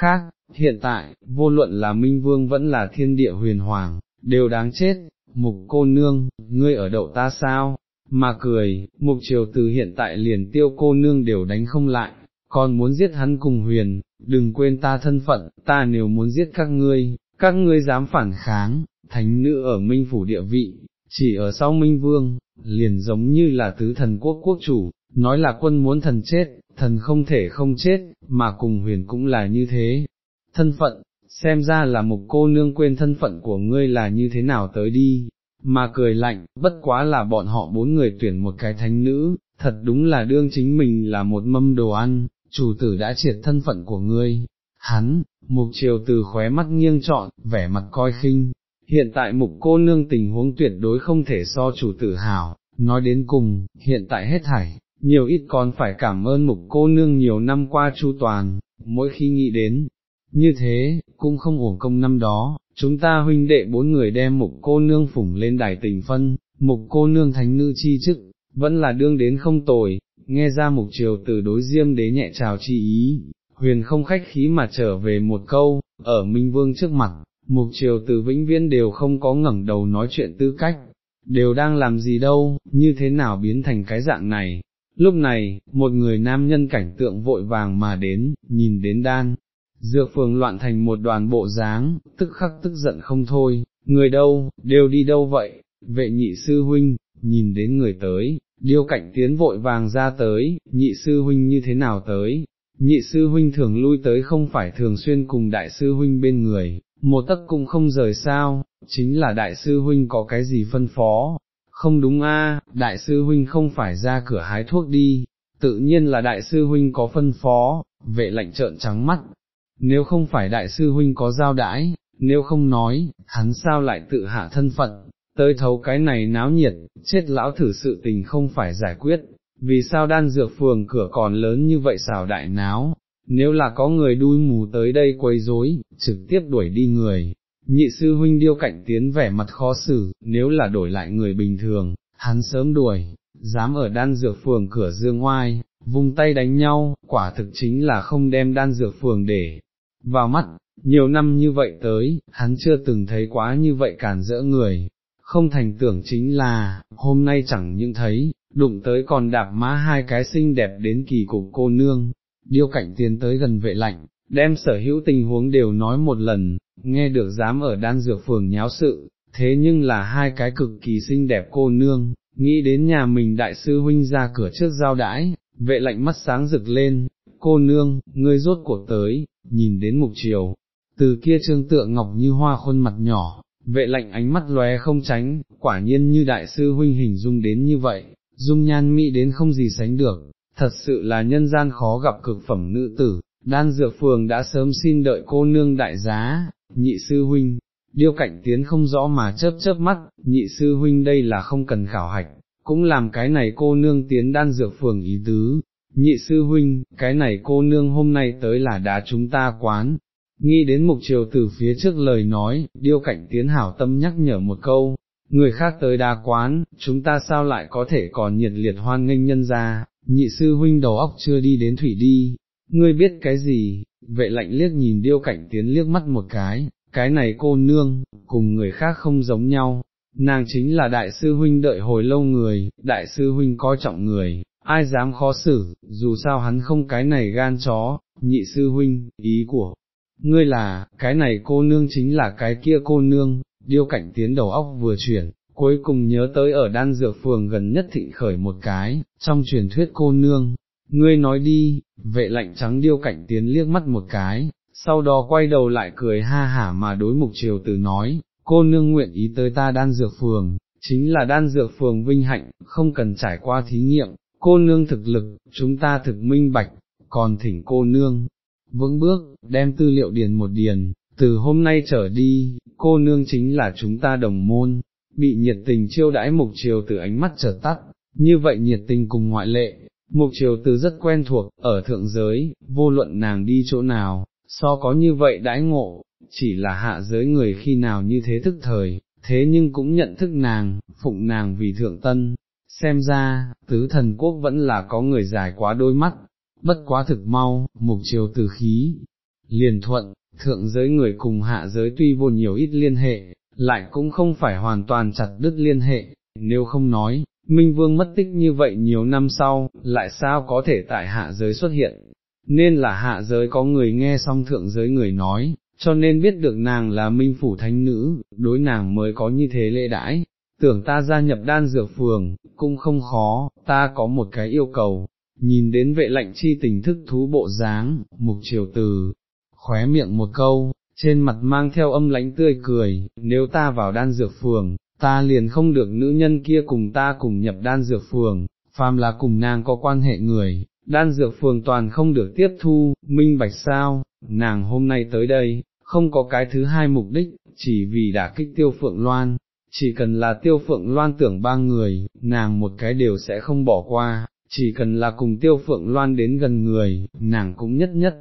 khác, hiện tại, vô luận là minh vương vẫn là thiên địa huyền hoàng, đều đáng chết, mục cô nương, ngươi ở đậu ta sao, mà cười, mục triều từ hiện tại liền tiêu cô nương đều đánh không lại, còn muốn giết hắn cùng huyền, đừng quên ta thân phận, ta nếu muốn giết các ngươi, các ngươi dám phản kháng, thánh nữ ở minh phủ địa vị, chỉ ở sau minh vương, liền giống như là tứ thần quốc quốc chủ, nói là quân muốn thần chết, thần không thể không chết, mà cùng huyền cũng là như thế. Thân phận, xem ra là một cô nương quên thân phận của ngươi là như thế nào tới đi, mà cười lạnh, bất quá là bọn họ bốn người tuyển một cái thánh nữ, thật đúng là đương chính mình là một mâm đồ ăn, chủ tử đã triệt thân phận của ngươi. Hắn, mục triều từ khóe mắt nghiêng trọn, vẻ mặt coi khinh, hiện tại mục cô nương tình huống tuyệt đối không thể so chủ tử hào, nói đến cùng, hiện tại hết thảy, nhiều ít còn phải cảm ơn mục cô nương nhiều năm qua chu toàn, mỗi khi nghĩ đến, như thế, cũng không uổng công năm đó, chúng ta huynh đệ bốn người đem mục cô nương phủng lên đài tình phân, mục cô nương thánh nữ chi chức, vẫn là đương đến không tồi, nghe ra mục triều từ đối diêm đế nhẹ chào chi ý, huyền không khách khí mà trở về một câu, ở Minh Vương trước mặt, mục triều từ vĩnh viễn đều không có ngẩng đầu nói chuyện tư cách, đều đang làm gì đâu, như thế nào biến thành cái dạng này. Lúc này, một người nam nhân cảnh tượng vội vàng mà đến, nhìn đến đan, dược phường loạn thành một đoàn bộ dáng, tức khắc tức giận không thôi, người đâu, đều đi đâu vậy, vệ nhị sư huynh, nhìn đến người tới, điêu cảnh tiến vội vàng ra tới, nhị sư huynh như thế nào tới, nhị sư huynh thường lui tới không phải thường xuyên cùng đại sư huynh bên người, một tấc cũng không rời sao, chính là đại sư huynh có cái gì phân phó, không đúng a, đại sư huynh không phải ra cửa hái thuốc đi, tự nhiên là đại sư huynh có phân phó, vệ lạnh trợn trắng mắt, nếu không phải đại sư huynh có giao đãi, nếu không nói, hắn sao lại tự hạ thân phận, tới thấu cái này náo nhiệt, chết lão thử sự tình không phải giải quyết, vì sao đan dược phường cửa còn lớn như vậy xào đại náo, nếu là có người đuôi mù tới đây quấy rối, trực tiếp đuổi đi người. Nhị sư huynh điêu cạnh tiến vẻ mặt khó xử, nếu là đổi lại người bình thường, hắn sớm đuổi, dám ở đan dược phường cửa dương oai, vung tay đánh nhau, quả thực chính là không đem đan dược phường để vào mắt, nhiều năm như vậy tới, hắn chưa từng thấy quá như vậy cản rỡ người, không thành tưởng chính là, hôm nay chẳng những thấy, đụng tới còn đạp má hai cái xinh đẹp đến kỳ cục cô nương, điêu cảnh tiến tới gần vệ lạnh, đem sở hữu tình huống đều nói một lần, nghe được dám ở đan dược phường nháo sự, thế nhưng là hai cái cực kỳ xinh đẹp cô nương, nghĩ đến nhà mình đại sư huynh ra cửa trước giao đãi, vệ lạnh mắt sáng rực lên, cô nương, ngươi rốt cuộc tới, nhìn đến mục chiều, từ kia trương tượng ngọc như hoa khuôn mặt nhỏ, vệ lạnh ánh mắt lóe không tránh, quả nhiên như đại sư huynh hình dung đến như vậy, dung nhan mỹ đến không gì sánh được, thật sự là nhân gian khó gặp cực phẩm nữ tử, đan dược phường đã sớm xin đợi cô nương đại giá, nhị sư huynh, điêu cảnh tiến không rõ mà chớp chớp mắt, nhị sư huynh đây là không cần khảo hạch, cũng làm cái này cô nương tiến đan dược phường ý tứ, nhị sư huynh, cái này cô nương hôm nay tới là đá chúng ta quán. Nghĩ đến mục triều từ phía trước lời nói, điêu cảnh tiến hảo tâm nhắc nhở một câu, người khác tới đa quán, chúng ta sao lại có thể còn nhiệt liệt hoan nghênh nhân ra, nhị sư huynh đầu óc chưa đi đến thủy đi, ngươi biết cái gì, vệ lạnh liếc nhìn điêu cảnh tiến liếc mắt một cái, cái này cô nương, cùng người khác không giống nhau, nàng chính là đại sư huynh đợi hồi lâu người, đại sư huynh coi trọng người, ai dám khó xử, dù sao hắn không cái này gan chó, nhị sư huynh, ý của, ngươi là, cái này cô nương chính là cái kia cô nương, điêu cảnh tiến đầu óc vừa chuyển, cuối cùng nhớ tới ở đan dược phường gần nhất thịnh khởi một cái, trong truyền thuyết cô nương, ngươi nói đi, vệ lạnh trắng điêu cảnh tiến liếc mắt một cái, sau đó quay đầu lại cười ha hả mà đối mục triều tử nói, cô nương nguyện ý tới ta đan dược phường, chính là đan dược phường vinh hạnh, không cần trải qua thí nghiệm, cô nương thực lực, chúng ta thực minh bạch, còn thỉnh cô nương, vững bước, đem tư liệu điền một điền, từ hôm nay trở đi, cô nương chính là chúng ta đồng môn, bị nhiệt tình chiêu đãi mục triều từ ánh mắt trở tắt, như vậy nhiệt tình cùng ngoại lệ, mục triều từ rất quen thuộc, ở thượng giới, vô luận nàng đi chỗ nào, so có như vậy đãi ngộ, chỉ là hạ giới người khi nào như thế thức thời, thế nhưng cũng nhận thức nàng, phụng nàng vì thượng tân, xem ra, tứ thần quốc vẫn là có người dài quá đôi mắt, bất quá thực mau, mục triều từ khí, liền thuận, thượng giới người cùng hạ giới tuy vô nhiều ít liên hệ, lại cũng không phải hoàn toàn chặt đứt liên hệ, nếu không nói, Minh Vương mất tích như vậy nhiều năm sau, lại sao có thể tại hạ giới xuất hiện, nên là hạ giới có người nghe xong thượng giới người nói, cho nên biết được nàng là Minh Phủ Thánh Nữ, đối nàng mới có như thế lễ đãi, tưởng ta gia nhập đan dược phường, cũng không khó, ta có một cái yêu cầu, nhìn đến vệ lạnh chi tình thức thú bộ dáng, mục triều từ, khóe miệng một câu, trên mặt mang theo âm lãnh tươi cười, nếu ta vào đan dược phường, ta liền không được nữ nhân kia cùng ta cùng nhập đan dược phường, phàm là cùng nàng có quan hệ người, đan dược phường toàn không được tiếp thu, minh bạch sao, nàng hôm nay tới đây, không có cái thứ hai mục đích, chỉ vì đã kích tiêu phượng loan, chỉ cần là tiêu phượng loan tưởng ba người, nàng một cái đều sẽ không bỏ qua, chỉ cần là cùng tiêu phượng loan đến gần người, nàng cũng nhất nhất,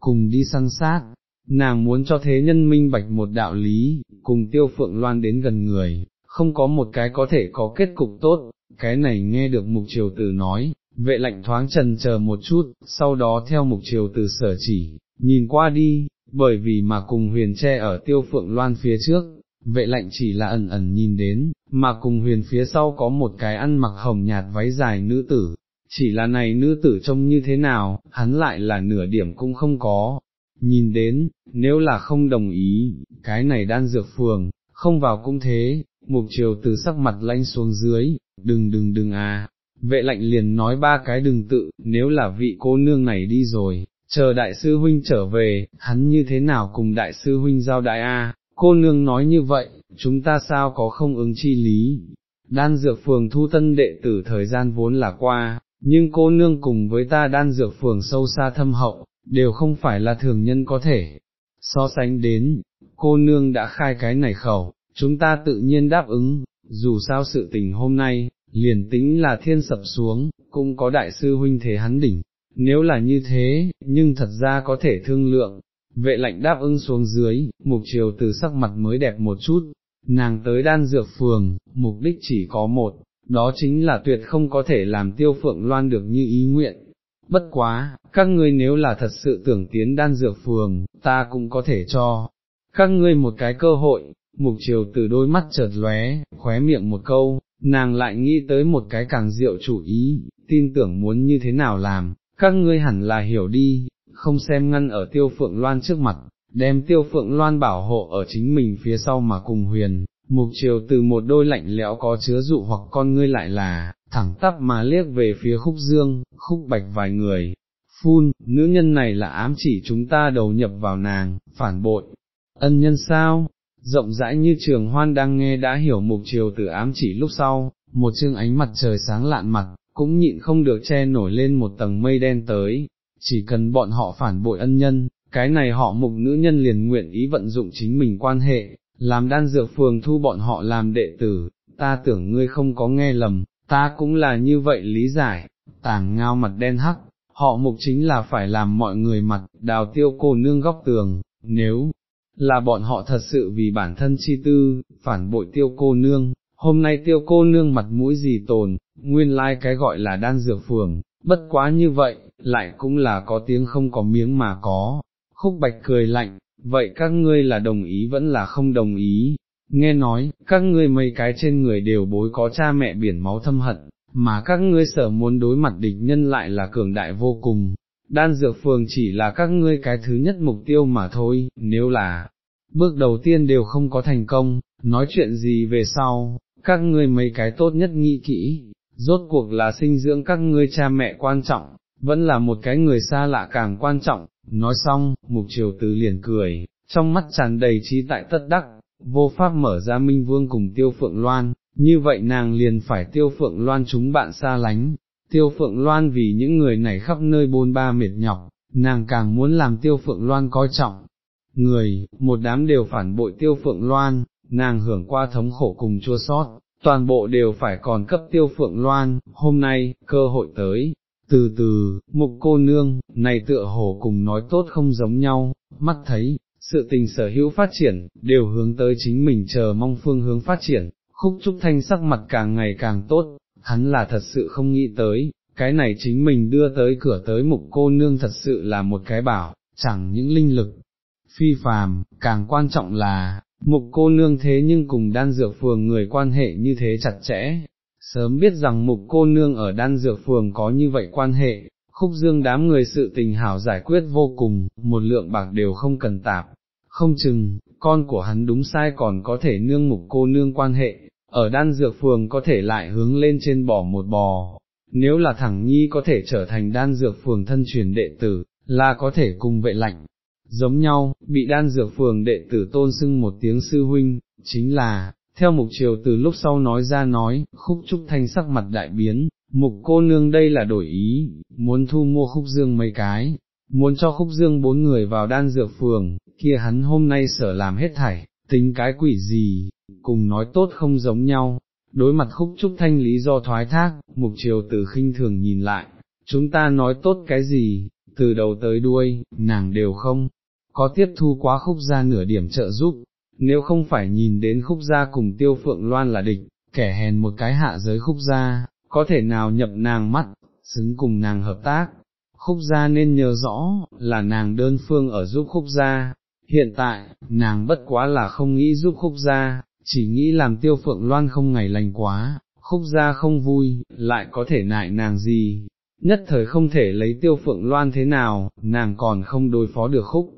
cùng đi săn sát, nàng muốn cho thế nhân minh bạch một đạo lý, cùng tiêu phượng loan đến gần người, không có một cái có thể có kết cục tốt, cái này nghe được mục triều tử nói, vệ lạnh thoáng trần chờ một chút, sau đó theo mục triều tử sở chỉ, nhìn qua đi, bởi vì mà cùng huyền che ở tiêu phượng loan phía trước, vệ lạnh chỉ là ẩn ẩn nhìn đến, mà cùng huyền phía sau có một cái ăn mặc hồng nhạt váy dài nữ tử, chỉ là này nữ tử trông như thế nào, hắn lại là nửa điểm cũng không có, nhìn đến, nếu là không đồng ý, cái này đan dược phường, không vào cũng thế, mục chiều từ sắc mặt lanh xuống dưới, đừng đừng đừng à, vệ lạnh liền nói ba cái đừng tự, nếu là vị cô nương này đi rồi, chờ đại sư huynh trở về, hắn như thế nào cùng đại sư huynh giao đại a? cô nương nói như vậy, chúng ta sao có không ứng chi lý, đan dược phường thu tân đệ tử thời gian vốn là qua, nhưng cô nương cùng với ta đan dược phường sâu xa thâm hậu, đều không phải là thường nhân có thể, so sánh đến, cô nương đã khai cái này khẩu, chúng ta tự nhiên đáp ứng, dù sao sự tình hôm nay, liền tính là thiên sập xuống, cũng có đại sư huynh thế hắn đỉnh, nếu là như thế, nhưng thật ra có thể thương lượng, vệ lạnh đáp ứng xuống dưới, mục chiều từ sắc mặt mới đẹp một chút, nàng tới đan dược phường, mục đích chỉ có một, đó chính là tuyệt không có thể làm tiêu phượng loan được như ý nguyện. Bất quá, các ngươi nếu là thật sự tưởng tiến đan dược phường, ta cũng có thể cho. Các ngươi một cái cơ hội, mục chiều từ đôi mắt chợt lóe, khóe miệng một câu, nàng lại nghĩ tới một cái càng diệu chủ ý, tin tưởng muốn như thế nào làm, các ngươi hẳn là hiểu đi, không xem ngăn ở tiêu phượng loan trước mặt, đem tiêu phượng loan bảo hộ ở chính mình phía sau mà cùng huyền, mục chiều từ một đôi lạnh lẽo có chứa dụ hoặc con ngươi lại là, thẳng tắp mà liếc về phía khúc dương, khúc bạch vài người, phun, nữ nhân này là ám chỉ chúng ta đầu nhập vào nàng, phản bội, ân nhân sao, rộng rãi như trường hoan đang nghe đã hiểu mục chiều từ ám chỉ lúc sau, một chương ánh mặt trời sáng lạn mặt, cũng nhịn không được che nổi lên một tầng mây đen tới, chỉ cần bọn họ phản bội ân nhân, cái này họ mục nữ nhân liền nguyện ý vận dụng chính mình quan hệ, làm đan dược phường thu bọn họ làm đệ tử, ta tưởng ngươi không có nghe lầm, ta cũng là như vậy lý giải, tàng ngao mặt đen hắc, họ mục chính là phải làm mọi người mặt, đào tiêu cô nương góc tường, nếu là bọn họ thật sự vì bản thân chi tư, phản bội tiêu cô nương, hôm nay tiêu cô nương mặt mũi gì tồn, nguyên lai like cái gọi là đan dược phường, bất quá như vậy, lại cũng là có tiếng không có miếng mà có, khúc bạch cười lạnh, vậy các ngươi là đồng ý vẫn là không đồng ý, nghe nói, các ngươi mấy cái trên người đều bối có cha mẹ biển máu thâm hận, mà các ngươi sở muốn đối mặt địch nhân lại là cường đại vô cùng, đan dược phường chỉ là các ngươi cái thứ nhất mục tiêu mà thôi, nếu là, bước đầu tiên đều không có thành công, nói chuyện gì về sau, các ngươi mấy cái tốt nhất nghĩ kỹ, rốt cuộc là sinh dưỡng các ngươi cha mẹ quan trọng, vẫn là một cái người xa lạ càng quan trọng, nói xong, mục triều tứ liền cười, trong mắt tràn đầy trí tại tất đắc, vô pháp mở ra minh vương cùng tiêu phượng loan, như vậy nàng liền phải tiêu phượng loan chúng bạn xa lánh, tiêu phượng loan vì những người này khắp nơi bôn ba mệt nhọc, nàng càng muốn làm tiêu phượng loan coi trọng. Người, một đám đều phản bội tiêu phượng loan, nàng hưởng qua thống khổ cùng chua sót, toàn bộ đều phải còn cấp tiêu phượng loan, hôm nay, cơ hội tới, từ từ, mục cô nương, này tựa hồ cùng nói tốt không giống nhau, mắt thấy, sự tình sở hữu phát triển, đều hướng tới chính mình chờ mong phương hướng phát triển, khúc trúc thanh sắc mặt càng ngày càng tốt, hắn là thật sự không nghĩ tới, cái này chính mình đưa tới cửa tới mục cô nương thật sự là một cái bảo, chẳng những linh lực, phi phàm, càng quan trọng là, mục cô nương thế nhưng cùng đan dược phường người quan hệ như thế chặt chẽ, sớm biết rằng mục cô nương ở đan dược phường có như vậy quan hệ, khúc dương đám người sự tình hảo giải quyết vô cùng, một lượng bạc đều không cần tạp, không chừng, con của hắn đúng sai còn có thể nương mục cô nương quan hệ, ở đan dược phường có thể lại hướng lên trên bỏ một bò, nếu là thẳng nhi có thể trở thành đan dược phường thân truyền đệ tử, là có thể cùng vệ lạnh. Giống nhau, bị đan dược phường đệ tử tôn xưng một tiếng sư huynh, chính là, theo mục triều từ lúc sau nói ra nói, khúc trúc thanh sắc mặt đại biến, mục cô nương đây là đổi ý, muốn thu mua khúc dương mấy cái, muốn cho khúc dương bốn người vào đan dược phường, kia hắn hôm nay sở làm hết thảy, tính cái quỷ gì, cùng nói tốt không giống nhau. Đối mặt khúc trúc thanh lý do thoái thác, mục triều từ khinh thường nhìn lại, chúng ta nói tốt cái gì, từ đầu tới đuôi, nàng đều không, có tiếp thu quá khúc ra nửa điểm trợ giúp, nếu không phải nhìn đến khúc gia cùng tiêu phượng loan là địch, kẻ hèn một cái hạ giới khúc gia, có thể nào nhập nàng mắt, xứng cùng nàng hợp tác. Khúc gia nên nhớ rõ, là nàng đơn phương ở giúp khúc gia, hiện tại, nàng bất quá là không nghĩ giúp khúc gia, chỉ nghĩ làm tiêu phượng loan không ngày lành quá, khúc gia không vui, lại có thể nại nàng gì, nhất thời không thể lấy tiêu phượng loan thế nào, nàng còn không đối phó được khúc.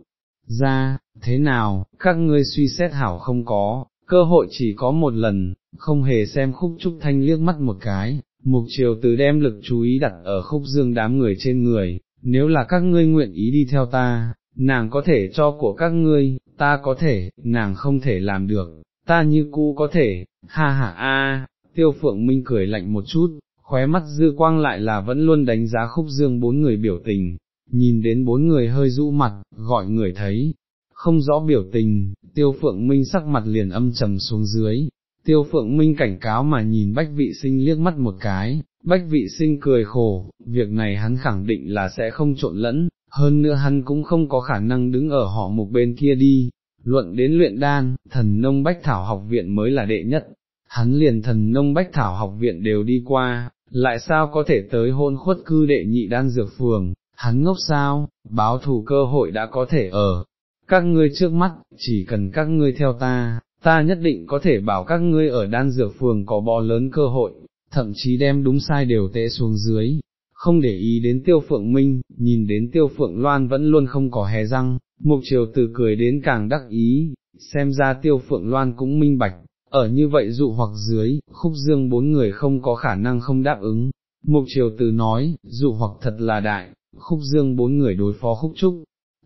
Gia, thế nào, các ngươi suy xét hảo không có, cơ hội chỉ có một lần, không hề xem khúc trúc thanh liếc mắt một cái, mục chiều từ đem lực chú ý đặt ở khúc dương đám người trên người, nếu là các ngươi nguyện ý đi theo ta, nàng có thể cho của các ngươi, ta có thể, nàng không thể làm được, ta như cũ có thể, ha ha a. tiêu phượng minh cười lạnh một chút, khóe mắt dư quang lại là vẫn luôn đánh giá khúc dương bốn người biểu tình, nhìn đến bốn người hơi rũ mặt, gọi người thấy, không rõ biểu tình, tiêu phượng minh sắc mặt liền âm trầm xuống dưới, tiêu phượng minh cảnh cáo mà nhìn bách vị sinh liếc mắt một cái, bách vị sinh cười khổ, việc này hắn khẳng định là sẽ không trộn lẫn, hơn nữa hắn cũng không có khả năng đứng ở họ một bên kia đi, luận đến luyện đan, thần nông bách thảo học viện mới là đệ nhất, hắn liền thần nông bách thảo học viện đều đi qua, lại sao có thể tới hôn khuất cư đệ nhị đan dược phường, hắn ngốc sao, báo thù cơ hội đã có thể ở, các ngươi trước mắt, chỉ cần các ngươi theo ta, ta nhất định có thể bảo các ngươi ở đan dược phường có bò lớn cơ hội, thậm chí đem đúng sai đều tệ xuống dưới, không để ý đến tiêu phượng minh, nhìn đến tiêu phượng loan vẫn luôn không có hé răng, mục triều từ cười đến càng đắc ý, xem ra tiêu phượng loan cũng minh bạch, ở như vậy dụ hoặc dưới, khúc dương bốn người không có khả năng không đáp ứng. Mục triều từ nói, dụ hoặc thật là đại, khúc dương bốn người đối phó khúc trúc,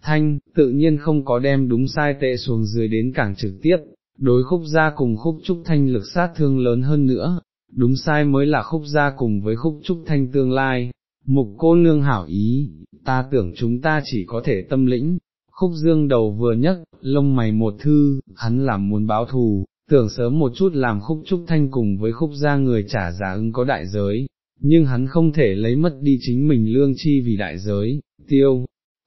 thanh, tự nhiên không có đem đúng sai tệ xuống dưới đến càng trực tiếp, đối khúc gia cùng khúc trúc thanh lực sát thương lớn hơn nữa, đúng sai mới là khúc gia cùng với khúc trúc thanh tương lai, mục cô nương hảo ý, ta tưởng chúng ta chỉ có thể tâm lĩnh, khúc dương đầu vừa nhấc, lông mày một thư, hắn làm muốn báo thù, tưởng sớm một chút làm khúc trúc thanh cùng với khúc gia người trả giá ứng có đại giới, nhưng hắn không thể lấy mất đi chính mình lương chi vì đại giới, tiêu.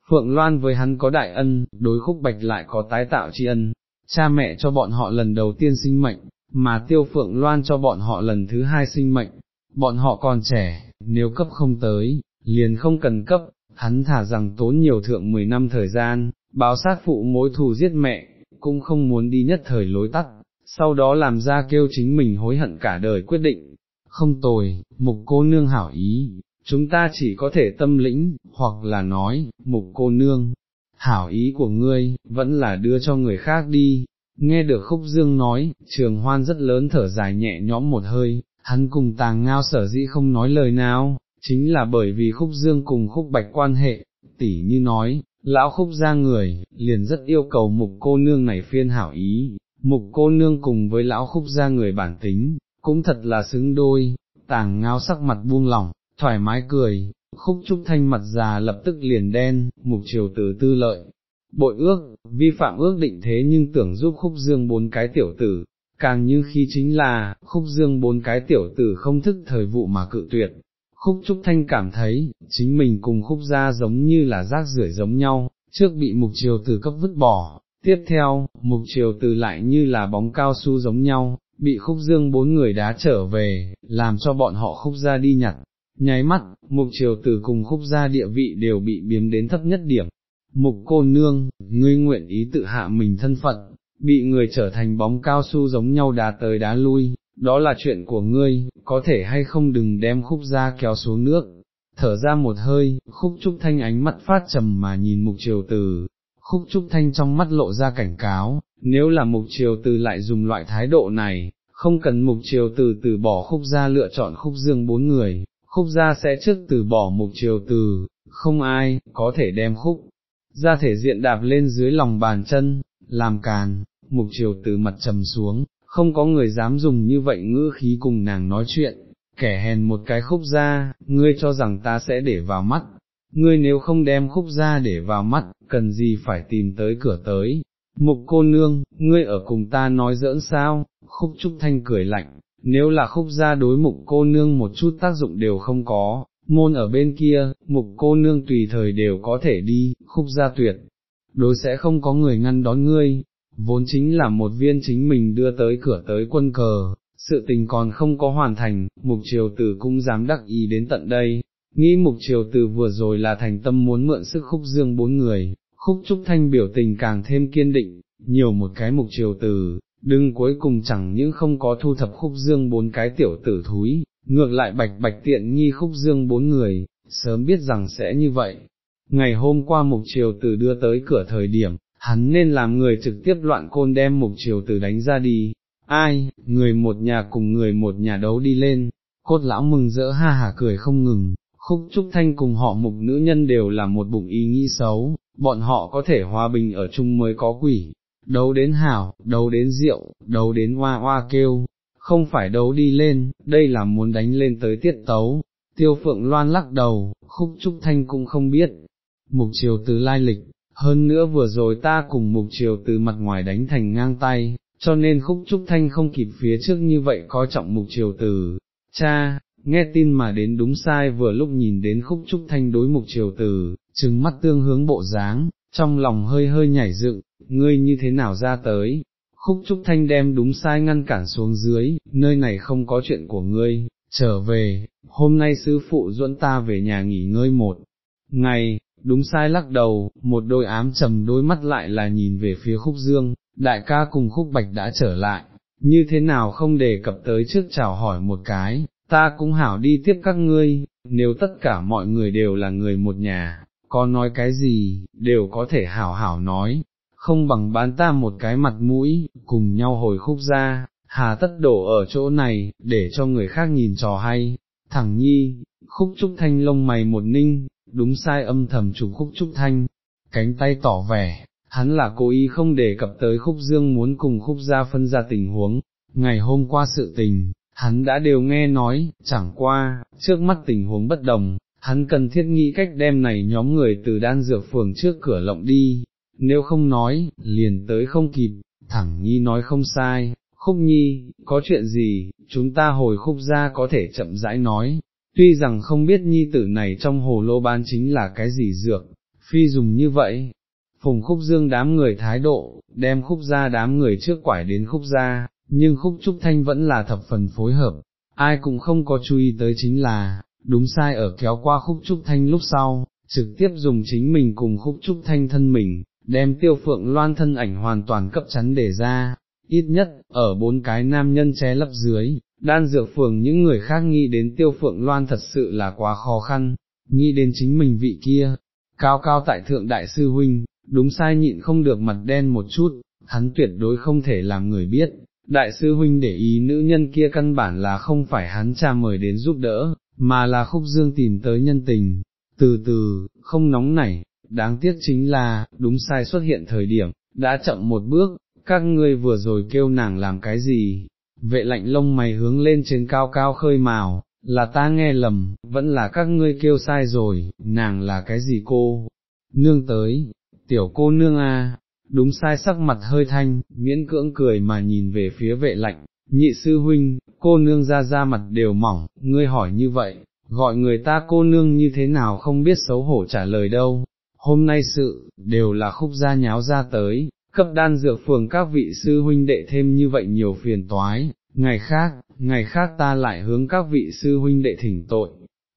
Phượng Loan với hắn có đại ân, đối khúc bạch lại có tái tạo tri ân, cha mẹ cho bọn họ lần đầu tiên sinh mệnh, mà tiêu Phượng Loan cho bọn họ lần thứ hai sinh mệnh, bọn họ còn trẻ, nếu cấp không tới, liền không cần cấp, hắn thả rằng tốn nhiều thượng 10 năm thời gian, báo sát phụ mối thù giết mẹ, cũng không muốn đi nhất thời lối tắt, sau đó làm ra kêu chính mình hối hận cả đời quyết định, không tồi, mục cô nương hảo ý, chúng ta chỉ có thể tâm lĩnh, hoặc là nói, mục cô nương, hảo ý của ngươi, vẫn là đưa cho người khác đi. Nghe được khúc dương nói, trường hoan rất lớn thở dài nhẹ nhõm một hơi, hắn cùng tàng ngao sở dĩ không nói lời nào, chính là bởi vì khúc dương cùng khúc bạch quan hệ, tỉ như nói, lão khúc ra người, liền rất yêu cầu mục cô nương này phiên hảo ý, mục cô nương cùng với lão khúc ra người bản tính, cũng thật là xứng đôi, tàng ngao sắc mặt buông lỏng, thoải mái cười, khúc trúc thanh mặt già lập tức liền đen, mục triều tử tư lợi. Bội ước, vi phạm ước định thế nhưng tưởng giúp khúc dương bốn cái tiểu tử, càng như khi chính là, khúc dương bốn cái tiểu tử không thức thời vụ mà cự tuyệt. Khúc Trúc Thanh cảm thấy, chính mình cùng khúc gia giống như là rác rưởi giống nhau, trước bị mục triều tử cấp vứt bỏ, tiếp theo, mục triều tử lại như là bóng cao su giống nhau, bị khúc dương bốn người đá trở về, làm cho bọn họ khúc ra đi nhặt. Nháy mắt, mục triều tử cùng khúc gia địa vị đều bị biếm đến thấp nhất điểm. Mục cô nương, ngươi nguyện ý tự hạ mình thân phận, bị người trở thành bóng cao su giống nhau đá tới đá lui, đó là chuyện của ngươi, có thể hay không đừng đem khúc ra kéo xuống nước. Thở ra một hơi, khúc trúc thanh ánh mắt phát trầm mà nhìn mục triều tử, khúc trúc thanh trong mắt lộ ra cảnh cáo, nếu là mục triều từ lại dùng loại thái độ này, không cần mục triều từ từ bỏ khúc ra lựa chọn khúc dương bốn người, khúc ra sẽ trước từ bỏ mục triều từ, không ai, có thể đem khúc, ra thể diện đạp lên dưới lòng bàn chân, làm càn, mục triều từ mặt trầm xuống, không có người dám dùng như vậy ngữ khí cùng nàng nói chuyện, kẻ hèn một cái khúc ra, ngươi cho rằng ta sẽ để vào mắt, ngươi nếu không đem khúc ra để vào mắt, cần gì phải tìm tới cửa tới. Mục cô nương, ngươi ở cùng ta nói giỡn sao, khúc trúc thanh cười lạnh, nếu là khúc ra đối mục cô nương một chút tác dụng đều không có, môn ở bên kia, mục cô nương tùy thời đều có thể đi, khúc ra tuyệt, đối sẽ không có người ngăn đón ngươi, vốn chính là một viên chính mình đưa tới cửa tới quân cờ, sự tình còn không có hoàn thành, mục triều tử cũng dám đắc ý đến tận đây, nghĩ mục triều tử vừa rồi là thành tâm muốn mượn sức khúc dương bốn người, khúc trúc thanh biểu tình càng thêm kiên định, nhiều một cái mục triều tử, đừng cuối cùng chẳng những không có thu thập khúc dương bốn cái tiểu tử thúi, ngược lại bạch bạch tiện nghi khúc dương bốn người, sớm biết rằng sẽ như vậy. Ngày hôm qua mục triều tử đưa tới cửa thời điểm, hắn nên làm người trực tiếp loạn côn đem mục triều tử đánh ra đi, ai, người một nhà cùng người một nhà đấu đi lên, cốt lão mừng rỡ ha hả cười không ngừng, khúc trúc thanh cùng họ mục nữ nhân đều là một bụng ý nghĩ xấu, bọn họ có thể hòa bình ở chung mới có quỷ, đấu đến hảo, đấu đến rượu, đấu đến hoa hoa kêu, không phải đấu đi lên, đây là muốn đánh lên tới tiết tấu, tiêu phượng loan lắc đầu, khúc trúc thanh cũng không biết, mục triều từ lai lịch, hơn nữa vừa rồi ta cùng mục triều từ mặt ngoài đánh thành ngang tay, cho nên khúc trúc thanh không kịp phía trước như vậy coi trọng mục triều từ, cha, nghe tin mà đến đúng sai vừa lúc nhìn đến khúc trúc thanh đối mục triều từ, trừng mắt tương hướng bộ dáng, trong lòng hơi hơi nhảy dựng, ngươi như thế nào ra tới, khúc trúc thanh đem đúng sai ngăn cản xuống dưới, nơi này không có chuyện của ngươi, trở về, hôm nay sư phụ dẫn ta về nhà nghỉ ngơi một ngày, đúng sai lắc đầu, một đôi ám trầm đôi mắt lại là nhìn về phía khúc dương, đại ca cùng khúc bạch đã trở lại, như thế nào không đề cập tới trước chào hỏi một cái, ta cũng hảo đi tiếp các ngươi, nếu tất cả mọi người đều là người một nhà, có nói cái gì, đều có thể hảo hảo nói, không bằng bán ta một cái mặt mũi, cùng nhau hồi khúc ra, hà tất đổ ở chỗ này, để cho người khác nhìn trò hay, thẳng nhi, khúc trúc thanh lông mày một ninh, đúng sai âm thầm chụp khúc trúc thanh, cánh tay tỏ vẻ, hắn là cố ý không đề cập tới khúc dương muốn cùng khúc gia phân ra tình huống, ngày hôm qua sự tình, hắn đã đều nghe nói, chẳng qua, trước mắt tình huống bất đồng, hắn cần thiết nghĩ cách đem này nhóm người từ đan dược phường trước cửa lộng đi, nếu không nói, liền tới không kịp, thẳng nhi nói không sai, khúc nhi, có chuyện gì, chúng ta hồi khúc ra có thể chậm rãi nói, tuy rằng không biết nhi tử này trong hồ lô bán chính là cái gì dược, phi dùng như vậy. Phùng khúc dương đám người thái độ, đem khúc ra đám người trước quải đến khúc ra, nhưng khúc trúc thanh vẫn là thập phần phối hợp, ai cũng không có chú ý tới chính là, đúng sai ở kéo qua khúc trúc thanh lúc sau, trực tiếp dùng chính mình cùng khúc trúc thanh thân mình, đem tiêu phượng loan thân ảnh hoàn toàn cấp chắn để ra, ít nhất, ở bốn cái nam nhân che lấp dưới, đan dược phường những người khác nghĩ đến tiêu phượng loan thật sự là quá khó khăn, nghĩ đến chính mình vị kia, cao cao tại thượng đại sư huynh, đúng sai nhịn không được mặt đen một chút, hắn tuyệt đối không thể làm người biết, đại sư huynh để ý nữ nhân kia căn bản là không phải hắn cha mời đến giúp đỡ, mà là khúc dương tìm tới nhân tình, từ từ, không nóng nảy, đáng tiếc chính là, đúng sai xuất hiện thời điểm, đã chậm một bước, các ngươi vừa rồi kêu nàng làm cái gì, vệ lạnh lông mày hướng lên trên cao cao khơi màu, là ta nghe lầm, vẫn là các ngươi kêu sai rồi, nàng là cái gì cô, nương tới, tiểu cô nương a, đúng sai sắc mặt hơi thanh, miễn cưỡng cười mà nhìn về phía vệ lạnh, nhị sư huynh, cô nương ra ra mặt đều mỏng, ngươi hỏi như vậy, gọi người ta cô nương như thế nào không biết xấu hổ trả lời đâu, hôm nay sự, đều là khúc gia nháo ra tới, cấp đan dược phường các vị sư huynh đệ thêm như vậy nhiều phiền toái, ngày khác, ngày khác ta lại hướng các vị sư huynh đệ thỉnh tội.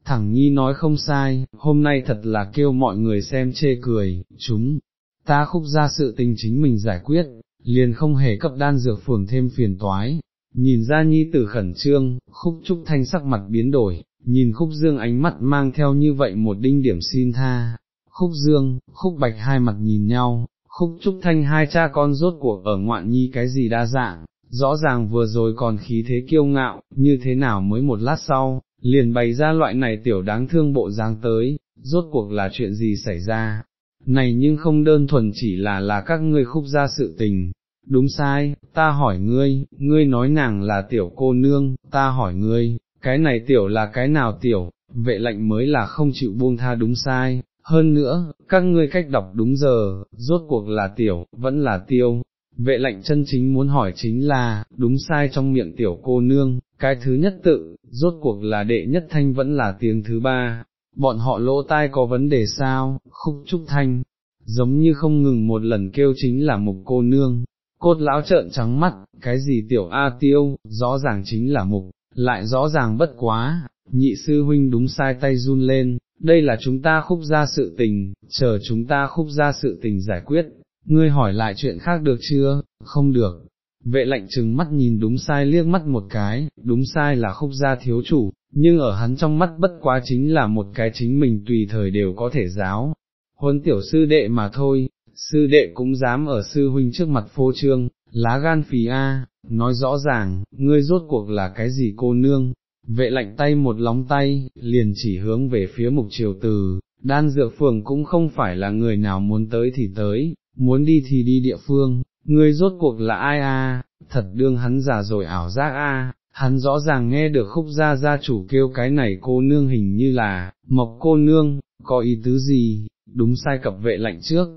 Thẳng nhi nói không sai, hôm nay thật là kêu mọi người xem chê cười, chúng, ta khúc ra sự tình chính mình giải quyết, liền không hề cấp đan dược phường thêm phiền toái. Nhìn ra nhi tử khẩn trương, khúc trúc thanh sắc mặt biến đổi, nhìn khúc dương ánh mắt mang theo như vậy một đinh điểm xin tha. Khúc dương, khúc bạch hai mặt nhìn nhau, khúc trúc thanh hai cha con rốt cuộc ở ngoạn nhi cái gì đa dạng, rõ ràng vừa rồi còn khí thế kiêu ngạo, như thế nào mới một lát sau, liền bày ra loại này tiểu đáng thương bộ dáng tới, rốt cuộc là chuyện gì xảy ra, này nhưng không đơn thuần chỉ là là các ngươi khúc ra sự tình, đúng sai, ta hỏi ngươi, ngươi nói nàng là tiểu cô nương, ta hỏi ngươi, cái này tiểu là cái nào tiểu, vệ lệnh mới là không chịu buông tha đúng sai, hơn nữa, các ngươi cách đọc đúng giờ, rốt cuộc là tiểu, vẫn là tiêu. Vệ lệnh chân chính muốn hỏi chính là, đúng sai trong miệng tiểu cô nương, cái thứ nhất tự, rốt cuộc là đệ nhất thanh vẫn là tiếng thứ ba, bọn họ lỗ tai có vấn đề sao, khúc trúc thanh, giống như không ngừng một lần kêu chính là mục cô nương, cốt lão trợn trắng mắt, cái gì tiểu A tiêu, rõ ràng chính là mục, lại rõ ràng bất quá, nhị sư huynh đúng sai tay run lên, đây là chúng ta khúc ra sự tình, chờ chúng ta khúc ra sự tình giải quyết, ngươi hỏi lại chuyện khác được chưa, không được. Vệ lệnh trừng mắt nhìn đúng sai liếc mắt một cái, đúng sai là khúc gia thiếu chủ, nhưng ở hắn trong mắt bất quá chính là một cái chính mình tùy thời đều có thể giáo, huấn tiểu sư đệ mà thôi, sư đệ cũng dám ở sư huynh trước mặt phô trương, lá gan phì a, nói rõ ràng, ngươi rốt cuộc là cái gì cô nương, vệ lạnh tay một lóng tay, liền chỉ hướng về phía mục triều từ, đan dược phường cũng không phải là người nào muốn tới thì tới, muốn đi thì đi địa phương, ngươi rốt cuộc là ai a? thật đương hắn già rồi ảo giác a. Hắn rõ ràng nghe được khúc gia gia chủ kêu cái này cô nương hình như là, mộc cô nương, có ý tứ gì, đúng sai cập vệ lạnh trước,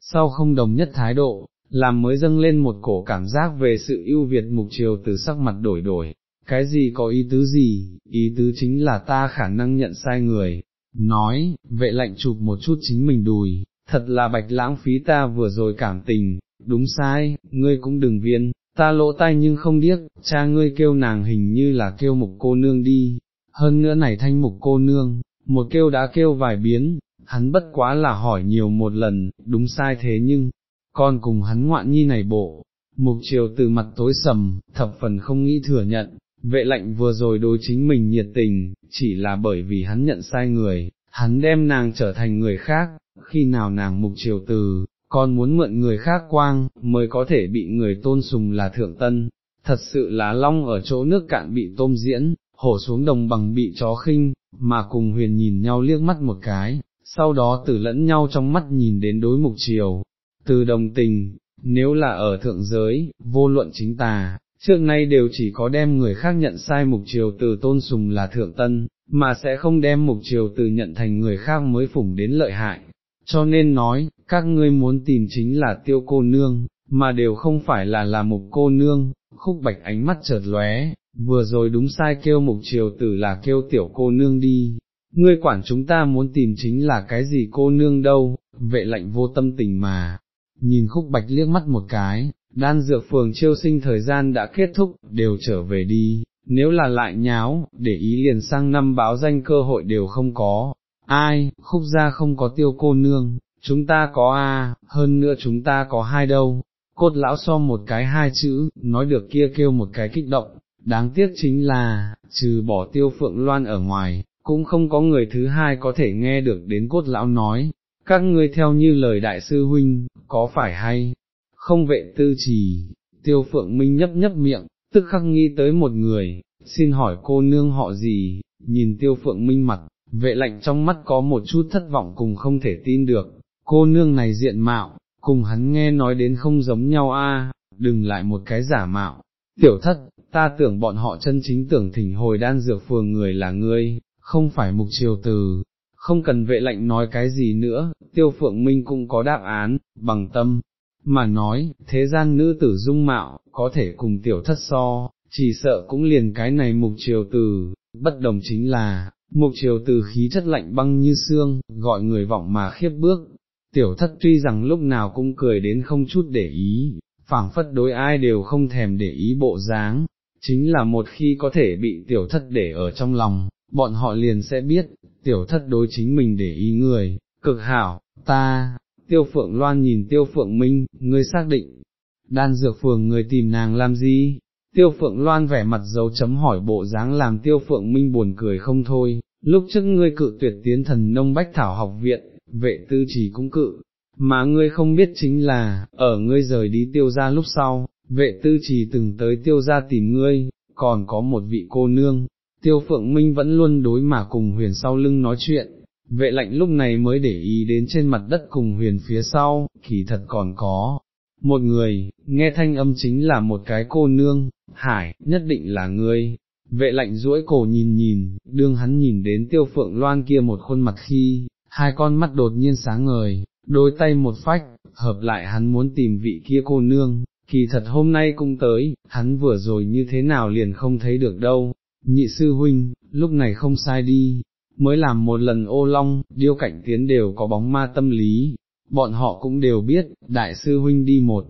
sau không đồng nhất thái độ, làm mới dâng lên một cổ cảm giác về sự ưu việt mục chiều từ sắc mặt đổi đổi, cái gì có ý tứ gì, ý tứ chính là ta khả năng nhận sai người, nói, vệ lạnh chụp một chút chính mình đùi, thật là bạch lãng phí ta vừa rồi cảm tình, đúng sai, ngươi cũng đừng viên, ta lỗ tai nhưng không điếc, cha ngươi kêu nàng hình như là kêu mục cô nương đi, hơn nữa này thanh mục cô nương, một kêu đã kêu vài biến, hắn bất quá là hỏi nhiều một lần, đúng sai thế nhưng, con cùng hắn ngoạn nhi này bộ, mục chiều từ mặt tối sầm, thập phần không nghĩ thừa nhận, vệ lệnh vừa rồi đối chính mình nhiệt tình, chỉ là bởi vì hắn nhận sai người, hắn đem nàng trở thành người khác, khi nào nàng mục chiều từ, còn muốn mượn người khác quang, mới có thể bị người tôn sùng là thượng tân, thật sự là long ở chỗ nước cạn bị tôm diễn, hổ xuống đồng bằng bị chó khinh, mà cùng huyền nhìn nhau liếc mắt một cái, sau đó tử lẫn nhau trong mắt nhìn đến đối mục chiều, từ đồng tình, nếu là ở thượng giới, vô luận chính tà, trước nay đều chỉ có đem người khác nhận sai mục chiều từ tôn sùng là thượng tân, mà sẽ không đem mục chiều từ nhận thành người khác mới phủng đến lợi hại. Cho nên nói, các ngươi muốn tìm chính là tiêu cô nương, mà đều không phải là là mục cô nương, khúc bạch ánh mắt chợt lóe, vừa rồi đúng sai kêu mục chiều tử là kêu tiểu cô nương đi, ngươi quản chúng ta muốn tìm chính là cái gì cô nương đâu, vệ lạnh vô tâm tình mà, nhìn khúc bạch liếc mắt một cái, đan dược phường chiêu sinh thời gian đã kết thúc, đều trở về đi, nếu là lại nháo, để ý liền sang năm báo danh cơ hội đều không có, ai, khúc ra không có tiêu cô nương, chúng ta có a, hơn nữa chúng ta có hai đâu, cốt lão so một cái hai chữ, nói được kia kêu một cái kích động, đáng tiếc chính là, trừ bỏ tiêu phượng loan ở ngoài, cũng không có người thứ hai có thể nghe được đến cốt lão nói, các ngươi theo như lời đại sư huynh, có phải hay, không vệ tư trì, tiêu phượng minh nhấp nhấp miệng, tức khắc nghĩ tới một người, xin hỏi cô nương họ gì, nhìn tiêu phượng minh mặt, vệ lạnh trong mắt có một chút thất vọng cùng không thể tin được, cô nương này diện mạo, cùng hắn nghe nói đến không giống nhau a, đừng lại một cái giả mạo, tiểu thất, ta tưởng bọn họ chân chính tưởng thỉnh hồi đan dược phường người là ngươi, không phải mục triều từ, không cần vệ lệnh nói cái gì nữa, tiêu phượng minh cũng có đáp án, bằng tâm, mà nói, thế gian nữ tử dung mạo, có thể cùng tiểu thất so, chỉ sợ cũng liền cái này mục triều từ, bất đồng chính là, mục triều từ khí chất lạnh băng như xương, gọi người vọng mà khiếp bước, tiểu thất tuy rằng lúc nào cũng cười đến không chút để ý, phảng phất đối ai đều không thèm để ý bộ dáng, chính là một khi có thể bị tiểu thất để ở trong lòng, bọn họ liền sẽ biết, tiểu thất đối chính mình để ý người, cực hảo, ta, tiêu phượng loan nhìn tiêu phượng minh, ngươi xác định, đan dược phường người tìm nàng làm gì? Tiêu phượng loan vẻ mặt dấu chấm hỏi bộ dáng làm tiêu phượng minh buồn cười không thôi, lúc trước ngươi cự tuyệt tiến thần nông bách thảo học viện, vệ tư chỉ cũng cự, mà ngươi không biết chính là, ở ngươi rời đi tiêu ra lúc sau, vệ tư chỉ từng tới tiêu ra tìm ngươi, còn có một vị cô nương, tiêu phượng minh vẫn luôn đối mà cùng huyền sau lưng nói chuyện, vệ lạnh lúc này mới để ý đến trên mặt đất cùng huyền phía sau, kỳ thật còn có. Một người, nghe thanh âm chính là một cái cô nương, hải, nhất định là ngươi, vệ lạnh duỗi cổ nhìn nhìn, đương hắn nhìn đến tiêu phượng loan kia một khuôn mặt khi, hai con mắt đột nhiên sáng ngời, đôi tay một phách, hợp lại hắn muốn tìm vị kia cô nương, kỳ thật hôm nay cũng tới, hắn vừa rồi như thế nào liền không thấy được đâu, nhị sư huynh, lúc này không sai đi, mới làm một lần ô long, điêu cảnh tiến đều có bóng ma tâm lý, bọn họ cũng đều biết, đại sư huynh đi một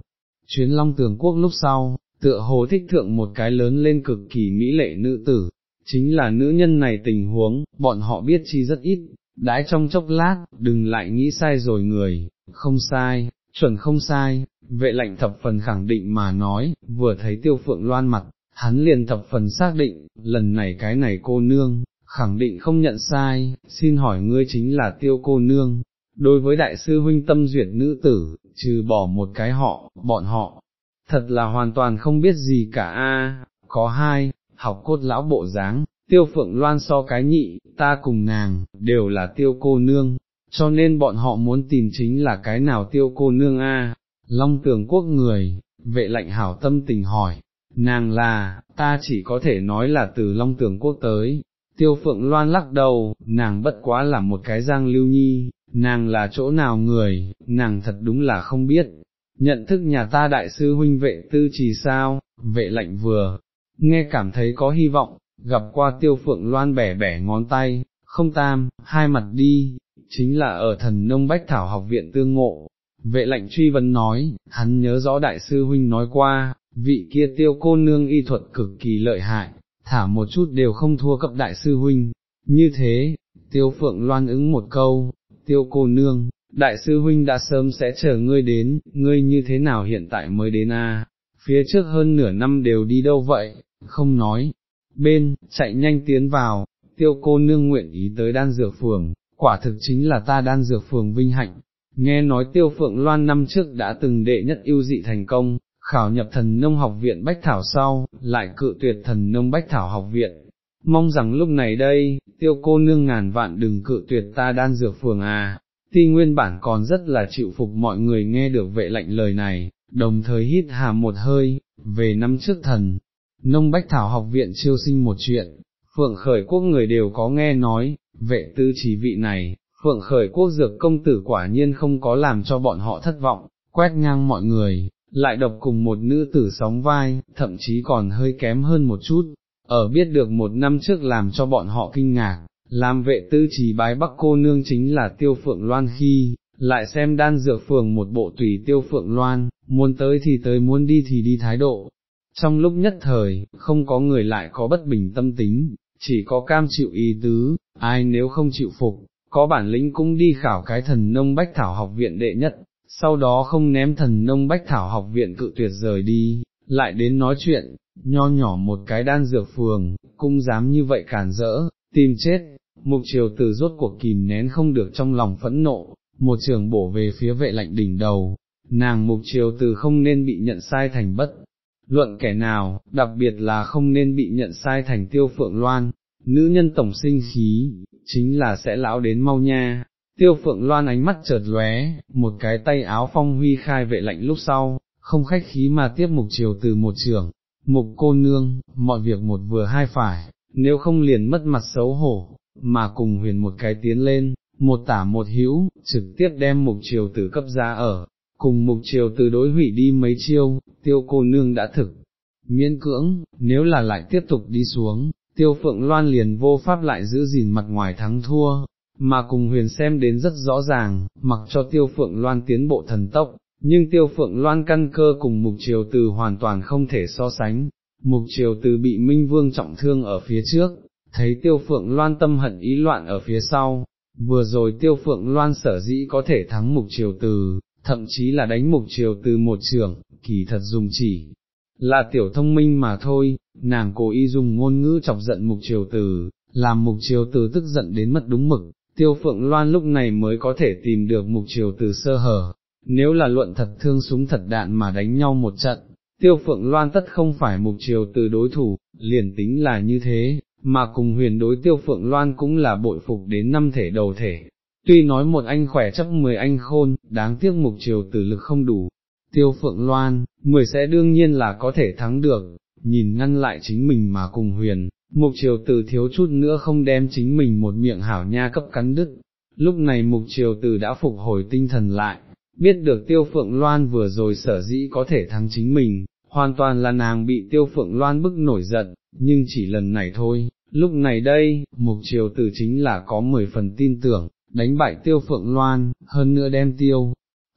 chuyến long tường quốc lúc sau, tựa hồ thích thượng một cái lớn lên cực kỳ mỹ lệ nữ tử, chính là nữ nhân này tình huống, bọn họ biết chi rất ít, đãi trong chốc lát, đừng lại nghĩ sai rồi người, không sai, chuẩn không sai, vệ lạnh thập phần khẳng định mà nói, vừa thấy tiêu phượng loan mặt, hắn liền thập phần xác định, lần này cái này cô nương, khẳng định không nhận sai, xin hỏi ngươi chính là tiêu cô nương, đối với đại sư huynh tâm duyệt nữ tử, trừ bỏ một cái họ, bọn họ, thật là hoàn toàn không biết gì cả a. có hai, học cốt lão bộ dáng, tiêu phượng loan so cái nhị, ta cùng nàng, đều là tiêu cô nương, cho nên bọn họ muốn tìm chính là cái nào tiêu cô nương a. Long tường quốc người, vệ lạnh hảo tâm tình hỏi, nàng là, ta chỉ có thể nói là từ Long tường quốc tới, tiêu phượng loan lắc đầu, nàng bất quá là một cái giang lưu nhi, nàng là chỗ nào người, nàng thật đúng là không biết, nhận thức nhà ta đại sư huynh vệ tư trì sao, vệ lạnh vừa, nghe cảm thấy có hy vọng, gặp qua tiêu phượng loan bẻ bẻ ngón tay, không tam, hai mặt đi, chính là ở thần nông bách thảo học viện tương ngộ. Vệ lạnh truy vấn nói, hắn nhớ rõ đại sư huynh nói qua, vị kia tiêu cô nương y thuật cực kỳ lợi hại, thả một chút đều không thua cấp đại sư huynh, như thế, tiêu phượng loan ứng một câu, tiêu cô nương, đại sư huynh đã sớm sẽ chờ ngươi đến, ngươi như thế nào hiện tại mới đến a? phía trước hơn nửa năm đều đi đâu vậy, không nói, bên, chạy nhanh tiến vào, tiêu cô nương nguyện ý tới đan dược phường, quả thực chính là ta đan dược phường vinh hạnh, nghe nói tiêu phượng loan năm trước đã từng đệ nhất yêu dị thành công, khảo nhập thần nông học viện Bách Thảo sau, lại cự tuyệt thần nông Bách Thảo học viện. Mong rằng lúc này đây, tiêu cô nương ngàn vạn đừng cự tuyệt ta đan dược phường à, ti nguyên bản còn rất là chịu phục mọi người nghe được vệ lệnh lời này, đồng thời hít hà một hơi, về năm trước thần, nông bách thảo học viện chiêu sinh một chuyện, phượng khởi quốc người đều có nghe nói, vệ tư chỉ vị này, phượng khởi quốc dược công tử quả nhiên không có làm cho bọn họ thất vọng, quét ngang mọi người, lại độc cùng một nữ tử sóng vai, thậm chí còn hơi kém hơn một chút, ở biết được một năm trước làm cho bọn họ kinh ngạc, làm vệ tư trì bái bắc cô nương chính là tiêu phượng loan khi, lại xem đan dược phường một bộ tùy tiêu phượng loan, muốn tới thì tới muốn đi thì đi thái độ. Trong lúc nhất thời, không có người lại có bất bình tâm tính, chỉ có cam chịu ý tứ, ai nếu không chịu phục, có bản lĩnh cũng đi khảo cái thần nông bách thảo học viện đệ nhất, sau đó không ném thần nông bách thảo học viện cự tuyệt rời đi, lại đến nói chuyện, nho nhỏ một cái đan dược phường, cũng dám như vậy cản rỡ, tìm chết, mục triều từ rốt cuộc kìm nén không được trong lòng phẫn nộ, một trường bổ về phía vệ lạnh đỉnh đầu, nàng mục triều từ không nên bị nhận sai thành bất, luận kẻ nào, đặc biệt là không nên bị nhận sai thành tiêu phượng loan, nữ nhân tổng sinh khí, chính là sẽ lão đến mau nha. Tiêu phượng loan ánh mắt chợt lóe, một cái tay áo phong huy khai vệ lạnh lúc sau, không khách khí mà tiếp mục triều từ một trường, mục cô nương, mọi việc một vừa hai phải, nếu không liền mất mặt xấu hổ, mà cùng huyền một cái tiến lên, một tả một hữu, trực tiếp đem mục triều tử cấp ra ở, cùng mục triều tử đối hủy đi mấy chiêu, tiêu cô nương đã thực, miễn cưỡng, nếu là lại tiếp tục đi xuống, tiêu phượng loan liền vô pháp lại giữ gìn mặt ngoài thắng thua, mà cùng huyền xem đến rất rõ ràng, mặc cho tiêu phượng loan tiến bộ thần tốc, nhưng tiêu phượng loan căn cơ cùng mục triều từ hoàn toàn không thể so sánh, mục triều từ bị Minh Vương trọng thương ở phía trước, thấy tiêu phượng loan tâm hận ý loạn ở phía sau, vừa rồi tiêu phượng loan sở dĩ có thể thắng mục triều từ, thậm chí là đánh mục triều từ một trường, kỳ thật dùng chỉ là tiểu thông minh mà thôi, nàng cố ý dùng ngôn ngữ chọc giận mục triều từ, làm mục triều từ tức giận đến mất đúng mực, tiêu phượng loan lúc này mới có thể tìm được mục triều từ sơ hở, nếu là luận thật thương súng thật đạn mà đánh nhau một trận, tiêu phượng loan tất không phải mục triều từ đối thủ, liền tính là như thế, mà cùng huyền đối tiêu phượng loan cũng là bội phục đến năm thể đầu thể. Tuy nói một anh khỏe chấp mười anh khôn, đáng tiếc mục triều tử lực không đủ, tiêu phượng loan, mười sẽ đương nhiên là có thể thắng được, nhìn ngăn lại chính mình mà cùng huyền, mục triều tử thiếu chút nữa không đem chính mình một miệng hảo nha cấp cắn đứt, lúc này mục triều tử đã phục hồi tinh thần lại, biết được tiêu phượng loan vừa rồi sở dĩ có thể thắng chính mình, hoàn toàn là nàng bị tiêu phượng loan bức nổi giận, nhưng chỉ lần này thôi, lúc này đây, mục triều tử chính là có mười phần tin tưởng, đánh bại tiêu phượng loan, hơn nữa đem tiêu.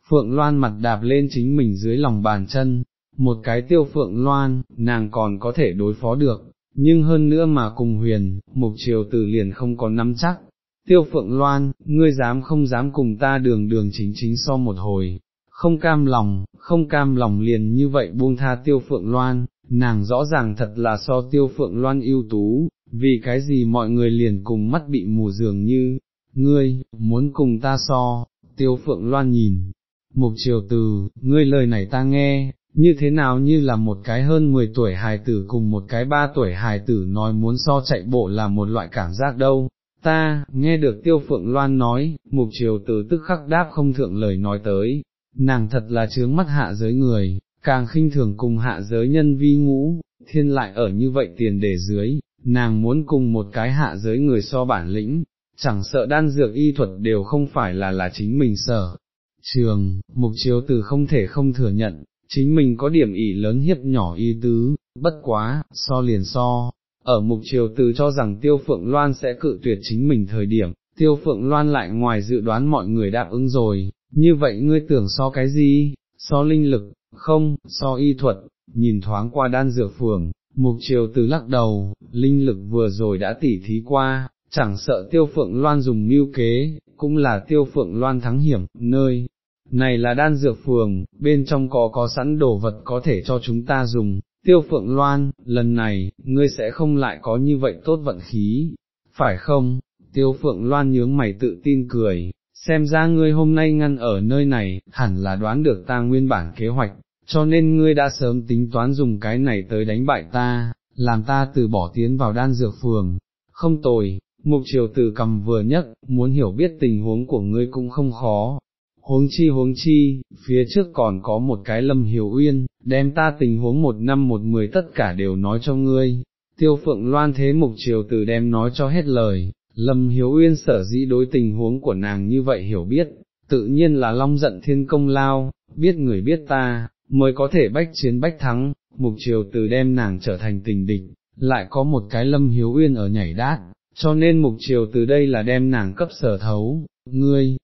Phượng Loan mặt đạp lên chính mình dưới lòng bàn chân, một cái tiêu phượng loan, nàng còn có thể đối phó được, nhưng hơn nữa mà cùng huyền, mục triều tử liền không có nắm chắc. Tiêu phượng loan, ngươi dám không dám cùng ta đường đường chính chính so một hồi, không cam lòng, không cam lòng liền như vậy buông tha tiêu phượng loan, nàng rõ ràng thật là so tiêu phượng loan ưu tú, vì cái gì mọi người liền cùng mắt bị mù dường như, ngươi, muốn cùng ta so, tiêu phượng loan nhìn, mục triều từ, ngươi lời này ta nghe, như thế nào như là một cái hơn 10 tuổi hài tử cùng một cái ba tuổi hài tử nói muốn so chạy bộ là một loại cảm giác đâu. Ta, nghe được tiêu phượng loan nói, mục triều từ tức khắc đáp không thượng lời nói tới, nàng thật là chướng mắt hạ giới người, càng khinh thường cùng hạ giới nhân vi ngũ, thiên lại ở như vậy tiền đề dưới, nàng muốn cùng một cái hạ giới người so bản lĩnh, chẳng sợ đan dược y thuật đều không phải là là chính mình sở. Trường, mục chiếu từ không thể không thừa nhận, chính mình có điểm ỷ lớn hiếp nhỏ y tứ, bất quá, so liền so, ở mục triều từ cho rằng tiêu phượng loan sẽ cự tuyệt chính mình thời điểm, tiêu phượng loan lại ngoài dự đoán mọi người đáp ứng rồi, như vậy ngươi tưởng so cái gì, so linh lực, không, so y thuật, nhìn thoáng qua đan dược phường, mục triều từ lắc đầu, linh lực vừa rồi đã tỉ thí qua, chẳng sợ tiêu phượng loan dùng mưu kế, cũng là tiêu phượng loan thắng hiểm, nơi. Này là đan dược phường, bên trong có có sẵn đồ vật có thể cho chúng ta dùng, tiêu phượng loan, lần này, ngươi sẽ không lại có như vậy tốt vận khí, phải không? Tiêu phượng loan nhướng mày tự tin cười, xem ra ngươi hôm nay ngăn ở nơi này, hẳn là đoán được ta nguyên bản kế hoạch, cho nên ngươi đã sớm tính toán dùng cái này tới đánh bại ta, làm ta từ bỏ tiến vào đan dược phường, không tồi, mục triều từ cầm vừa nhất, muốn hiểu biết tình huống của ngươi cũng không khó. Huống chi huống chi, phía trước còn có một cái lâm hiểu uyên, đem ta tình huống một năm một mười tất cả đều nói cho ngươi, tiêu phượng loan thế mục triều từ đem nói cho hết lời, lâm hiểu uyên sở dĩ đối tình huống của nàng như vậy hiểu biết, tự nhiên là long giận thiên công lao, biết người biết ta, mới có thể bách chiến bách thắng, mục triều từ đem nàng trở thành tình địch, lại có một cái lâm hiếu uyên ở nhảy đát, cho nên mục triều từ đây là đem nàng cấp sở thấu, ngươi,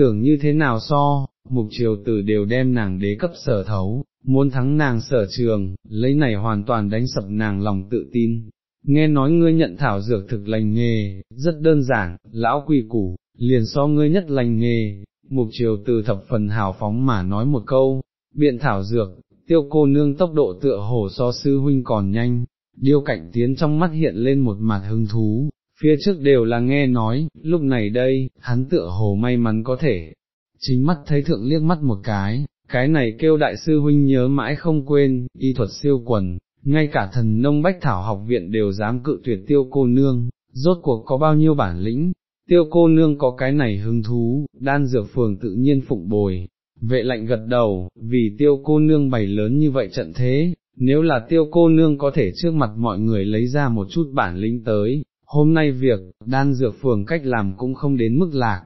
tưởng như thế nào so, mục triều tử đều đem nàng đế cấp sở thấu, muốn thắng nàng sở trường, lấy này hoàn toàn đánh sập nàng lòng tự tin. Nghe nói ngươi nhận thảo dược thực lành nghề, rất đơn giản, lão quỳ củ, liền so ngươi nhất lành nghề, mục triều từ thập phần hào phóng mà nói một câu, biện thảo dược, tiêu cô nương tốc độ tựa hồ so sư huynh còn nhanh, điêu cảnh tiến trong mắt hiện lên một mặt hứng thú, phía trước đều là nghe nói, lúc này đây, hắn tựa hồ may mắn có thể, chính mắt thấy thượng liếc mắt một cái, cái này kêu đại sư huynh nhớ mãi không quên, y thuật siêu quần, ngay cả thần nông bách thảo học viện đều dám cự tuyệt tiêu cô nương, rốt cuộc có bao nhiêu bản lĩnh, tiêu cô nương có cái này hứng thú, đan dược phường tự nhiên phụng bồi, vệ lạnh gật đầu, vì tiêu cô nương bày lớn như vậy trận thế, nếu là tiêu cô nương có thể trước mặt mọi người lấy ra một chút bản lĩnh tới, hôm nay việc, đan dược phường cách làm cũng không đến mức lạc.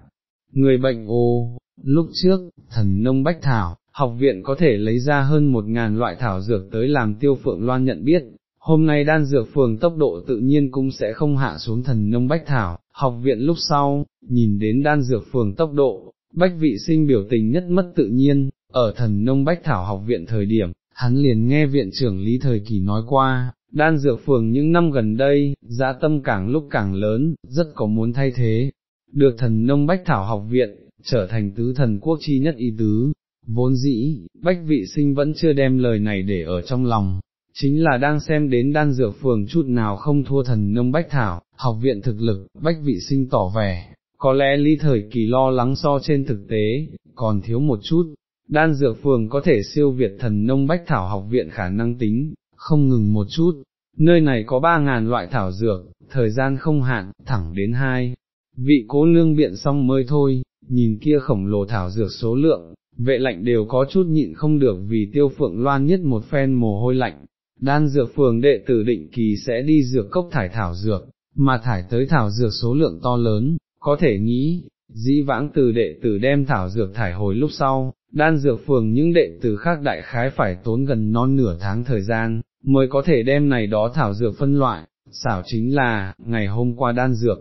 Người bệnh ô, lúc trước, thần nông bách thảo, học viện có thể lấy ra hơn một ngàn loại thảo dược tới làm tiêu phượng loan nhận biết, hôm nay đan dược phường tốc độ tự nhiên cũng sẽ không hạ xuống thần nông bách thảo, học viện lúc sau, nhìn đến đan dược phường tốc độ, bách vị sinh biểu tình nhất mất tự nhiên, ở thần nông bách thảo học viện thời điểm, hắn liền nghe viện trưởng Lý Thời Kỳ nói qua, đan dược phường những năm gần đây, giá tâm càng lúc càng lớn, rất có muốn thay thế, được thần nông bách thảo học viện, trở thành tứ thần quốc chi nhất y tứ, vốn dĩ, bách vị sinh vẫn chưa đem lời này để ở trong lòng, chính là đang xem đến đan dược phường chút nào không thua thần nông bách thảo, học viện thực lực, bách vị sinh tỏ vẻ, có lẽ ly thời kỳ lo lắng so trên thực tế, còn thiếu một chút, đan dược phường có thể siêu việt thần nông bách thảo học viện khả năng tính, không ngừng một chút, nơi này có ba ngàn loại thảo dược, thời gian không hạn, thẳng đến hai. Vị cố lương biện xong mới thôi, nhìn kia khổng lồ thảo dược số lượng, vệ lạnh đều có chút nhịn không được vì tiêu phượng loan nhất một phen mồ hôi lạnh. Đan dược phường đệ tử định kỳ sẽ đi dược cốc thải thảo dược, mà thải tới thảo dược số lượng to lớn, có thể nghĩ, dĩ vãng từ đệ tử đem thảo dược thải hồi lúc sau, đan dược phường những đệ tử khác đại khái phải tốn gần non nửa tháng thời gian, mới có thể đem này đó thảo dược phân loại, xảo chính là, ngày hôm qua đan dược.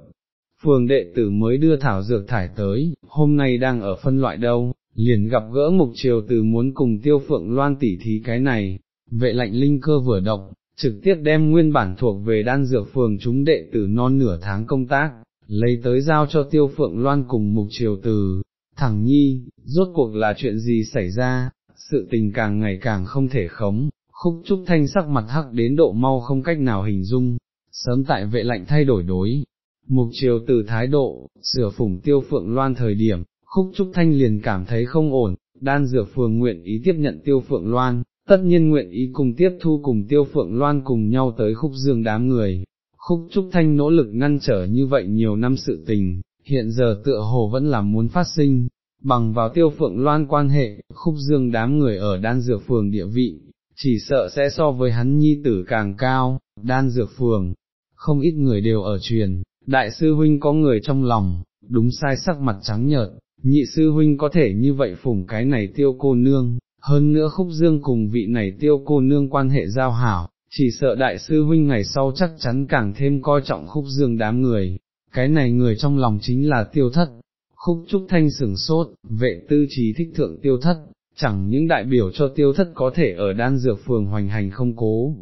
Phường đệ tử mới đưa thảo dược thải tới, hôm nay đang ở phân loại đâu, liền gặp gỡ mục triều từ muốn cùng tiêu phượng loan tỉ thí cái này, vệ lạnh linh cơ vừa động, trực tiếp đem nguyên bản thuộc về đan dược phường chúng đệ tử non nửa tháng công tác, lấy tới giao cho tiêu phượng loan cùng mục triều từ, thẳng nhi, rốt cuộc là chuyện gì xảy ra, sự tình càng ngày càng không thể khống, khúc trúc thanh sắc mặt hắc đến độ mau không cách nào hình dung, sớm tại vệ lạnh thay đổi đối. Mục triều từ thái độ, sửa phủng tiêu phượng loan thời điểm, khúc trúc thanh liền cảm thấy không ổn, đan dược phường nguyện ý tiếp nhận tiêu phượng loan, tất nhiên nguyện ý cùng tiếp thu cùng tiêu phượng loan cùng nhau tới khúc dương đám người. Khúc Trúc Thanh nỗ lực ngăn trở như vậy nhiều năm sự tình, hiện giờ tựa hồ vẫn là muốn phát sinh, bằng vào tiêu phượng loan quan hệ, khúc dương đám người ở đan dược phường địa vị, chỉ sợ sẽ so với hắn nhi tử càng cao, đan dược phường, không ít người đều ở truyền, đại sư huynh có người trong lòng, đúng sai sắc mặt trắng nhợt, nhị sư huynh có thể như vậy phủng cái này tiêu cô nương, hơn nữa khúc dương cùng vị này tiêu cô nương quan hệ giao hảo, chỉ sợ đại sư huynh ngày sau chắc chắn càng thêm coi trọng khúc dương đám người, cái này người trong lòng chính là tiêu thất. Khúc Trúc Thanh sửng sốt, vệ tư trí thích thượng tiêu thất, chẳng những đại biểu cho tiêu thất có thể ở đan dược phường hoành hành không cố.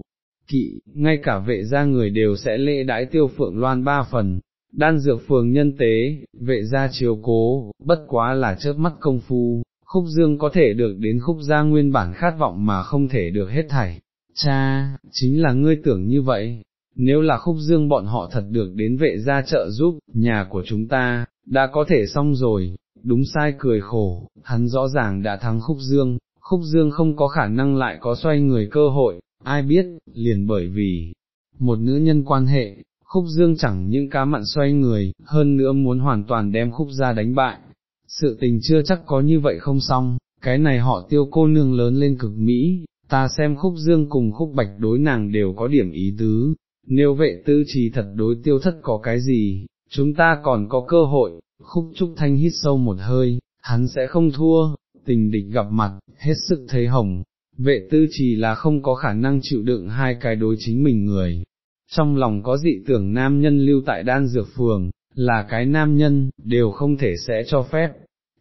Kỵ, ngay cả vệ gia người đều sẽ lễ đãi tiêu phượng loan ba phần, đan dược phường nhân tế, vệ gia chiếu cố, bất quá là chớp mắt công phu, khúc dương có thể được đến khúc gia nguyên bản khát vọng mà không thể được hết thảy. Cha, chính là ngươi tưởng như vậy, nếu là khúc dương bọn họ thật được đến vệ gia trợ giúp, nhà của chúng ta, đã có thể xong rồi, đúng sai cười khổ, hắn rõ ràng đã thắng khúc dương, khúc dương không có khả năng lại có xoay người cơ hội, ai biết, liền bởi vì, một nữ nhân quan hệ, khúc dương chẳng những cá mặn xoay người, hơn nữa muốn hoàn toàn đem khúc ra đánh bại, sự tình chưa chắc có như vậy không xong, cái này họ tiêu cô nương lớn lên cực Mỹ, ta xem khúc dương cùng khúc bạch đối nàng đều có điểm ý tứ, nếu vệ tư trì thật đối tiêu thất có cái gì, chúng ta còn có cơ hội, khúc trúc thanh hít sâu một hơi, hắn sẽ không thua, tình địch gặp mặt, hết sức thấy hồng, vệ tư chỉ là không có khả năng chịu đựng hai cái đối chính mình người. Trong lòng có dị tưởng nam nhân lưu tại đan dược phường, là cái nam nhân, đều không thể sẽ cho phép,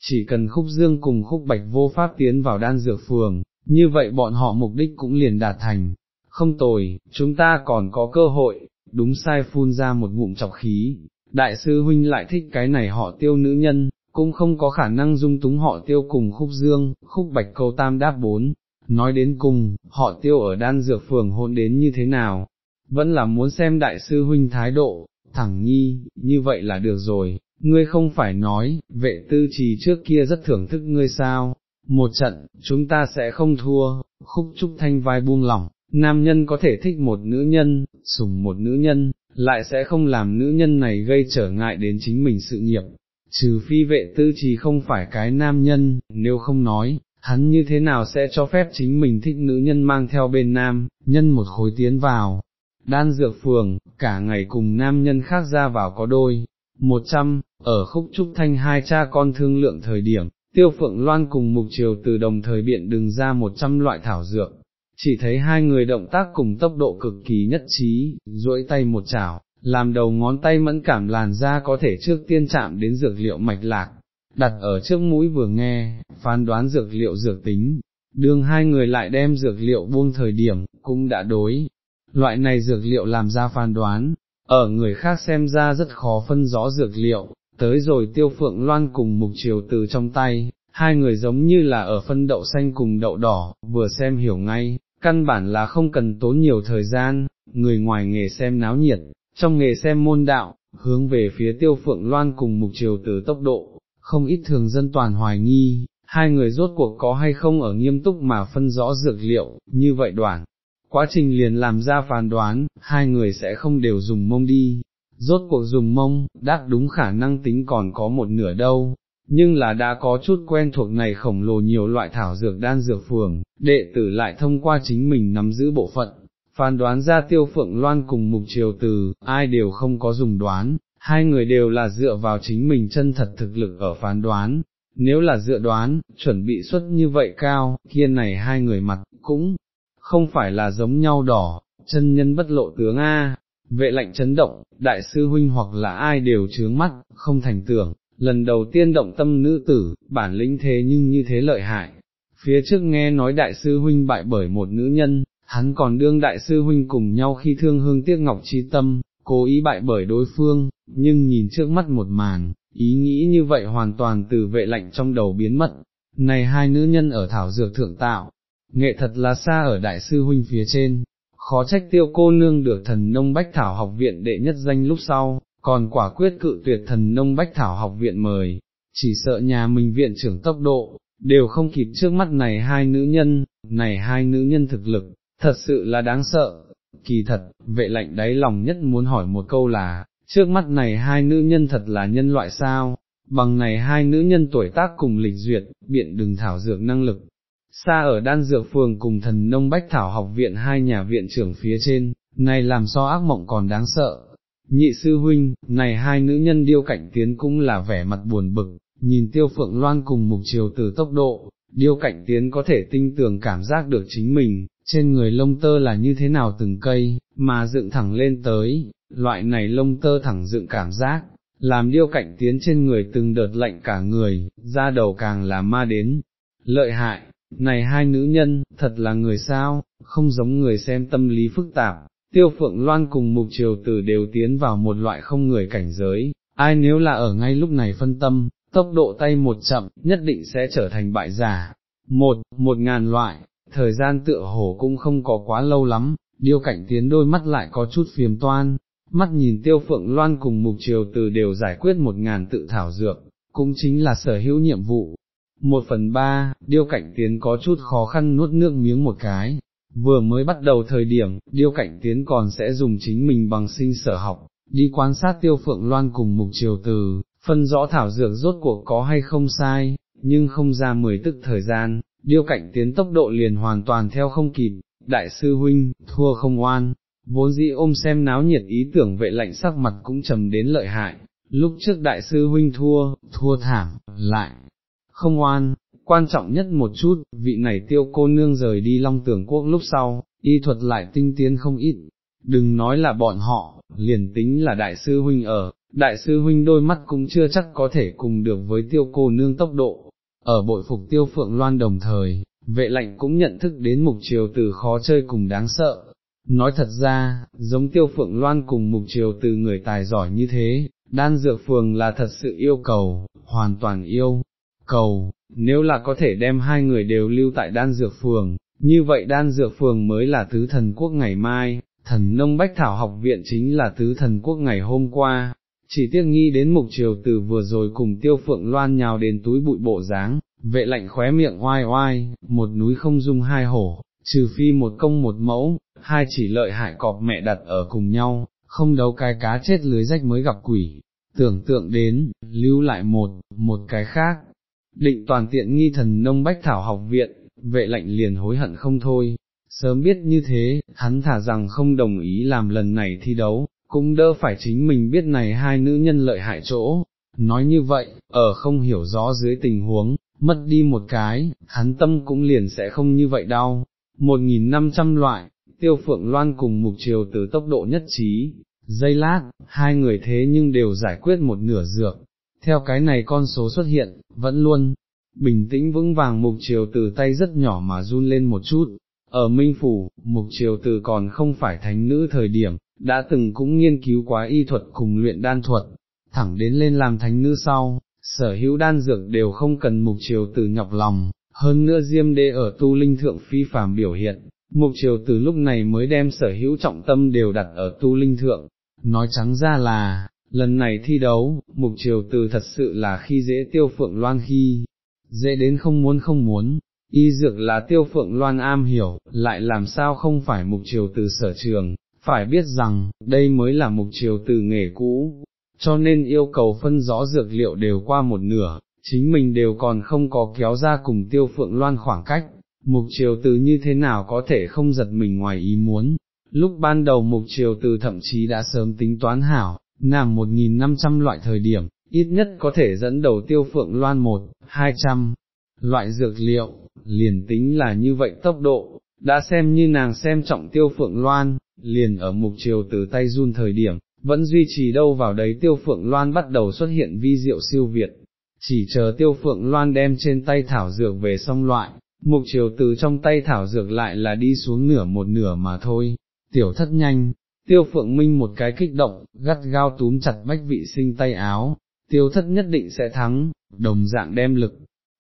chỉ cần khúc dương cùng khúc bạch vô pháp tiến vào đan dược phường, như vậy bọn họ mục đích cũng liền đạt thành, không tồi, chúng ta còn có cơ hội, đúng sai phun ra một ngụm chọc khí, đại sư huynh lại thích cái này họ tiêu nữ nhân, cũng không có khả năng dung túng họ tiêu cùng khúc dương, khúc bạch câu tam đáp bốn, nói đến cùng, họ tiêu ở đan dược phường hôn đến như thế nào, vẫn là muốn xem đại sư huynh thái độ, thẳng nhi, như vậy là được rồi, ngươi không phải nói, vệ tư trì trước kia rất thưởng thức ngươi sao, một trận, chúng ta sẽ không thua, khúc trúc thanh vai buông lỏng, nam nhân có thể thích một nữ nhân, sùng một nữ nhân, lại sẽ không làm nữ nhân này gây trở ngại đến chính mình sự nghiệp, trừ phi vệ tư trì không phải cái nam nhân, nếu không nói, hắn như thế nào sẽ cho phép chính mình thích nữ nhân mang theo bên nam, nhân một khối tiến vào. Đan dược phường, cả ngày cùng nam nhân khác ra vào có đôi, một trăm, ở khúc trúc thanh hai cha con thương lượng thời điểm, tiêu phượng loan cùng mục triều từ đồng thời biện đừng ra một trăm loại thảo dược, chỉ thấy hai người động tác cùng tốc độ cực kỳ nhất trí, duỗi tay một chảo, làm đầu ngón tay mẫn cảm làn da có thể trước tiên chạm đến dược liệu mạch lạc, đặt ở trước mũi vừa nghe, phán đoán dược liệu dược tính, đương hai người lại đem dược liệu buông thời điểm, cũng đã đối. loại này dược liệu làm ra phán đoán, ở người khác xem ra rất khó phân rõ dược liệu, tới rồi tiêu phượng loan cùng mục chiều từ trong tay, hai người giống như là ở phân đậu xanh cùng đậu đỏ, vừa xem hiểu ngay, căn bản là không cần tốn nhiều thời gian, người ngoài nghề xem náo nhiệt, trong nghề xem môn đạo, hướng về phía tiêu phượng loan cùng mục triều từ tốc độ, không ít thường dân toàn hoài nghi, hai người rốt cuộc có hay không ở nghiêm túc mà phân rõ dược liệu, như vậy đoạn. Quá trình liền làm ra phán đoán, hai người sẽ không đều dùng mông đi, rốt cuộc dùng mông, đắc đúng khả năng tính còn có một nửa đâu, nhưng là đã có chút quen thuộc này khổng lồ nhiều loại thảo dược đan dược phường, đệ tử lại thông qua chính mình nắm giữ bộ phận, phán đoán ra tiêu phượng loan cùng mục triều từ, ai đều không có dùng đoán, hai người đều là dựa vào chính mình chân thật thực lực ở phán đoán, nếu là dựa đoán, chuẩn bị suất như vậy cao, kia này hai người mặt, cũng không phải là giống nhau đỏ, chân nhân bất lộ tướng A, vệ lệnh chấn động, đại sư huynh hoặc là ai đều chướng mắt, không thành tưởng, lần đầu tiên động tâm nữ tử, bản lĩnh thế nhưng như thế lợi hại. Phía trước nghe nói đại sư huynh bại bởi một nữ nhân, hắn còn đương đại sư huynh cùng nhau khi thương hương tiếc ngọc chi tâm, cố ý bại bởi đối phương, nhưng nhìn trước mắt một màn, ý nghĩ như vậy hoàn toàn từ vệ lạnh trong đầu biến mất. Này hai nữ nhân ở thảo dược thượng tạo, nghệ thật là xa ở đại sư huynh phía trên, khó trách tiêu cô nương được thần nông bách thảo học viện đệ nhất danh lúc sau, còn quả quyết cự tuyệt thần nông bách thảo học viện mời, chỉ sợ nhà mình viện trưởng tốc độ, đều không kịp trước mắt này hai nữ nhân, này hai nữ nhân thực lực, thật sự là đáng sợ, kỳ thật, vệ lạnh đáy lòng nhất muốn hỏi một câu là, trước mắt này hai nữ nhân thật là nhân loại sao, bằng này hai nữ nhân tuổi tác cùng lịch duyệt, biện đừng thảo dược năng lực. Xa ở đan dược phường cùng thần nông bách thảo học viện hai nhà viện trưởng phía trên, này làm so ác mộng còn đáng sợ, Nhị sư huynh, này hai nữ nhân điêu cảnh tiến cũng là vẻ mặt buồn bực, nhìn tiêu phượng loan cùng mục chiều từ tốc độ, điêu cảnh tiến có thể tinh tường cảm giác được chính mình, trên người lông tơ là như thế nào từng cây, mà dựng thẳng lên tới, loại này lông tơ thẳng dựng cảm giác, làm điêu cảnh tiến trên người từng đợt lạnh cả người, ra đầu càng là ma đến, lợi hại, này hai nữ nhân, thật là người sao, không giống người xem tâm lý phức tạp, tiêu phượng loan cùng mục triều tử đều tiến vào một loại không người cảnh giới, ai nếu là ở ngay lúc này phân tâm, tốc độ tay một chậm, nhất định sẽ trở thành bại giả. Một, một ngàn loại, thời gian tựa hồ cũng không có quá lâu lắm, điêu cảnh tiến đôi mắt lại có chút phiền toan, mắt nhìn tiêu phượng loan cùng mục triều tử đều giải quyết một ngàn tự thảo dược, cũng chính là sở hữu nhiệm vụ. Một phần ba, điêu cảnh tiến có chút khó khăn nuốt nước miếng một cái, Vừa mới bắt đầu thời điểm, điêu cảnh tiến còn sẽ dùng chính mình bằng sinh sở học, đi quan sát tiêu phượng loan cùng mục triều từ, phân rõ thảo dược rốt cuộc có hay không sai, nhưng không ra mười tức thời gian, điêu cảnh tiến tốc độ liền hoàn toàn theo không kịp, đại sư huynh, thua không oan, vốn dĩ ôm xem náo nhiệt ý tưởng vệ lạnh sắc mặt cũng trầm đến lợi hại, lúc trước đại sư huynh thua, thua thảm, lại, không oan, quan trọng nhất một chút, vị này tiêu cô nương rời đi long tưởng quốc lúc sau, y thuật lại tinh tiến không ít, đừng nói là bọn họ, liền tính là đại sư huynh ở, đại sư huynh đôi mắt cũng chưa chắc có thể cùng được với tiêu cô nương tốc độ, ở bội phục tiêu phượng loan đồng thời, vệ lạnh cũng nhận thức đến mục triều từ khó chơi cùng đáng sợ. Nói thật ra, giống tiêu phượng loan cùng mục triều từ người tài giỏi như thế, đan dược phường là thật sự yêu cầu, hoàn toàn yêu, cầu, nếu là có thể đem hai người đều lưu tại đan dược phường, như vậy đan dược phường mới là tứ thần quốc ngày mai, thần nông bách thảo học viện chính là tứ thần quốc ngày hôm qua, chỉ tiếc nghi đến mục triều từ vừa rồi cùng tiêu phượng loan nhào đến túi bụi bộ dáng, vệ lạnh khóe miệng oai oai, một núi không dung hai hổ, trừ phi một công một mẫu, hai chỉ lợi hại cọp mẹ đặt ở cùng nhau, không đấu cái cá chết lưới rách mới gặp quỷ, tưởng tượng đến, lưu lại một, một cái khác, định toàn tiện nghi thần nông bách thảo học viện, vệ lạnh liền hối hận không thôi, sớm biết như thế, hắn thả rằng không đồng ý làm lần này thi đấu, cũng đỡ phải chính mình biết này hai nữ nhân lợi hại chỗ, nói như vậy, ở không hiểu rõ dưới tình huống, mất đi một cái, hắn tâm cũng liền sẽ không như vậy đau, một nghìn năm trăm loại, tiêu phượng loan cùng mục chiều từ tốc độ nhất trí, dây lát, hai người thế nhưng đều giải quyết một nửa dược, theo cái này con số xuất hiện, vẫn luôn, bình tĩnh vững vàng mục chiều từ tay rất nhỏ mà run lên một chút, ở Minh Phủ, Mục Triều từ còn không phải thánh nữ thời điểm, đã từng cũng nghiên cứu quá y thuật cùng luyện đan thuật, thẳng đến lên làm thánh nữ sau, sở hữu đan dược đều không cần Mục Triều từ nhọc lòng, hơn nữa Diêm đê ở tu linh thượng phi phàm biểu hiện, Mục Triều từ lúc này mới đem sở hữu trọng tâm đều đặt ở tu linh thượng, nói trắng ra là, lần này thi đấu, Mục Triều từ thật sự là khi dễ tiêu phượng loan khi, dễ đến không muốn không muốn, y dược là tiêu phượng loan am hiểu, lại làm sao không phải mục triều từ sở trường, phải biết rằng, đây mới là mục triều từ nghề cũ, cho nên yêu cầu phân rõ dược liệu đều qua một nửa, chính mình đều còn không có kéo ra cùng tiêu phượng loan khoảng cách, mục triều từ như thế nào có thể không giật mình ngoài ý muốn. Lúc ban đầu mục triều từ thậm chí đã sớm tính toán hảo, nàng 1.500 loại thời điểm, ít nhất có thể dẫn đầu tiêu phượng loan một, 200 loại dược liệu, liền tính là như vậy tốc độ, đã xem như nàng xem trọng tiêu phượng loan, liền ở mục chiều từ tay run thời điểm, vẫn duy trì đâu vào đấy tiêu phượng loan bắt đầu xuất hiện vi diệu siêu việt, chỉ chờ tiêu phượng loan đem trên tay thảo dược về xong loại, mục chiều từ trong tay thảo dược lại là đi xuống nửa một nửa mà thôi, tiểu thất nhanh. Tiêu phượng minh một cái kích động, gắt gao túm chặt bách vị sinh tay áo, tiêu thất nhất định sẽ thắng, đồng dạng đem lực,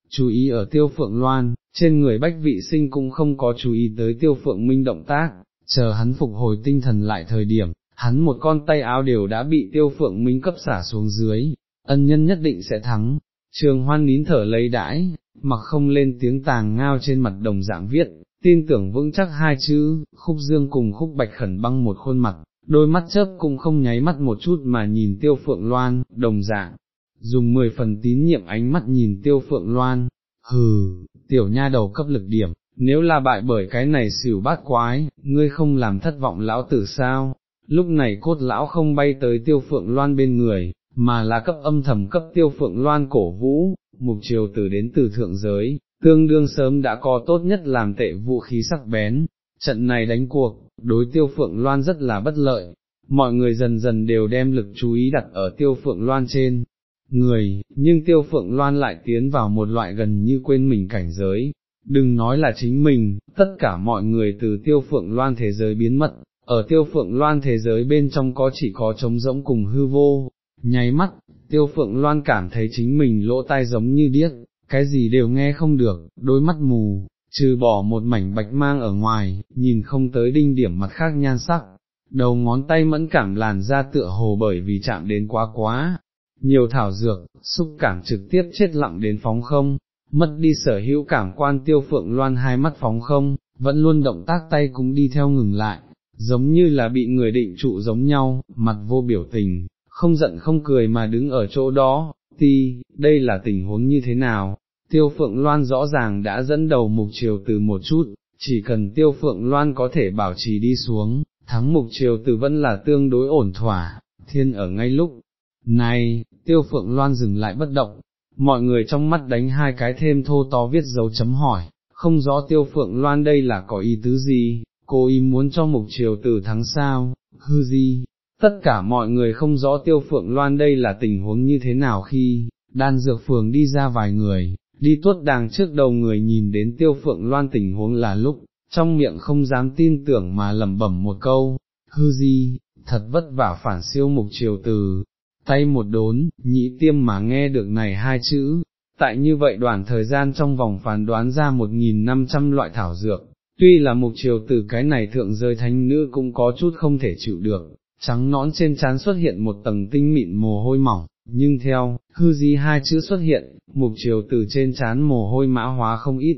chú ý ở tiêu phượng loan, trên người bách vị sinh cũng không có chú ý tới tiêu phượng minh động tác, chờ hắn phục hồi tinh thần lại thời điểm, hắn một con tay áo đều đã bị tiêu phượng minh cấp xả xuống dưới, ân nhân nhất định sẽ thắng, trường hoan nín thở lấy đãi, mặc không lên tiếng tàng ngao trên mặt đồng dạng viết, tin tưởng vững chắc hai chữ, khúc dương cùng khúc bạch khẩn băng một khuôn mặt, đôi mắt chớp cũng không nháy mắt một chút mà nhìn tiêu phượng loan, đồng dạng, dùng mười phần tín nhiệm ánh mắt nhìn tiêu phượng loan, hừ, tiểu nha đầu cấp lực điểm, nếu là bại bởi cái này xỉu bát quái, ngươi không làm thất vọng lão tử sao, lúc này cốt lão không bay tới tiêu phượng loan bên người, mà là cấp âm thầm cấp tiêu phượng loan cổ vũ, mục triều tử đến từ thượng giới, tương đương sớm đã có tốt nhất làm tệ vũ khí sắc bén, trận này đánh cuộc, đối tiêu phượng loan rất là bất lợi, mọi người dần dần đều đem lực chú ý đặt ở tiêu phượng loan trên, người, nhưng tiêu phượng loan lại tiến vào một loại gần như quên mình cảnh giới, đừng nói là chính mình, tất cả mọi người từ tiêu phượng loan thế giới biến mất, ở tiêu phượng loan thế giới bên trong có chỉ có trống rỗng cùng hư vô, nháy mắt, tiêu phượng loan cảm thấy chính mình lỗ tai giống như điếc, cái gì đều nghe không được, đôi mắt mù, trừ bỏ một mảnh bạch mang ở ngoài, nhìn không tới đinh điểm mặt khác nhan sắc, đầu ngón tay mẫn cảm làn ra tựa hồ bởi vì chạm đến quá quá, nhiều thảo dược, xúc cảm trực tiếp chết lặng đến phóng không, mất đi sở hữu cảm quan tiêu phượng loan hai mắt phóng không, vẫn luôn động tác tay cũng đi theo ngừng lại, giống như là bị người định trụ giống nhau, mặt vô biểu tình, không giận không cười mà đứng ở chỗ đó, ti, đây là tình huống như thế nào, tiêu phượng loan rõ ràng đã dẫn đầu mục Triều từ một chút, chỉ cần tiêu phượng loan có thể bảo trì đi xuống, thắng mục Triều từ vẫn là tương đối ổn thỏa, thiên ở ngay lúc này, tiêu phượng loan dừng lại bất động, mọi người trong mắt đánh hai cái thêm thô to viết dấu chấm hỏi, không rõ tiêu phượng loan đây là có ý tứ gì, cô ý muốn cho mục triều tử thắng sao, hư gì, tất cả mọi người không rõ tiêu phượng loan đây là tình huống như thế nào khi, đan dược phường đi ra vài người, đi tuốt đàng trước đầu người nhìn đến tiêu phượng loan tình huống là lúc, trong miệng không dám tin tưởng mà lẩm bẩm một câu, hư gì, thật vất vả phản siêu mục triều từ. Tay một đốn, nhị tiêm mà nghe được này hai chữ, tại như vậy đoạn thời gian trong vòng phán đoán ra một nghìn năm trăm loại thảo dược, tuy là mục chiều từ cái này thượng rơi thánh nữ cũng có chút không thể chịu được, trắng nõn trên trán xuất hiện một tầng tinh mịn mồ hôi mỏng, nhưng theo, hư di hai chữ xuất hiện, mục chiều từ trên trán mồ hôi mã hóa không ít,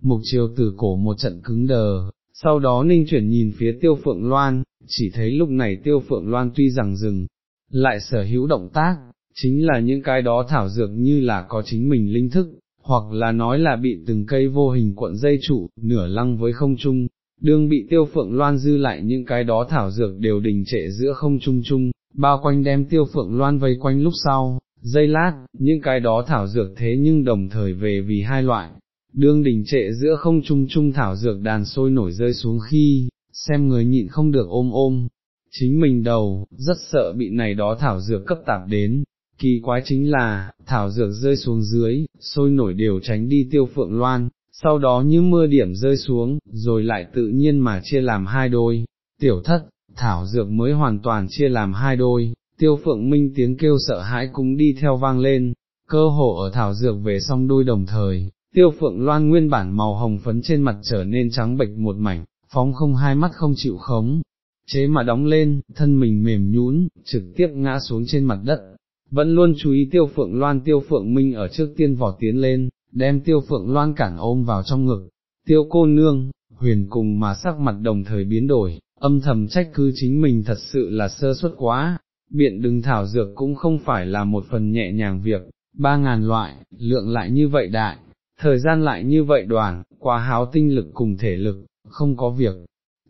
mục chiều từ cổ một trận cứng đờ, sau đó ninh chuyển nhìn phía tiêu phượng loan, chỉ thấy lúc này tiêu phượng loan tuy rằng dừng, lại sở hữu động tác, chính là những cái đó thảo dược như là có chính mình linh thức, hoặc là nói là bị từng cây vô hình cuộn dây trụ, nửa lăng với không trung, đương bị tiêu phượng loan dư lại những cái đó thảo dược đều đình trệ giữa không trung trung, bao quanh đem tiêu phượng loan vây quanh lúc sau, dây lát, những cái đó thảo dược thế nhưng đồng thời về vì hai loại, đương đình trệ giữa không trung trung thảo dược đàn sôi nổi rơi xuống khi, xem người nhịn không được ôm ôm, chính mình đầu, rất sợ bị này đó thảo dược cấp tạp đến, kỳ quái chính là, thảo dược rơi xuống dưới, sôi nổi đều tránh đi tiêu phượng loan, sau đó như mưa điểm rơi xuống, rồi lại tự nhiên mà chia làm hai đôi, tiểu thất, thảo dược mới hoàn toàn chia làm hai đôi, tiêu phượng minh tiếng kêu sợ hãi cũng đi theo vang lên, cơ hồ ở thảo dược về xong đôi đồng thời, tiêu phượng loan nguyên bản màu hồng phấn trên mặt trở nên trắng bệch một mảnh, phóng không hai mắt không chịu khống, chế mà đóng lên, thân mình mềm nhũn, trực tiếp ngã xuống trên mặt đất. Vẫn luôn chú ý tiêu phượng loan tiêu phượng minh ở trước tiên vỏ tiến lên, đem tiêu phượng loan cản ôm vào trong ngực, tiêu cô nương, huyền cùng mà sắc mặt đồng thời biến đổi, âm thầm trách cứ chính mình thật sự là sơ suất quá, biện đừng thảo dược cũng không phải là một phần nhẹ nhàng việc, ba ngàn loại, lượng lại như vậy đại, thời gian lại như vậy đoàn, quá háo tinh lực cùng thể lực, không có việc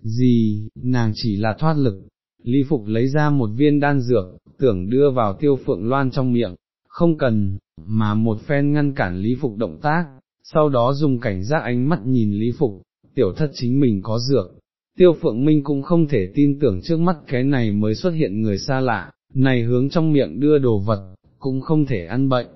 gì, nàng chỉ là thoát lực. Lý Phục lấy ra một viên đan dược, tưởng đưa vào tiêu phượng loan trong miệng, không cần, mà một phen ngăn cản Lý Phục động tác, sau đó dùng cảnh giác ánh mắt nhìn Lý Phục, tiểu thất chính mình có dược. Tiêu Phượng Minh cũng không thể tin tưởng trước mắt cái này mới xuất hiện người xa lạ, này hướng trong miệng đưa đồ vật, cũng không thể ăn bệnh.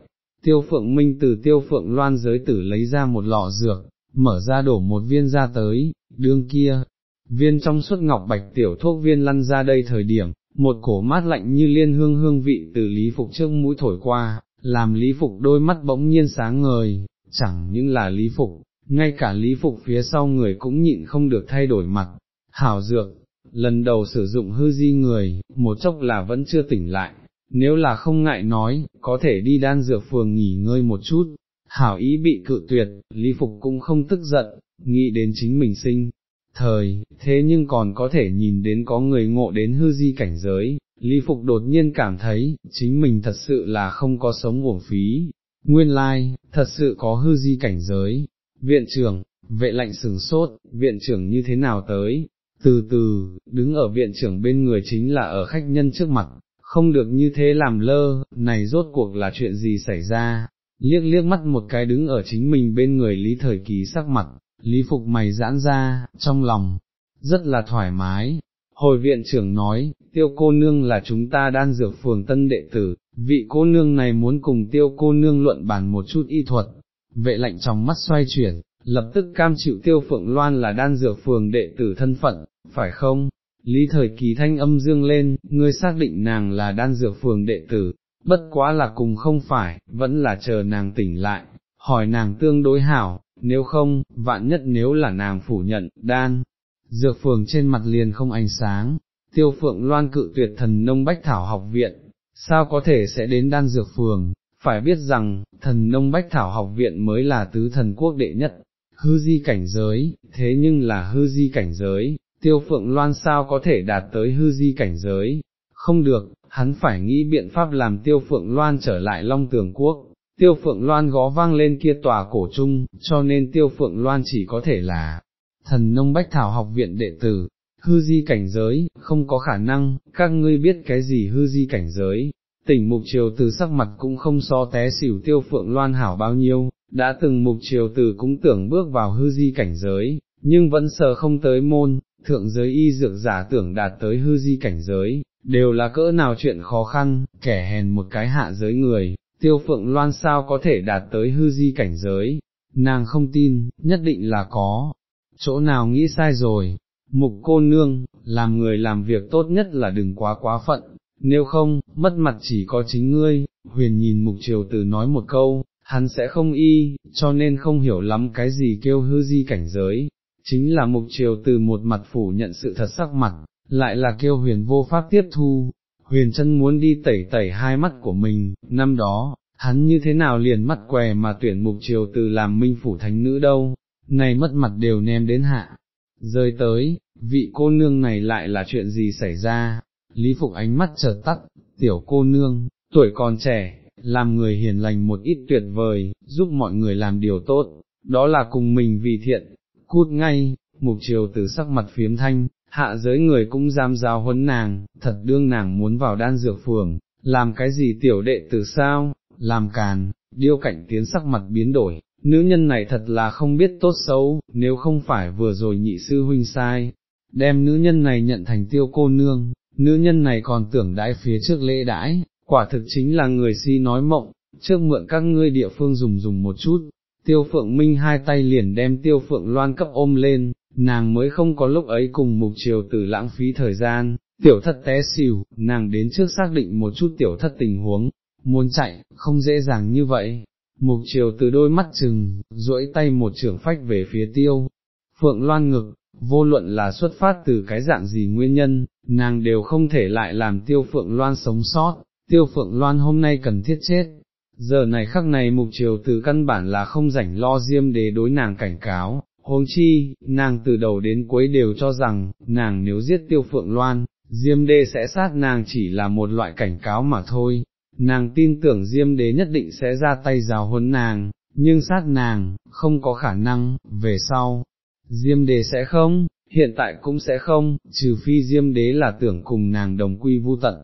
Tiêu Phượng Minh từ Tiêu Phượng Loan giới tử lấy ra một lọ dược, mở ra đổ một viên ra tới, đương kia, viên trong suốt ngọc bạch tiểu thuốc viên lăn ra đây thời điểm, một cổ mát lạnh như liên hương hương vị từ Lý Phục trước mũi thổi qua, làm Lý Phục đôi mắt bỗng nhiên sáng ngời, chẳng những là Lý Phục, ngay cả Lý Phục phía sau người cũng nhịn không được thay đổi mặt, hảo dược, lần đầu sử dụng hư di người, một chốc là vẫn chưa tỉnh lại, nếu là không ngại nói, có thể đi đan dược phường nghỉ ngơi một chút, hảo ý bị cự tuyệt, Lý Phục cũng không tức giận, nghĩ đến chính mình sinh, thời, thế nhưng còn có thể nhìn đến có người ngộ đến hư di cảnh giới, Lý Phục đột nhiên cảm thấy, chính mình thật sự là không có sống uổng phí, nguyên lai, thật sự có hư di cảnh giới, viện trưởng, vệ lạnh sừng sốt, viện trưởng như thế nào tới, từ từ, đứng ở viện trưởng bên người chính là ở khách nhân trước mặt, không được như thế làm lơ, này rốt cuộc là chuyện gì xảy ra, liếc liếc mắt một cái đứng ở chính mình bên người Lý Thời Kỳ sắc mặt, Lý Phục mày giãn ra, trong lòng, rất là thoải mái. Hồi viện trưởng nói, tiêu cô nương là chúng ta đan dược phường tân đệ tử, vị cô nương này muốn cùng tiêu cô nương luận bàn một chút y thuật, vệ lạnh trong mắt xoay chuyển, lập tức cam chịu tiêu phượng loan là đan dược phường đệ tử thân phận, phải không? Lý thời kỳ thanh âm dương lên, ngươi xác định nàng là đan dược phường đệ tử, bất quá là cùng không phải, vẫn là chờ nàng tỉnh lại, hỏi nàng tương đối hảo, nếu không, vạn nhất nếu là nàng phủ nhận, đan, dược phường trên mặt liền không ánh sáng, tiêu phượng loan cự tuyệt thần nông bách thảo học viện, sao có thể sẽ đến đan dược phường, phải biết rằng, thần nông bách thảo học viện mới là tứ thần quốc đệ nhất, hư di cảnh giới, thế nhưng là hư di cảnh giới, tiêu phượng loan sao có thể đạt tới hư di cảnh giới, không được, hắn phải nghĩ biện pháp làm tiêu phượng loan trở lại long tường quốc, tiêu phượng loan gó vang lên kia tòa cổ trung, cho nên tiêu phượng loan chỉ có thể là thần nông bách thảo học viện đệ tử, hư di cảnh giới, không có khả năng, các ngươi biết cái gì hư di cảnh giới. Tỉnh mục triều từ sắc mặt cũng không so té xỉu tiêu phượng loan hảo bao nhiêu, đã từng mục triều từ cũng tưởng bước vào hư di cảnh giới, nhưng vẫn sờ không tới môn, thượng giới y dược giả tưởng đạt tới hư di cảnh giới, đều là cỡ nào chuyện khó khăn, kẻ hèn một cái hạ giới người, tiêu phượng loan sao có thể đạt tới hư di cảnh giới, nàng không tin, nhất định là có, chỗ nào nghĩ sai rồi, mục cô nương, làm người làm việc tốt nhất là đừng quá quá phận, nếu không, mất mặt chỉ có chính ngươi, huyền nhìn mục triều tử nói một câu, hắn sẽ không y, cho nên không hiểu lắm cái gì kêu hư di cảnh giới, chính là mục triều từ một mặt phủ nhận sự thật sắc mặt, lại là kêu huyền vô pháp tiếp thu, huyền chân muốn đi tẩy tẩy hai mắt của mình, năm đó, hắn như thế nào liền mắt què mà tuyển mục triều từ làm minh phủ thánh nữ đâu, này mất mặt đều ném đến hạ, rơi tới, vị cô nương này lại là chuyện gì xảy ra, lý phục ánh mắt chợt tắt, tiểu cô nương, tuổi còn trẻ, làm người hiền lành một ít tuyệt vời, giúp mọi người làm điều tốt, đó là cùng mình vì thiện, cút ngay, mục triều từ sắc mặt phiếm thanh, hạ giới người cũng dám giáo huấn nàng, thật đương nàng muốn vào đan dược phường, làm cái gì tiểu đệ từ sao, làm càn, điêu cảnh tiến sắc mặt biến đổi, nữ nhân này thật là không biết tốt xấu, nếu không phải vừa rồi nhị sư huynh sai, đem nữ nhân này nhận thành tiêu cô nương, nữ nhân này còn tưởng đãi phía trước lễ đãi, quả thực chính là người si nói mộng, trước mượn các ngươi địa phương dùng dùng một chút, tiêu phượng minh hai tay liền đem tiêu phượng loan cấp ôm lên, nàng mới không có lúc ấy cùng mục triều tử lãng phí thời gian, tiểu thất té xỉu, nàng đến trước xác định một chút tiểu thất tình huống, muốn chạy, không dễ dàng như vậy. Mục chiều từ đôi mắt chừng, duỗi tay một trưởng phách về phía tiêu, phượng loan ngực, vô luận là xuất phát từ cái dạng gì nguyên nhân, nàng đều không thể lại làm tiêu phượng loan sống sót, tiêu phượng loan hôm nay cần thiết chết. Giờ này khắc này mục chiều từ căn bản là không rảnh lo diêm đế đối nàng cảnh cáo, huống chi, nàng từ đầu đến cuối đều cho rằng, nàng nếu giết tiêu phượng loan, diêm đế sẽ sát nàng chỉ là một loại cảnh cáo mà thôi, nàng tin tưởng diêm đế nhất định sẽ ra tay giáo huấn nàng, nhưng sát nàng, không có khả năng, về sau, diêm đế sẽ không, hiện tại cũng sẽ không, trừ phi diêm đế là tưởng cùng nàng đồng quy vu tận.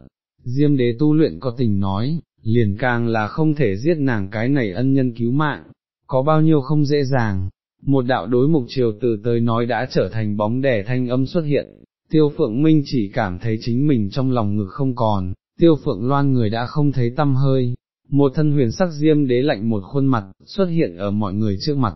Diêm đế tu luyện có tình nói, liền càng là không thể giết nàng cái này ân nhân cứu mạng, có bao nhiêu không dễ dàng. Một đạo đối mục triều từ tới nói đã trở thành bóng đẻ thanh âm xuất hiện, tiêu phượng minh chỉ cảm thấy chính mình trong lòng ngực không còn, tiêu phượng loan người đã không thấy tâm hơi, một thân huyền sắc diêm đế lạnh một khuôn mặt, xuất hiện ở mọi người trước mặt,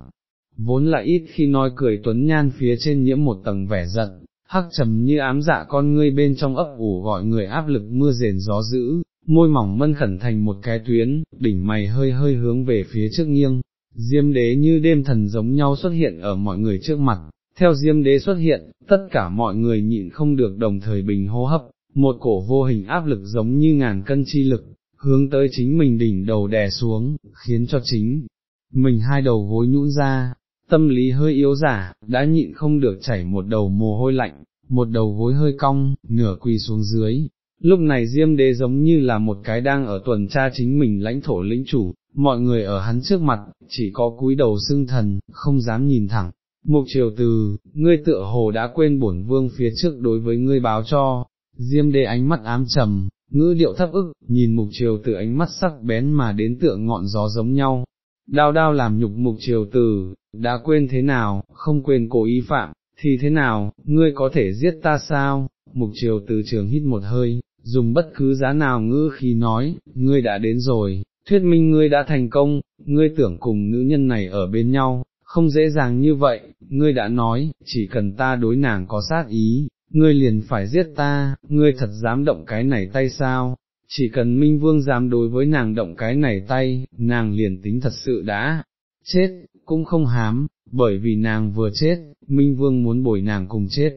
vốn là ít khi nói cười tuấn nhan phía trên nhiễm một tầng vẻ giận, hắc trầm như ám dạ con ngươi bên trong ấp ủ gọi người áp lực mưa rền gió dữ, môi mỏng mân khẩn thành một cái tuyến, đỉnh mày hơi hơi hướng về phía trước nghiêng, diêm đế như đêm thần giống nhau xuất hiện ở mọi người trước mặt, theo diêm đế xuất hiện, tất cả mọi người nhịn không được đồng thời bình hô hấp, một cổ vô hình áp lực giống như ngàn cân chi lực, hướng tới chính mình đỉnh đầu đè xuống, khiến cho chính mình hai đầu gối nhũn ra, tâm lý hơi yếu giả, đã nhịn không được chảy một đầu mồ hôi lạnh, một đầu gối hơi cong, nửa quỳ xuống dưới. Lúc này Diêm Đế giống như là một cái đang ở tuần tra chính mình lãnh thổ lĩnh chủ, mọi người ở hắn trước mặt, chỉ có cúi đầu xưng thần, không dám nhìn thẳng. Mục triều từ, ngươi tựa hồ đã quên bổn vương phía trước đối với ngươi báo cho, Diêm Đế ánh mắt ám trầm, ngữ điệu thấp ức, nhìn mục triều từ ánh mắt sắc bén mà đến tựa ngọn gió giống nhau, đao đao làm nhục mục triều tử, đã quên thế nào, không quên cố ý phạm, thì thế nào, ngươi có thể giết ta sao, mục triều tử trường hít một hơi, dùng bất cứ giá nào ngữ khi nói, ngươi đã đến rồi, thuyết minh ngươi đã thành công, ngươi tưởng cùng nữ nhân này ở bên nhau, không dễ dàng như vậy, ngươi đã nói, chỉ cần ta đối nàng có sát ý, ngươi liền phải giết ta, ngươi thật dám động cái này tay sao, chỉ cần Minh Vương dám đối với nàng động cái này tay, nàng liền tính thật sự đã chết, cũng không hám, bởi vì nàng vừa chết, Minh Vương muốn bồi nàng cùng chết.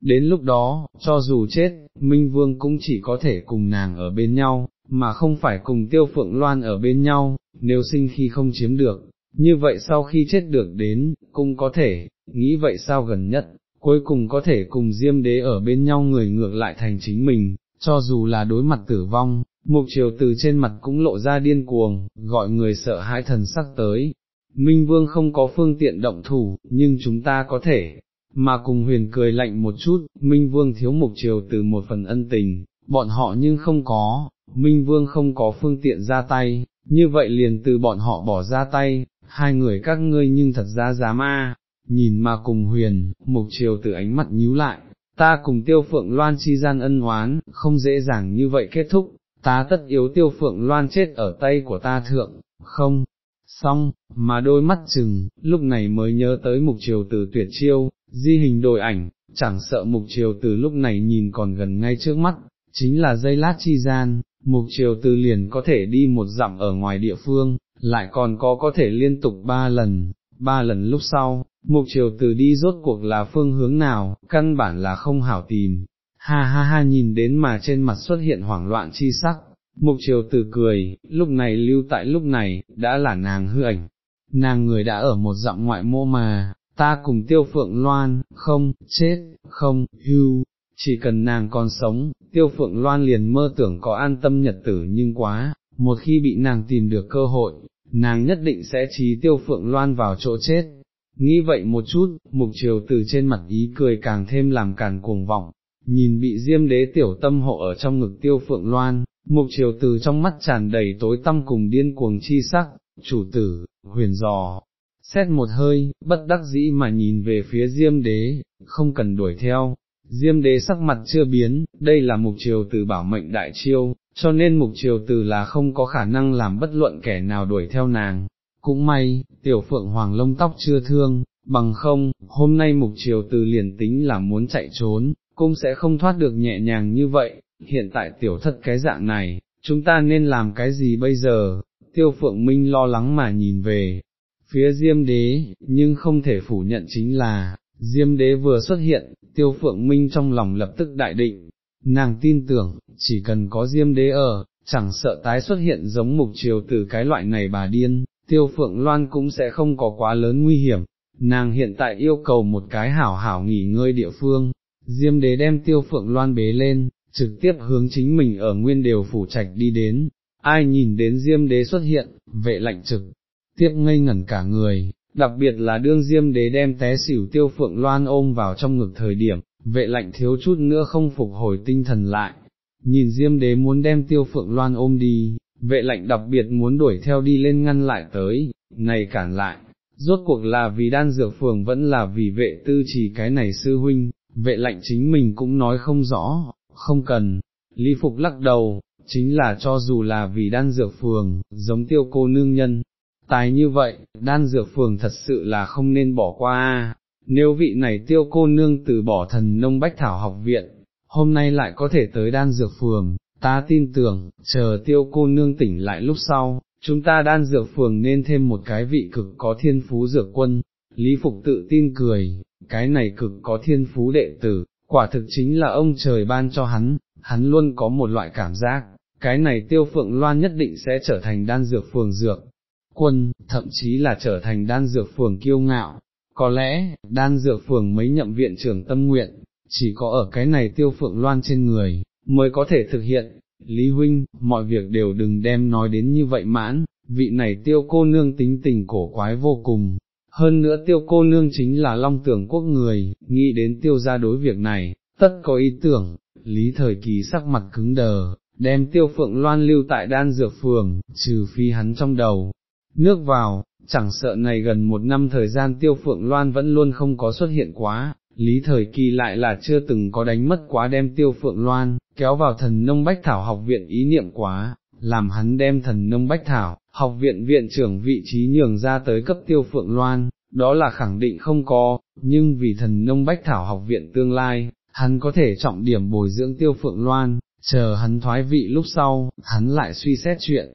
Đến lúc đó, cho dù chết, Minh Vương cũng chỉ có thể cùng nàng ở bên nhau, mà không phải cùng Tiêu Phượng Loan ở bên nhau, nếu sinh khi không chiếm được, như vậy sau khi chết được đến, cũng có thể, nghĩ vậy sao gần nhất, cuối cùng có thể cùng Diêm Đế ở bên nhau người ngược lại thành chính mình, cho dù là đối mặt tử vong, mục triều từ trên mặt cũng lộ ra điên cuồng, gọi người sợ hãi thần sắc tới. Minh Vương không có phương tiện động thủ, nhưng chúng ta có thể, mà cùng huyền cười lạnh một chút, Minh Vương thiếu mục triều từ một phần ân tình, bọn họ nhưng không có, Minh Vương không có phương tiện ra tay, như vậy liền từ bọn họ bỏ ra tay, hai người các ngươi nhưng thật ra dám a nhìn mà cùng huyền, mục triều từ ánh mắt nhíu lại, ta cùng tiêu phượng loan chi gian ân oán, không dễ dàng như vậy kết thúc, ta tất yếu tiêu phượng loan chết ở tay của ta thượng, không, xong, mà đôi mắt chừng, lúc này mới nhớ tới mục triều từ tuyệt chiêu, di hình đổi ảnh, chẳng sợ mục triều từ lúc này nhìn còn gần ngay trước mắt, chính là dây lát chi gian, mục triều từ liền có thể đi một dặm ở ngoài địa phương, lại còn có có thể liên tục ba lần, ba lần lúc sau, mục triều từ đi rốt cuộc là phương hướng nào, căn bản là không hảo tìm, ha ha ha nhìn đến mà trên mặt xuất hiện hoảng loạn chi sắc, mục triều từ cười, lúc này lưu tại lúc này, đã là nàng hư ảnh, nàng người đã ở một dặm ngoại mô mà, ta cùng tiêu phượng loan, không, chết, không, hưu. Chỉ cần nàng còn sống, tiêu phượng loan liền mơ tưởng có an tâm nhật tử nhưng quá, một khi bị nàng tìm được cơ hội, nàng nhất định sẽ trí tiêu phượng loan vào chỗ chết. Nghĩ vậy một chút, mục triều từ trên mặt ý cười càng thêm làm càn cuồng vọng, nhìn bị diêm đế tiểu tâm hộ ở trong ngực tiêu phượng loan, mục triều từ trong mắt tràn đầy tối tâm cùng điên cuồng chi sắc, chủ tử, huyền giò, xét một hơi, bất đắc dĩ mà nhìn về phía diêm đế, không cần đuổi theo. Diêm đế sắc mặt chưa biến, đây là mục triều từ bảo mệnh đại chiêu, cho nên mục triều từ là không có khả năng làm bất luận kẻ nào đuổi theo nàng, cũng may, tiểu phượng hoàng lông tóc chưa thương, bằng không, hôm nay mục triều từ liền tính là muốn chạy trốn, cũng sẽ không thoát được nhẹ nhàng như vậy, hiện tại tiểu thất cái dạng này, chúng ta nên làm cái gì bây giờ, tiêu phượng minh lo lắng mà nhìn về, phía diêm đế, nhưng không thể phủ nhận chính là, diêm đế vừa xuất hiện, tiêu phượng minh trong lòng lập tức đại định, nàng tin tưởng, chỉ cần có diêm đế ở, chẳng sợ tái xuất hiện giống mục triều từ cái loại này bà điên, tiêu phượng loan cũng sẽ không có quá lớn nguy hiểm, nàng hiện tại yêu cầu một cái hảo hảo nghỉ ngơi địa phương, diêm đế đem tiêu phượng loan bế lên, trực tiếp hướng chính mình ở nguyên đều phủ trạch đi đến, ai nhìn đến diêm đế xuất hiện, vệ lạnh trực, tiếp ngây ngẩn cả người, đặc biệt là đương diêm đế đem té xỉu tiêu phượng loan ôm vào trong ngực thời điểm, vệ lạnh thiếu chút nữa không phục hồi tinh thần lại, nhìn diêm đế muốn đem tiêu phượng loan ôm đi, vệ lạnh đặc biệt muốn đuổi theo đi lên ngăn lại tới, này cản lại, rốt cuộc là vì đan dược phường vẫn là vì vệ tư chỉ cái này sư huynh, vệ lạnh chính mình cũng nói không rõ, không cần, Lý Phục lắc đầu, chính là cho dù là vì đan dược phường, giống tiêu cô nương nhân, tài như vậy, đan dược phường thật sự là không nên bỏ qua, nếu vị này tiêu cô nương từ bỏ thần nông bách thảo học viện, hôm nay lại có thể tới đan dược phường, ta tin tưởng, chờ tiêu cô nương tỉnh lại lúc sau, chúng ta đan dược phường nên thêm một cái vị cực có thiên phú dược quân, Lý Phục tự tin cười, cái này cực có thiên phú đệ tử, quả thực chính là ông trời ban cho hắn, hắn luôn có một loại cảm giác, cái này tiêu phượng loan nhất định sẽ trở thành đan dược phường dược quân, thậm chí là trở thành đan dược phường kiêu ngạo. Có lẽ, đan dược phường mấy nhậm viện trưởng tâm nguyện, chỉ có ở cái này tiêu phượng loan trên người, mới có thể thực hiện, Lý Huynh, mọi việc đều đừng đem nói đến như vậy mãn, vị này tiêu cô nương tính tình cổ quái vô cùng, hơn nữa tiêu cô nương chính là long tưởng quốc người, nghĩ đến tiêu ra đối việc này, tất có ý tưởng, Lý Thời Kỳ sắc mặt cứng đờ, đem tiêu phượng loan lưu tại đan dược phường, trừ phi hắn trong đầu, nước vào, chẳng sợ này gần một năm thời gian tiêu phượng loan vẫn luôn không có xuất hiện quá, lý thời kỳ lại là chưa từng có đánh mất quá đem tiêu phượng loan, kéo vào thần nông bách thảo học viện ý niệm quá, làm hắn đem thần nông bách thảo, học viện viện trưởng vị trí nhường ra tới cấp tiêu phượng loan, đó là khẳng định không có, nhưng vì thần nông bách thảo học viện tương lai, hắn có thể trọng điểm bồi dưỡng tiêu phượng loan, chờ hắn thoái vị lúc sau, hắn lại suy xét chuyện.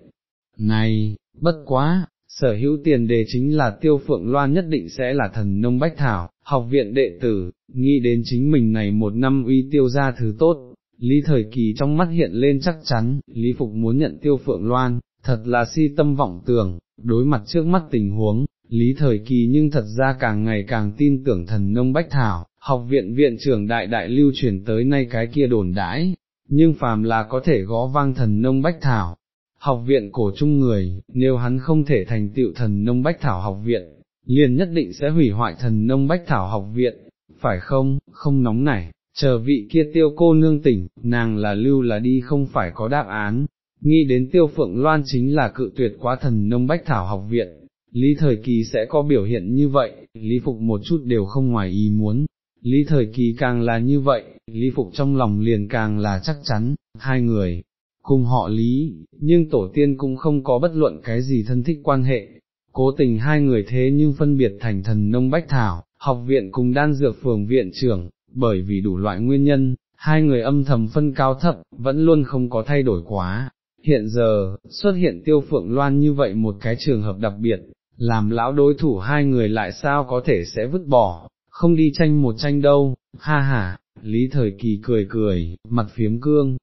Này, bất quá, sở hữu tiền đề chính là tiêu phượng loan nhất định sẽ là thần nông bách thảo, học viện đệ tử, nghĩ đến chính mình này một năm uy tiêu ra thứ tốt, Lý Thời Kỳ trong mắt hiện lên chắc chắn, Lý Phục muốn nhận tiêu phượng loan, thật là si tâm vọng tưởng, đối mặt trước mắt tình huống, Lý Thời Kỳ nhưng thật ra càng ngày càng tin tưởng thần nông bách thảo, học viện viện trưởng đại đại lưu truyền tới nay cái kia đồn đãi, nhưng phàm là có thể gõ vang thần nông bách thảo, học viện cổ trung người, nếu hắn không thể thành tựu thần nông bách thảo học viện, liền nhất định sẽ hủy hoại thần nông bách thảo học viện, phải không, không nóng nảy, chờ vị kia tiêu cô nương tỉnh, nàng là lưu là đi không phải có đáp án, nghĩ đến tiêu phượng loan chính là cự tuyệt quá thần nông bách thảo học viện, lý thời kỳ sẽ có biểu hiện như vậy, lý phục một chút đều không ngoài ý muốn. Lý thời kỳ càng là như vậy, Lý Phục trong lòng liền càng là chắc chắn, hai người, cùng họ lý, nhưng tổ tiên cũng không có bất luận cái gì thân thích quan hệ, cố tình hai người thế nhưng phân biệt thành thần nông bách thảo, học viện cùng đan dược phường viện trưởng, bởi vì đủ loại nguyên nhân, hai người âm thầm phân cao thấp, vẫn luôn không có thay đổi quá. Hiện giờ, xuất hiện tiêu phượng loan như vậy một cái trường hợp đặc biệt, làm lão đối thủ hai người lại sao có thể sẽ vứt bỏ, không đi tranh một tranh đâu, ha ha, lý thời kỳ cười cười, mặt phiếm cương,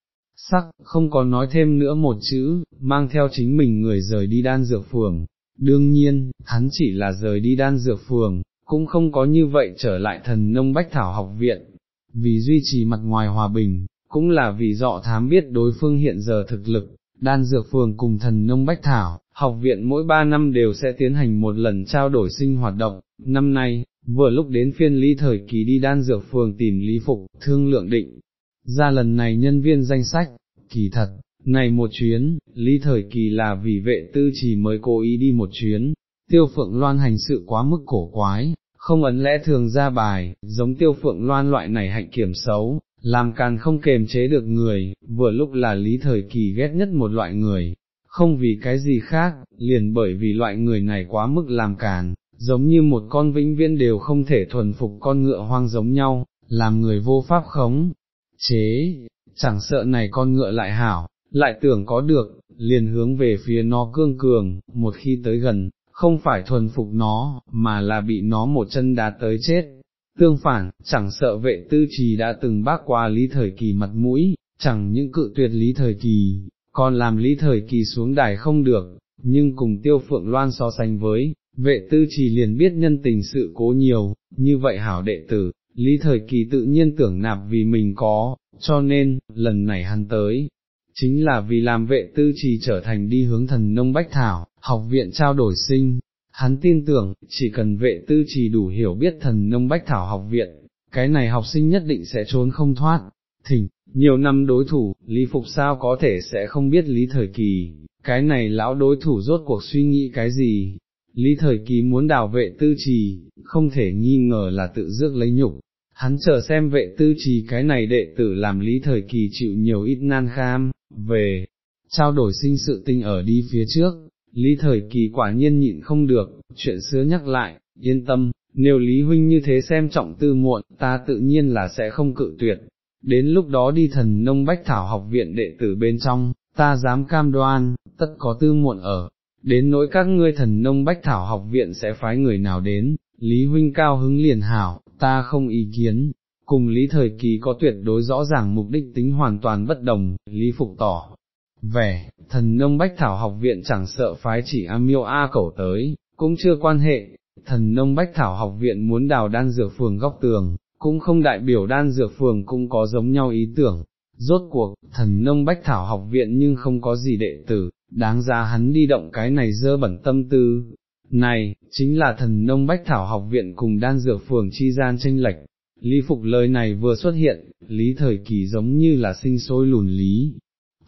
sắc, không có nói thêm nữa một chữ, mang theo chính mình người rời đi đan dược phường. Đương nhiên, hắn chỉ là rời đi đan dược phường, cũng không có như vậy trở lại thần nông bách thảo học viện, vì duy trì mặt ngoài hòa bình, cũng là vì dọ thám biết đối phương hiện giờ thực lực, đan dược phường cùng thần nông bách thảo, học viện mỗi ba năm đều sẽ tiến hành một lần trao đổi sinh hoạt động, năm nay, vừa lúc đến phiên lý thời kỳ đi đan dược phường tìm lý phục, thương lượng định, ra lần này nhân viên danh sách, kỳ thật, này một chuyến, lý thời kỳ là vì vệ tư chỉ mới cố ý đi một chuyến, tiêu phượng loan hành sự quá mức cổ quái, không ấn lẽ thường ra bài, giống tiêu phượng loan loại này hạnh kiểm xấu, làm càng không kềm chế được người, vừa lúc là lý thời kỳ ghét nhất một loại người, không vì cái gì khác, liền bởi vì loại người này quá mức làm càn, giống như một con vĩnh viễn đều không thể thuần phục con ngựa hoang giống nhau, làm người vô pháp khống, chế, chẳng sợ này con ngựa lại hảo, lại tưởng có được, liền hướng về phía nó cương cường, một khi tới gần, không phải thuần phục nó, mà là bị nó một chân đá tới chết. Tương phản, chẳng sợ vệ tư trì đã từng bác qua lý thời kỳ mặt mũi, chẳng những cự tuyệt lý thời kỳ, còn làm lý thời kỳ xuống đài không được, nhưng cùng tiêu phượng loan so sánh với, vệ tư trì liền biết nhân tình sự cố nhiều, như vậy hảo đệ tử, lý thời kỳ tự nhiên tưởng nạp vì mình có, cho nên, lần này hắn tới, chính là vì làm vệ tư trì trở thành đi hướng thần nông bách thảo, học viện trao đổi sinh. Hắn tin tưởng, chỉ cần vệ tư trì đủ hiểu biết thần nông bách thảo học viện, cái này học sinh nhất định sẽ trốn không thoát. Thỉnh, nhiều năm đối thủ, Lý Phục sao có thể sẽ không biết Lý Thời Kỳ, cái này lão đối thủ rốt cuộc suy nghĩ cái gì, Lý Thời Kỳ muốn đào vệ tư trì, không thể nghi ngờ là tự dước lấy nhục, hắn chờ xem vệ tư trì cái này đệ tử làm Lý Thời Kỳ chịu nhiều ít nan kham, về, trao đổi sinh sự tinh ở đi phía trước, Lý Thời Kỳ quả nhiên nhịn không được, chuyện xưa nhắc lại, yên tâm, nếu Lý Huynh như thế xem trọng tư muộn, ta tự nhiên là sẽ không cự tuyệt, đến lúc đó đi thần nông bách thảo học viện đệ tử bên trong, ta dám cam đoan, tất có tư muộn ở, đến nỗi các ngươi thần nông bách thảo học viện sẽ phái người nào đến, Lý Huynh cao hứng liền hảo, ta không ý kiến, cùng Lý Thời Kỳ có tuyệt đối rõ ràng mục đích tính hoàn toàn bất đồng, Lý Phục tỏ. Vẻ, thần nông bách thảo học viện chẳng sợ phái chỉ A miêu A cẩu tới, cũng chưa quan hệ, thần nông bách thảo học viện muốn đào đan dược phường góc tường, cũng không đại biểu đan dược phường cũng có giống nhau ý tưởng, rốt cuộc, thần nông bách thảo học viện nhưng không có gì đệ tử, đáng ra hắn đi động cái này dơ bẩn tâm tư. Này, chính là thần nông bách thảo học viện cùng đan dược phường chi gian tranh lệch. Lý Phục lời này vừa xuất hiện, Lý Thời Kỳ giống như là sinh sôi lùn Lý.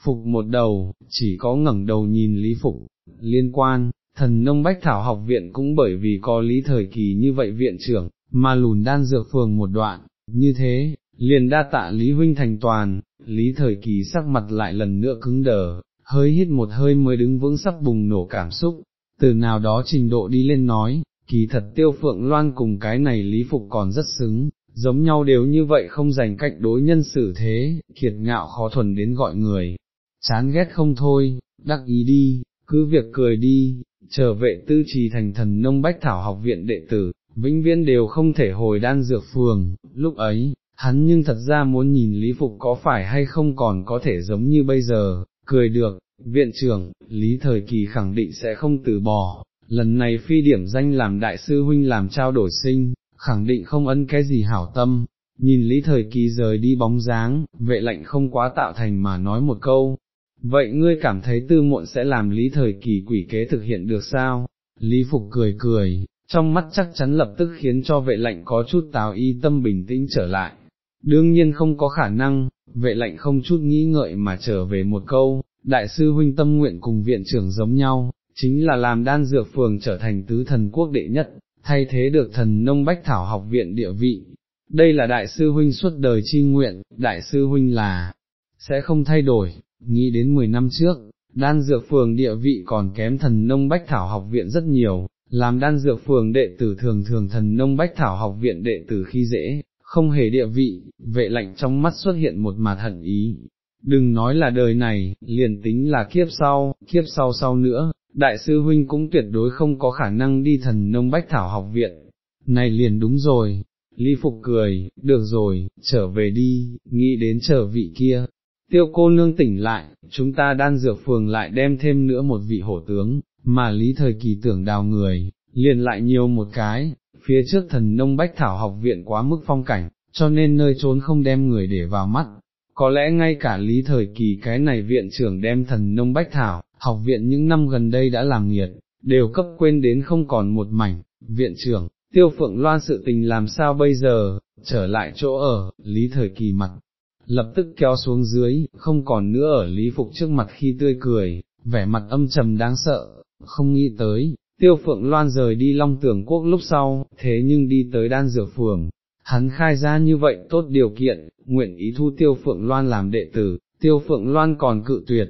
Phục một đầu, chỉ có ngẩng đầu nhìn Lý Phục, liên quan, thần nông bách thảo học viện cũng bởi vì có Lý Thời Kỳ như vậy viện trưởng, mà lùn đan dược phường một đoạn, như thế, liền đa tạ Lý Huynh thành toàn, Lý Thời Kỳ sắc mặt lại lần nữa cứng đờ, hơi hít một hơi mới đứng vững sắp bùng nổ cảm xúc, từ nào đó trình độ đi lên nói, kỳ thật tiêu phượng loan cùng cái này Lý Phục còn rất xứng, giống nhau đều như vậy không dành cách đối nhân xử thế, kiệt ngạo khó thuần đến gọi người, chán ghét không thôi, đắc ý đi, cứ việc cười đi, trở vệ tư trì thành thần nông bách thảo học viện đệ tử, vĩnh viễn đều không thể hồi đan dược phường, lúc ấy, hắn nhưng thật ra muốn nhìn Lý Phục có phải hay không còn có thể giống như bây giờ, cười được, viện trưởng, Lý Thời Kỳ khẳng định sẽ không từ bỏ, lần này phi điểm danh làm đại sư huynh làm trao đổi sinh, khẳng định không ân cái gì hảo tâm, nhìn Lý Thời Kỳ rời đi bóng dáng, vệ lạnh không quá tạo thành mà nói một câu. Vậy ngươi cảm thấy tư muộn sẽ làm Lý Thời Kỳ quỷ kế thực hiện được sao? Lý Phục cười cười, trong mắt chắc chắn lập tức khiến cho vệ lạnh có chút tào y tâm bình tĩnh trở lại. Đương nhiên không có khả năng, vệ lạnh không chút nghĩ ngợi mà trở về một câu, đại sư huynh tâm nguyện cùng viện trưởng giống nhau, chính là làm đan dược phường trở thành tứ thần quốc đệ nhất, thay thế được thần nông bách thảo học viện địa vị. Đây là đại sư huynh suốt đời chi nguyện, đại sư huynh là, sẽ không thay đổi, nghĩ đến 10 năm trước, đan dược phường địa vị còn kém thần nông bách thảo học viện rất nhiều, làm đan dược phường đệ tử thường thường thần nông bách thảo học viện đệ tử khi dễ, không hề địa vị, vệ lạnh trong mắt xuất hiện một mặt hận ý. Đừng nói là đời này, liền tính là kiếp sau, kiếp sau sau nữa, đại sư huynh cũng tuyệt đối không có khả năng đi thần nông bách thảo học viện. Này liền đúng rồi, Lý Phục cười, được rồi, trở về đi, nghĩ đến trở vị kia. Tiêu cô nương tỉnh lại, chúng ta đan dược phường lại đem thêm nữa một vị hổ tướng, mà lý thời kỳ tưởng đào người, liền lại nhiều một cái, phía trước thần nông bách thảo học viện quá mức phong cảnh, cho nên nơi trốn không đem người để vào mắt. Có lẽ ngay cả lý thời kỳ cái này viện trưởng đem thần nông bách thảo, học viện những năm gần đây đã làm nghiệt, đều cấp quên đến không còn một mảnh, viện trưởng, tiêu phượng loan sự tình làm sao bây giờ, trở lại chỗ ở, lý thời kỳ mặt, lập tức kéo xuống dưới, không còn nữa ở lý phục trước mặt khi tươi cười, vẻ mặt âm trầm đáng sợ, không nghĩ tới, tiêu phượng loan rời đi long tưởng quốc lúc sau, thế nhưng đi tới đan dược phường, hắn khai ra như vậy tốt điều kiện, nguyện ý thu tiêu phượng loan làm đệ tử, tiêu phượng loan còn cự tuyệt,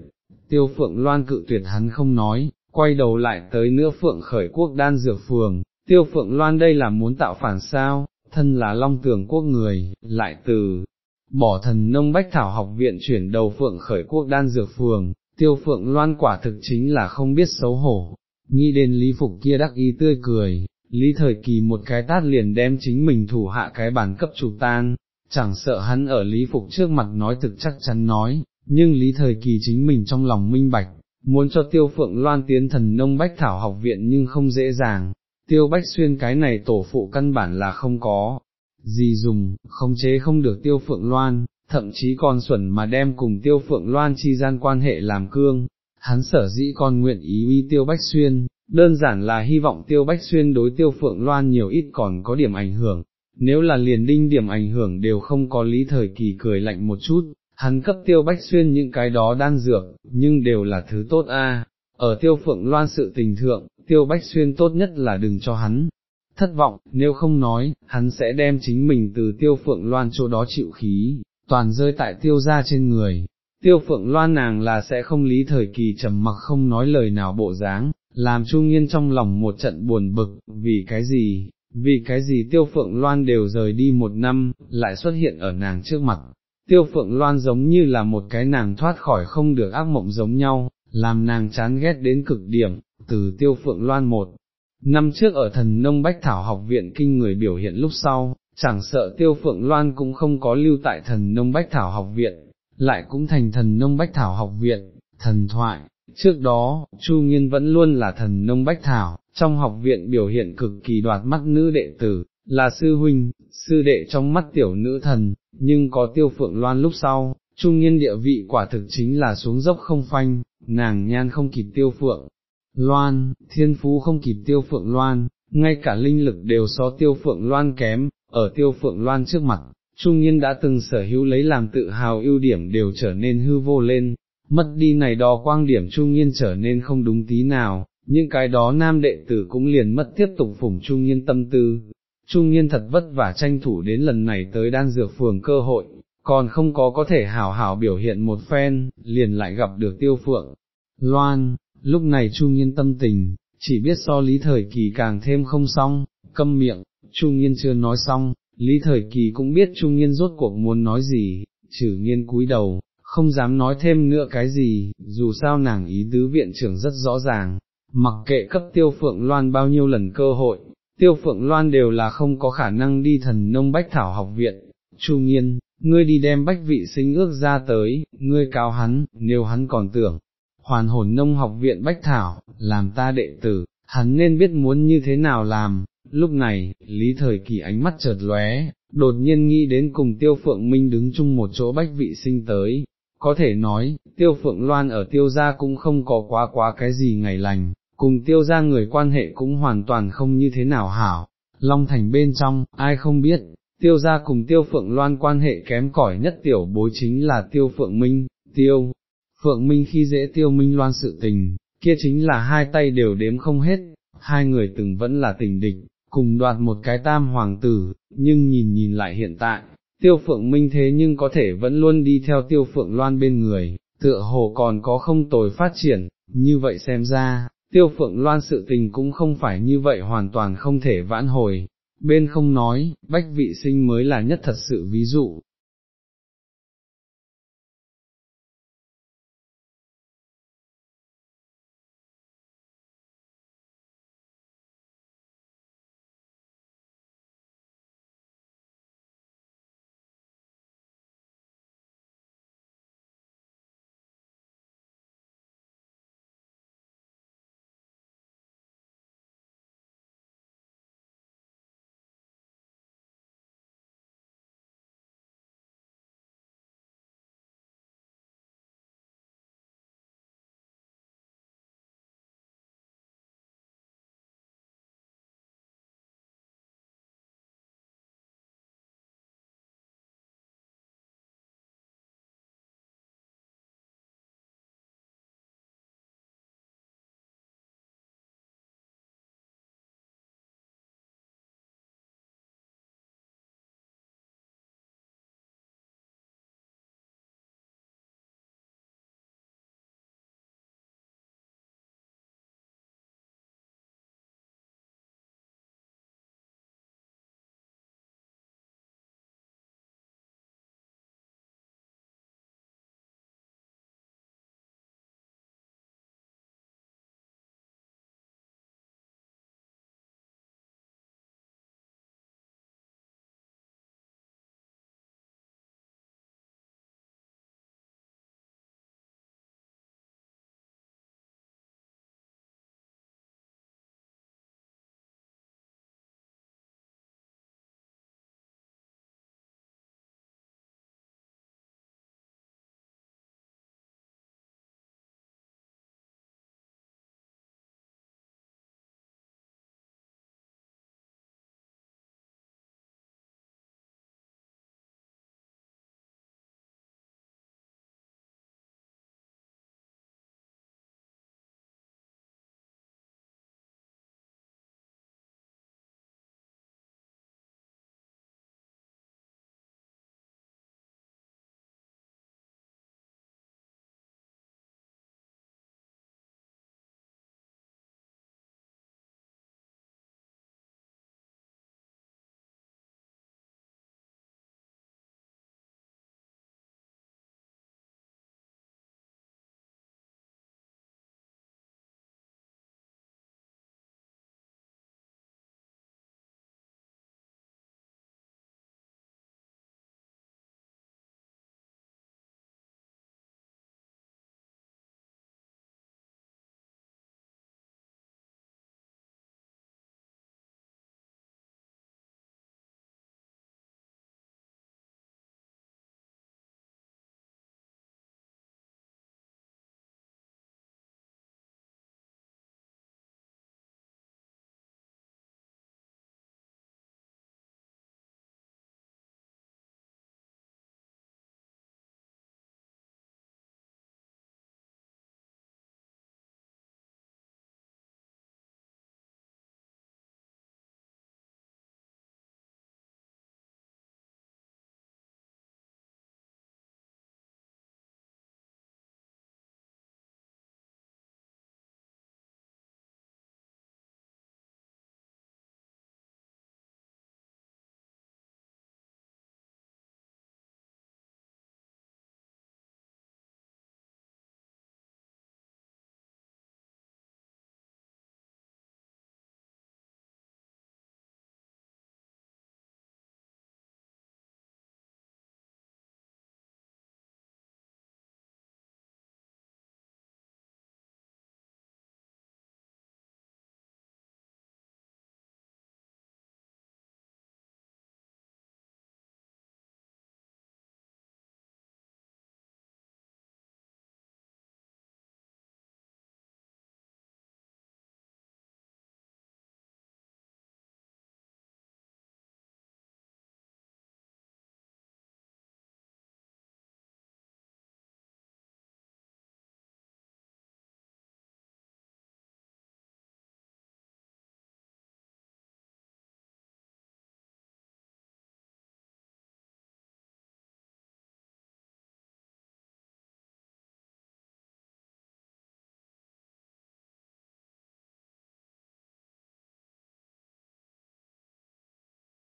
tiêu phượng loan cự tuyệt hắn không nói, quay đầu lại tới nữa phượng khởi quốc đan dược phường, tiêu phượng loan đây là muốn tạo phản sao, thân là long tường quốc người, lại từ bỏ thần nông bách thảo học viện chuyển đầu phượng khởi quốc đan dược phường, tiêu phượng loan quả thực chính là không biết xấu hổ, nghĩ đến lý phục kia đắc ý tươi cười, lý thời kỳ một cái tát liền đem chính mình thủ hạ cái bản cấp chủ tan, chẳng sợ hắn ở lý phục trước mặt nói thực chắc chắn nói, nhưng lý thời kỳ chính mình trong lòng minh bạch, muốn cho tiêu phượng loan tiến thần nông bách thảo học viện nhưng không dễ dàng, tiêu bách xuyên cái này tổ phụ căn bản là không có, gì dùng, không chế không được tiêu phượng loan, thậm chí còn xuẩn mà đem cùng tiêu phượng loan chi gian quan hệ làm cương, hắn sở dĩ còn nguyện ý uy tiêu bách xuyên, đơn giản là hy vọng tiêu bách xuyên đối tiêu phượng loan nhiều ít còn có điểm ảnh hưởng, nếu là liền đinh điểm ảnh hưởng đều không có lý thời kỳ cười lạnh một chút, hắn cấp tiêu bách xuyên những cái đó đan dược, nhưng đều là thứ tốt a. Ở tiêu phượng loan sự tình thượng, tiêu bách xuyên tốt nhất là đừng cho hắn thất vọng, nếu không nói, hắn sẽ đem chính mình từ tiêu phượng loan chỗ đó chịu khí, toàn rơi tại tiêu ra trên người. Tiêu phượng loan nàng là sẽ không lý thời kỳ trầm mặc không nói lời nào bộ dáng, làm Chu Nghiên trong lòng một trận buồn bực, vì cái gì, vì cái gì Tiêu Phượng Loan đều rời đi một năm, lại xuất hiện ở nàng trước mặt. Tiêu Phượng Loan giống như là một cái nàng thoát khỏi không được ác mộng giống nhau, làm nàng chán ghét đến cực điểm, từ Tiêu Phượng Loan một. Năm trước ở thần nông Bách Thảo học viện kinh người biểu hiện lúc sau, chẳng sợ Tiêu Phượng Loan cũng không có lưu tại thần nông Bách Thảo học viện, lại cũng thành thần nông Bách Thảo học viện, thần thoại, Trước đó, Chu Nghiên vẫn luôn là thần nông bách thảo, trong học viện biểu hiện cực kỳ đoạt mắt nữ đệ tử, là sư huynh, sư đệ trong mắt tiểu nữ thần, nhưng có tiêu phượng loan lúc sau, trung nhiên địa vị quả thực chính là xuống dốc không phanh, nàng nhan không kịp tiêu phượng. Loan, thiên phú không kịp tiêu phượng loan, ngay cả linh lực đều so tiêu phượng loan kém, ở tiêu phượng loan trước mặt, trung nhiên đã từng sở hữu lấy làm tự hào ưu điểm đều trở nên hư vô lên, mất đi này đó quang điểm trung nhiên trở nên không đúng tí nào, những cái đó nam đệ tử cũng liền mất tiếp tục phủng trung nhiên tâm tư. Trung nhiên thật vất vả tranh thủ đến lần này tới đan dược phường cơ hội, còn không có có thể hảo hảo biểu hiện một phen, liền lại gặp được tiêu phượng. Loan, lúc này Trung nhiên tâm tình, chỉ biết so lý thời kỳ càng thêm không xong, câm miệng, Trung nhiên chưa nói xong, lý thời kỳ cũng biết Trung nhiên rốt cuộc muốn nói gì, trừ nghiên cúi đầu, không dám nói thêm nữa cái gì, dù sao nàng ý tứ viện trưởng rất rõ ràng, mặc kệ cấp tiêu phượng loan bao nhiêu lần cơ hội, tiêu phượng loan đều là không có khả năng đi thần nông bách thảo học viện, chu nghiên, ngươi đi đem bách vị sinh ước ra tới, ngươi cáo hắn, nếu hắn còn tưởng, hoàn hồn nông học viện bách thảo, làm ta đệ tử, hắn nên biết muốn như thế nào làm, lúc này, lý thời kỳ ánh mắt chợt lóe, đột nhiên nghĩ đến cùng tiêu phượng minh đứng chung một chỗ bách vị sinh tới, có thể nói, tiêu phượng loan ở tiêu gia cũng không có quá quá cái gì ngày lành, cùng tiêu gia người quan hệ cũng hoàn toàn không như thế nào hảo, Long Thành bên trong, ai không biết, tiêu gia cùng tiêu phượng loan quan hệ kém cỏi nhất tiểu bối chính là tiêu phượng minh, tiêu, phượng minh khi dễ tiêu minh loan sự tình, kia chính là hai tay đều đếm không hết, hai người từng vẫn là tình địch, cùng đoạt một cái tam hoàng tử, nhưng nhìn nhìn lại hiện tại, tiêu phượng minh thế nhưng có thể vẫn luôn đi theo tiêu phượng loan bên người, tựa hồ còn có không tồi phát triển, như vậy xem ra, tiêu phượng loan sự tình cũng không phải như vậy hoàn toàn không thể vãn hồi, bên không nói, bách vị sinh mới là nhất thật sự ví dụ,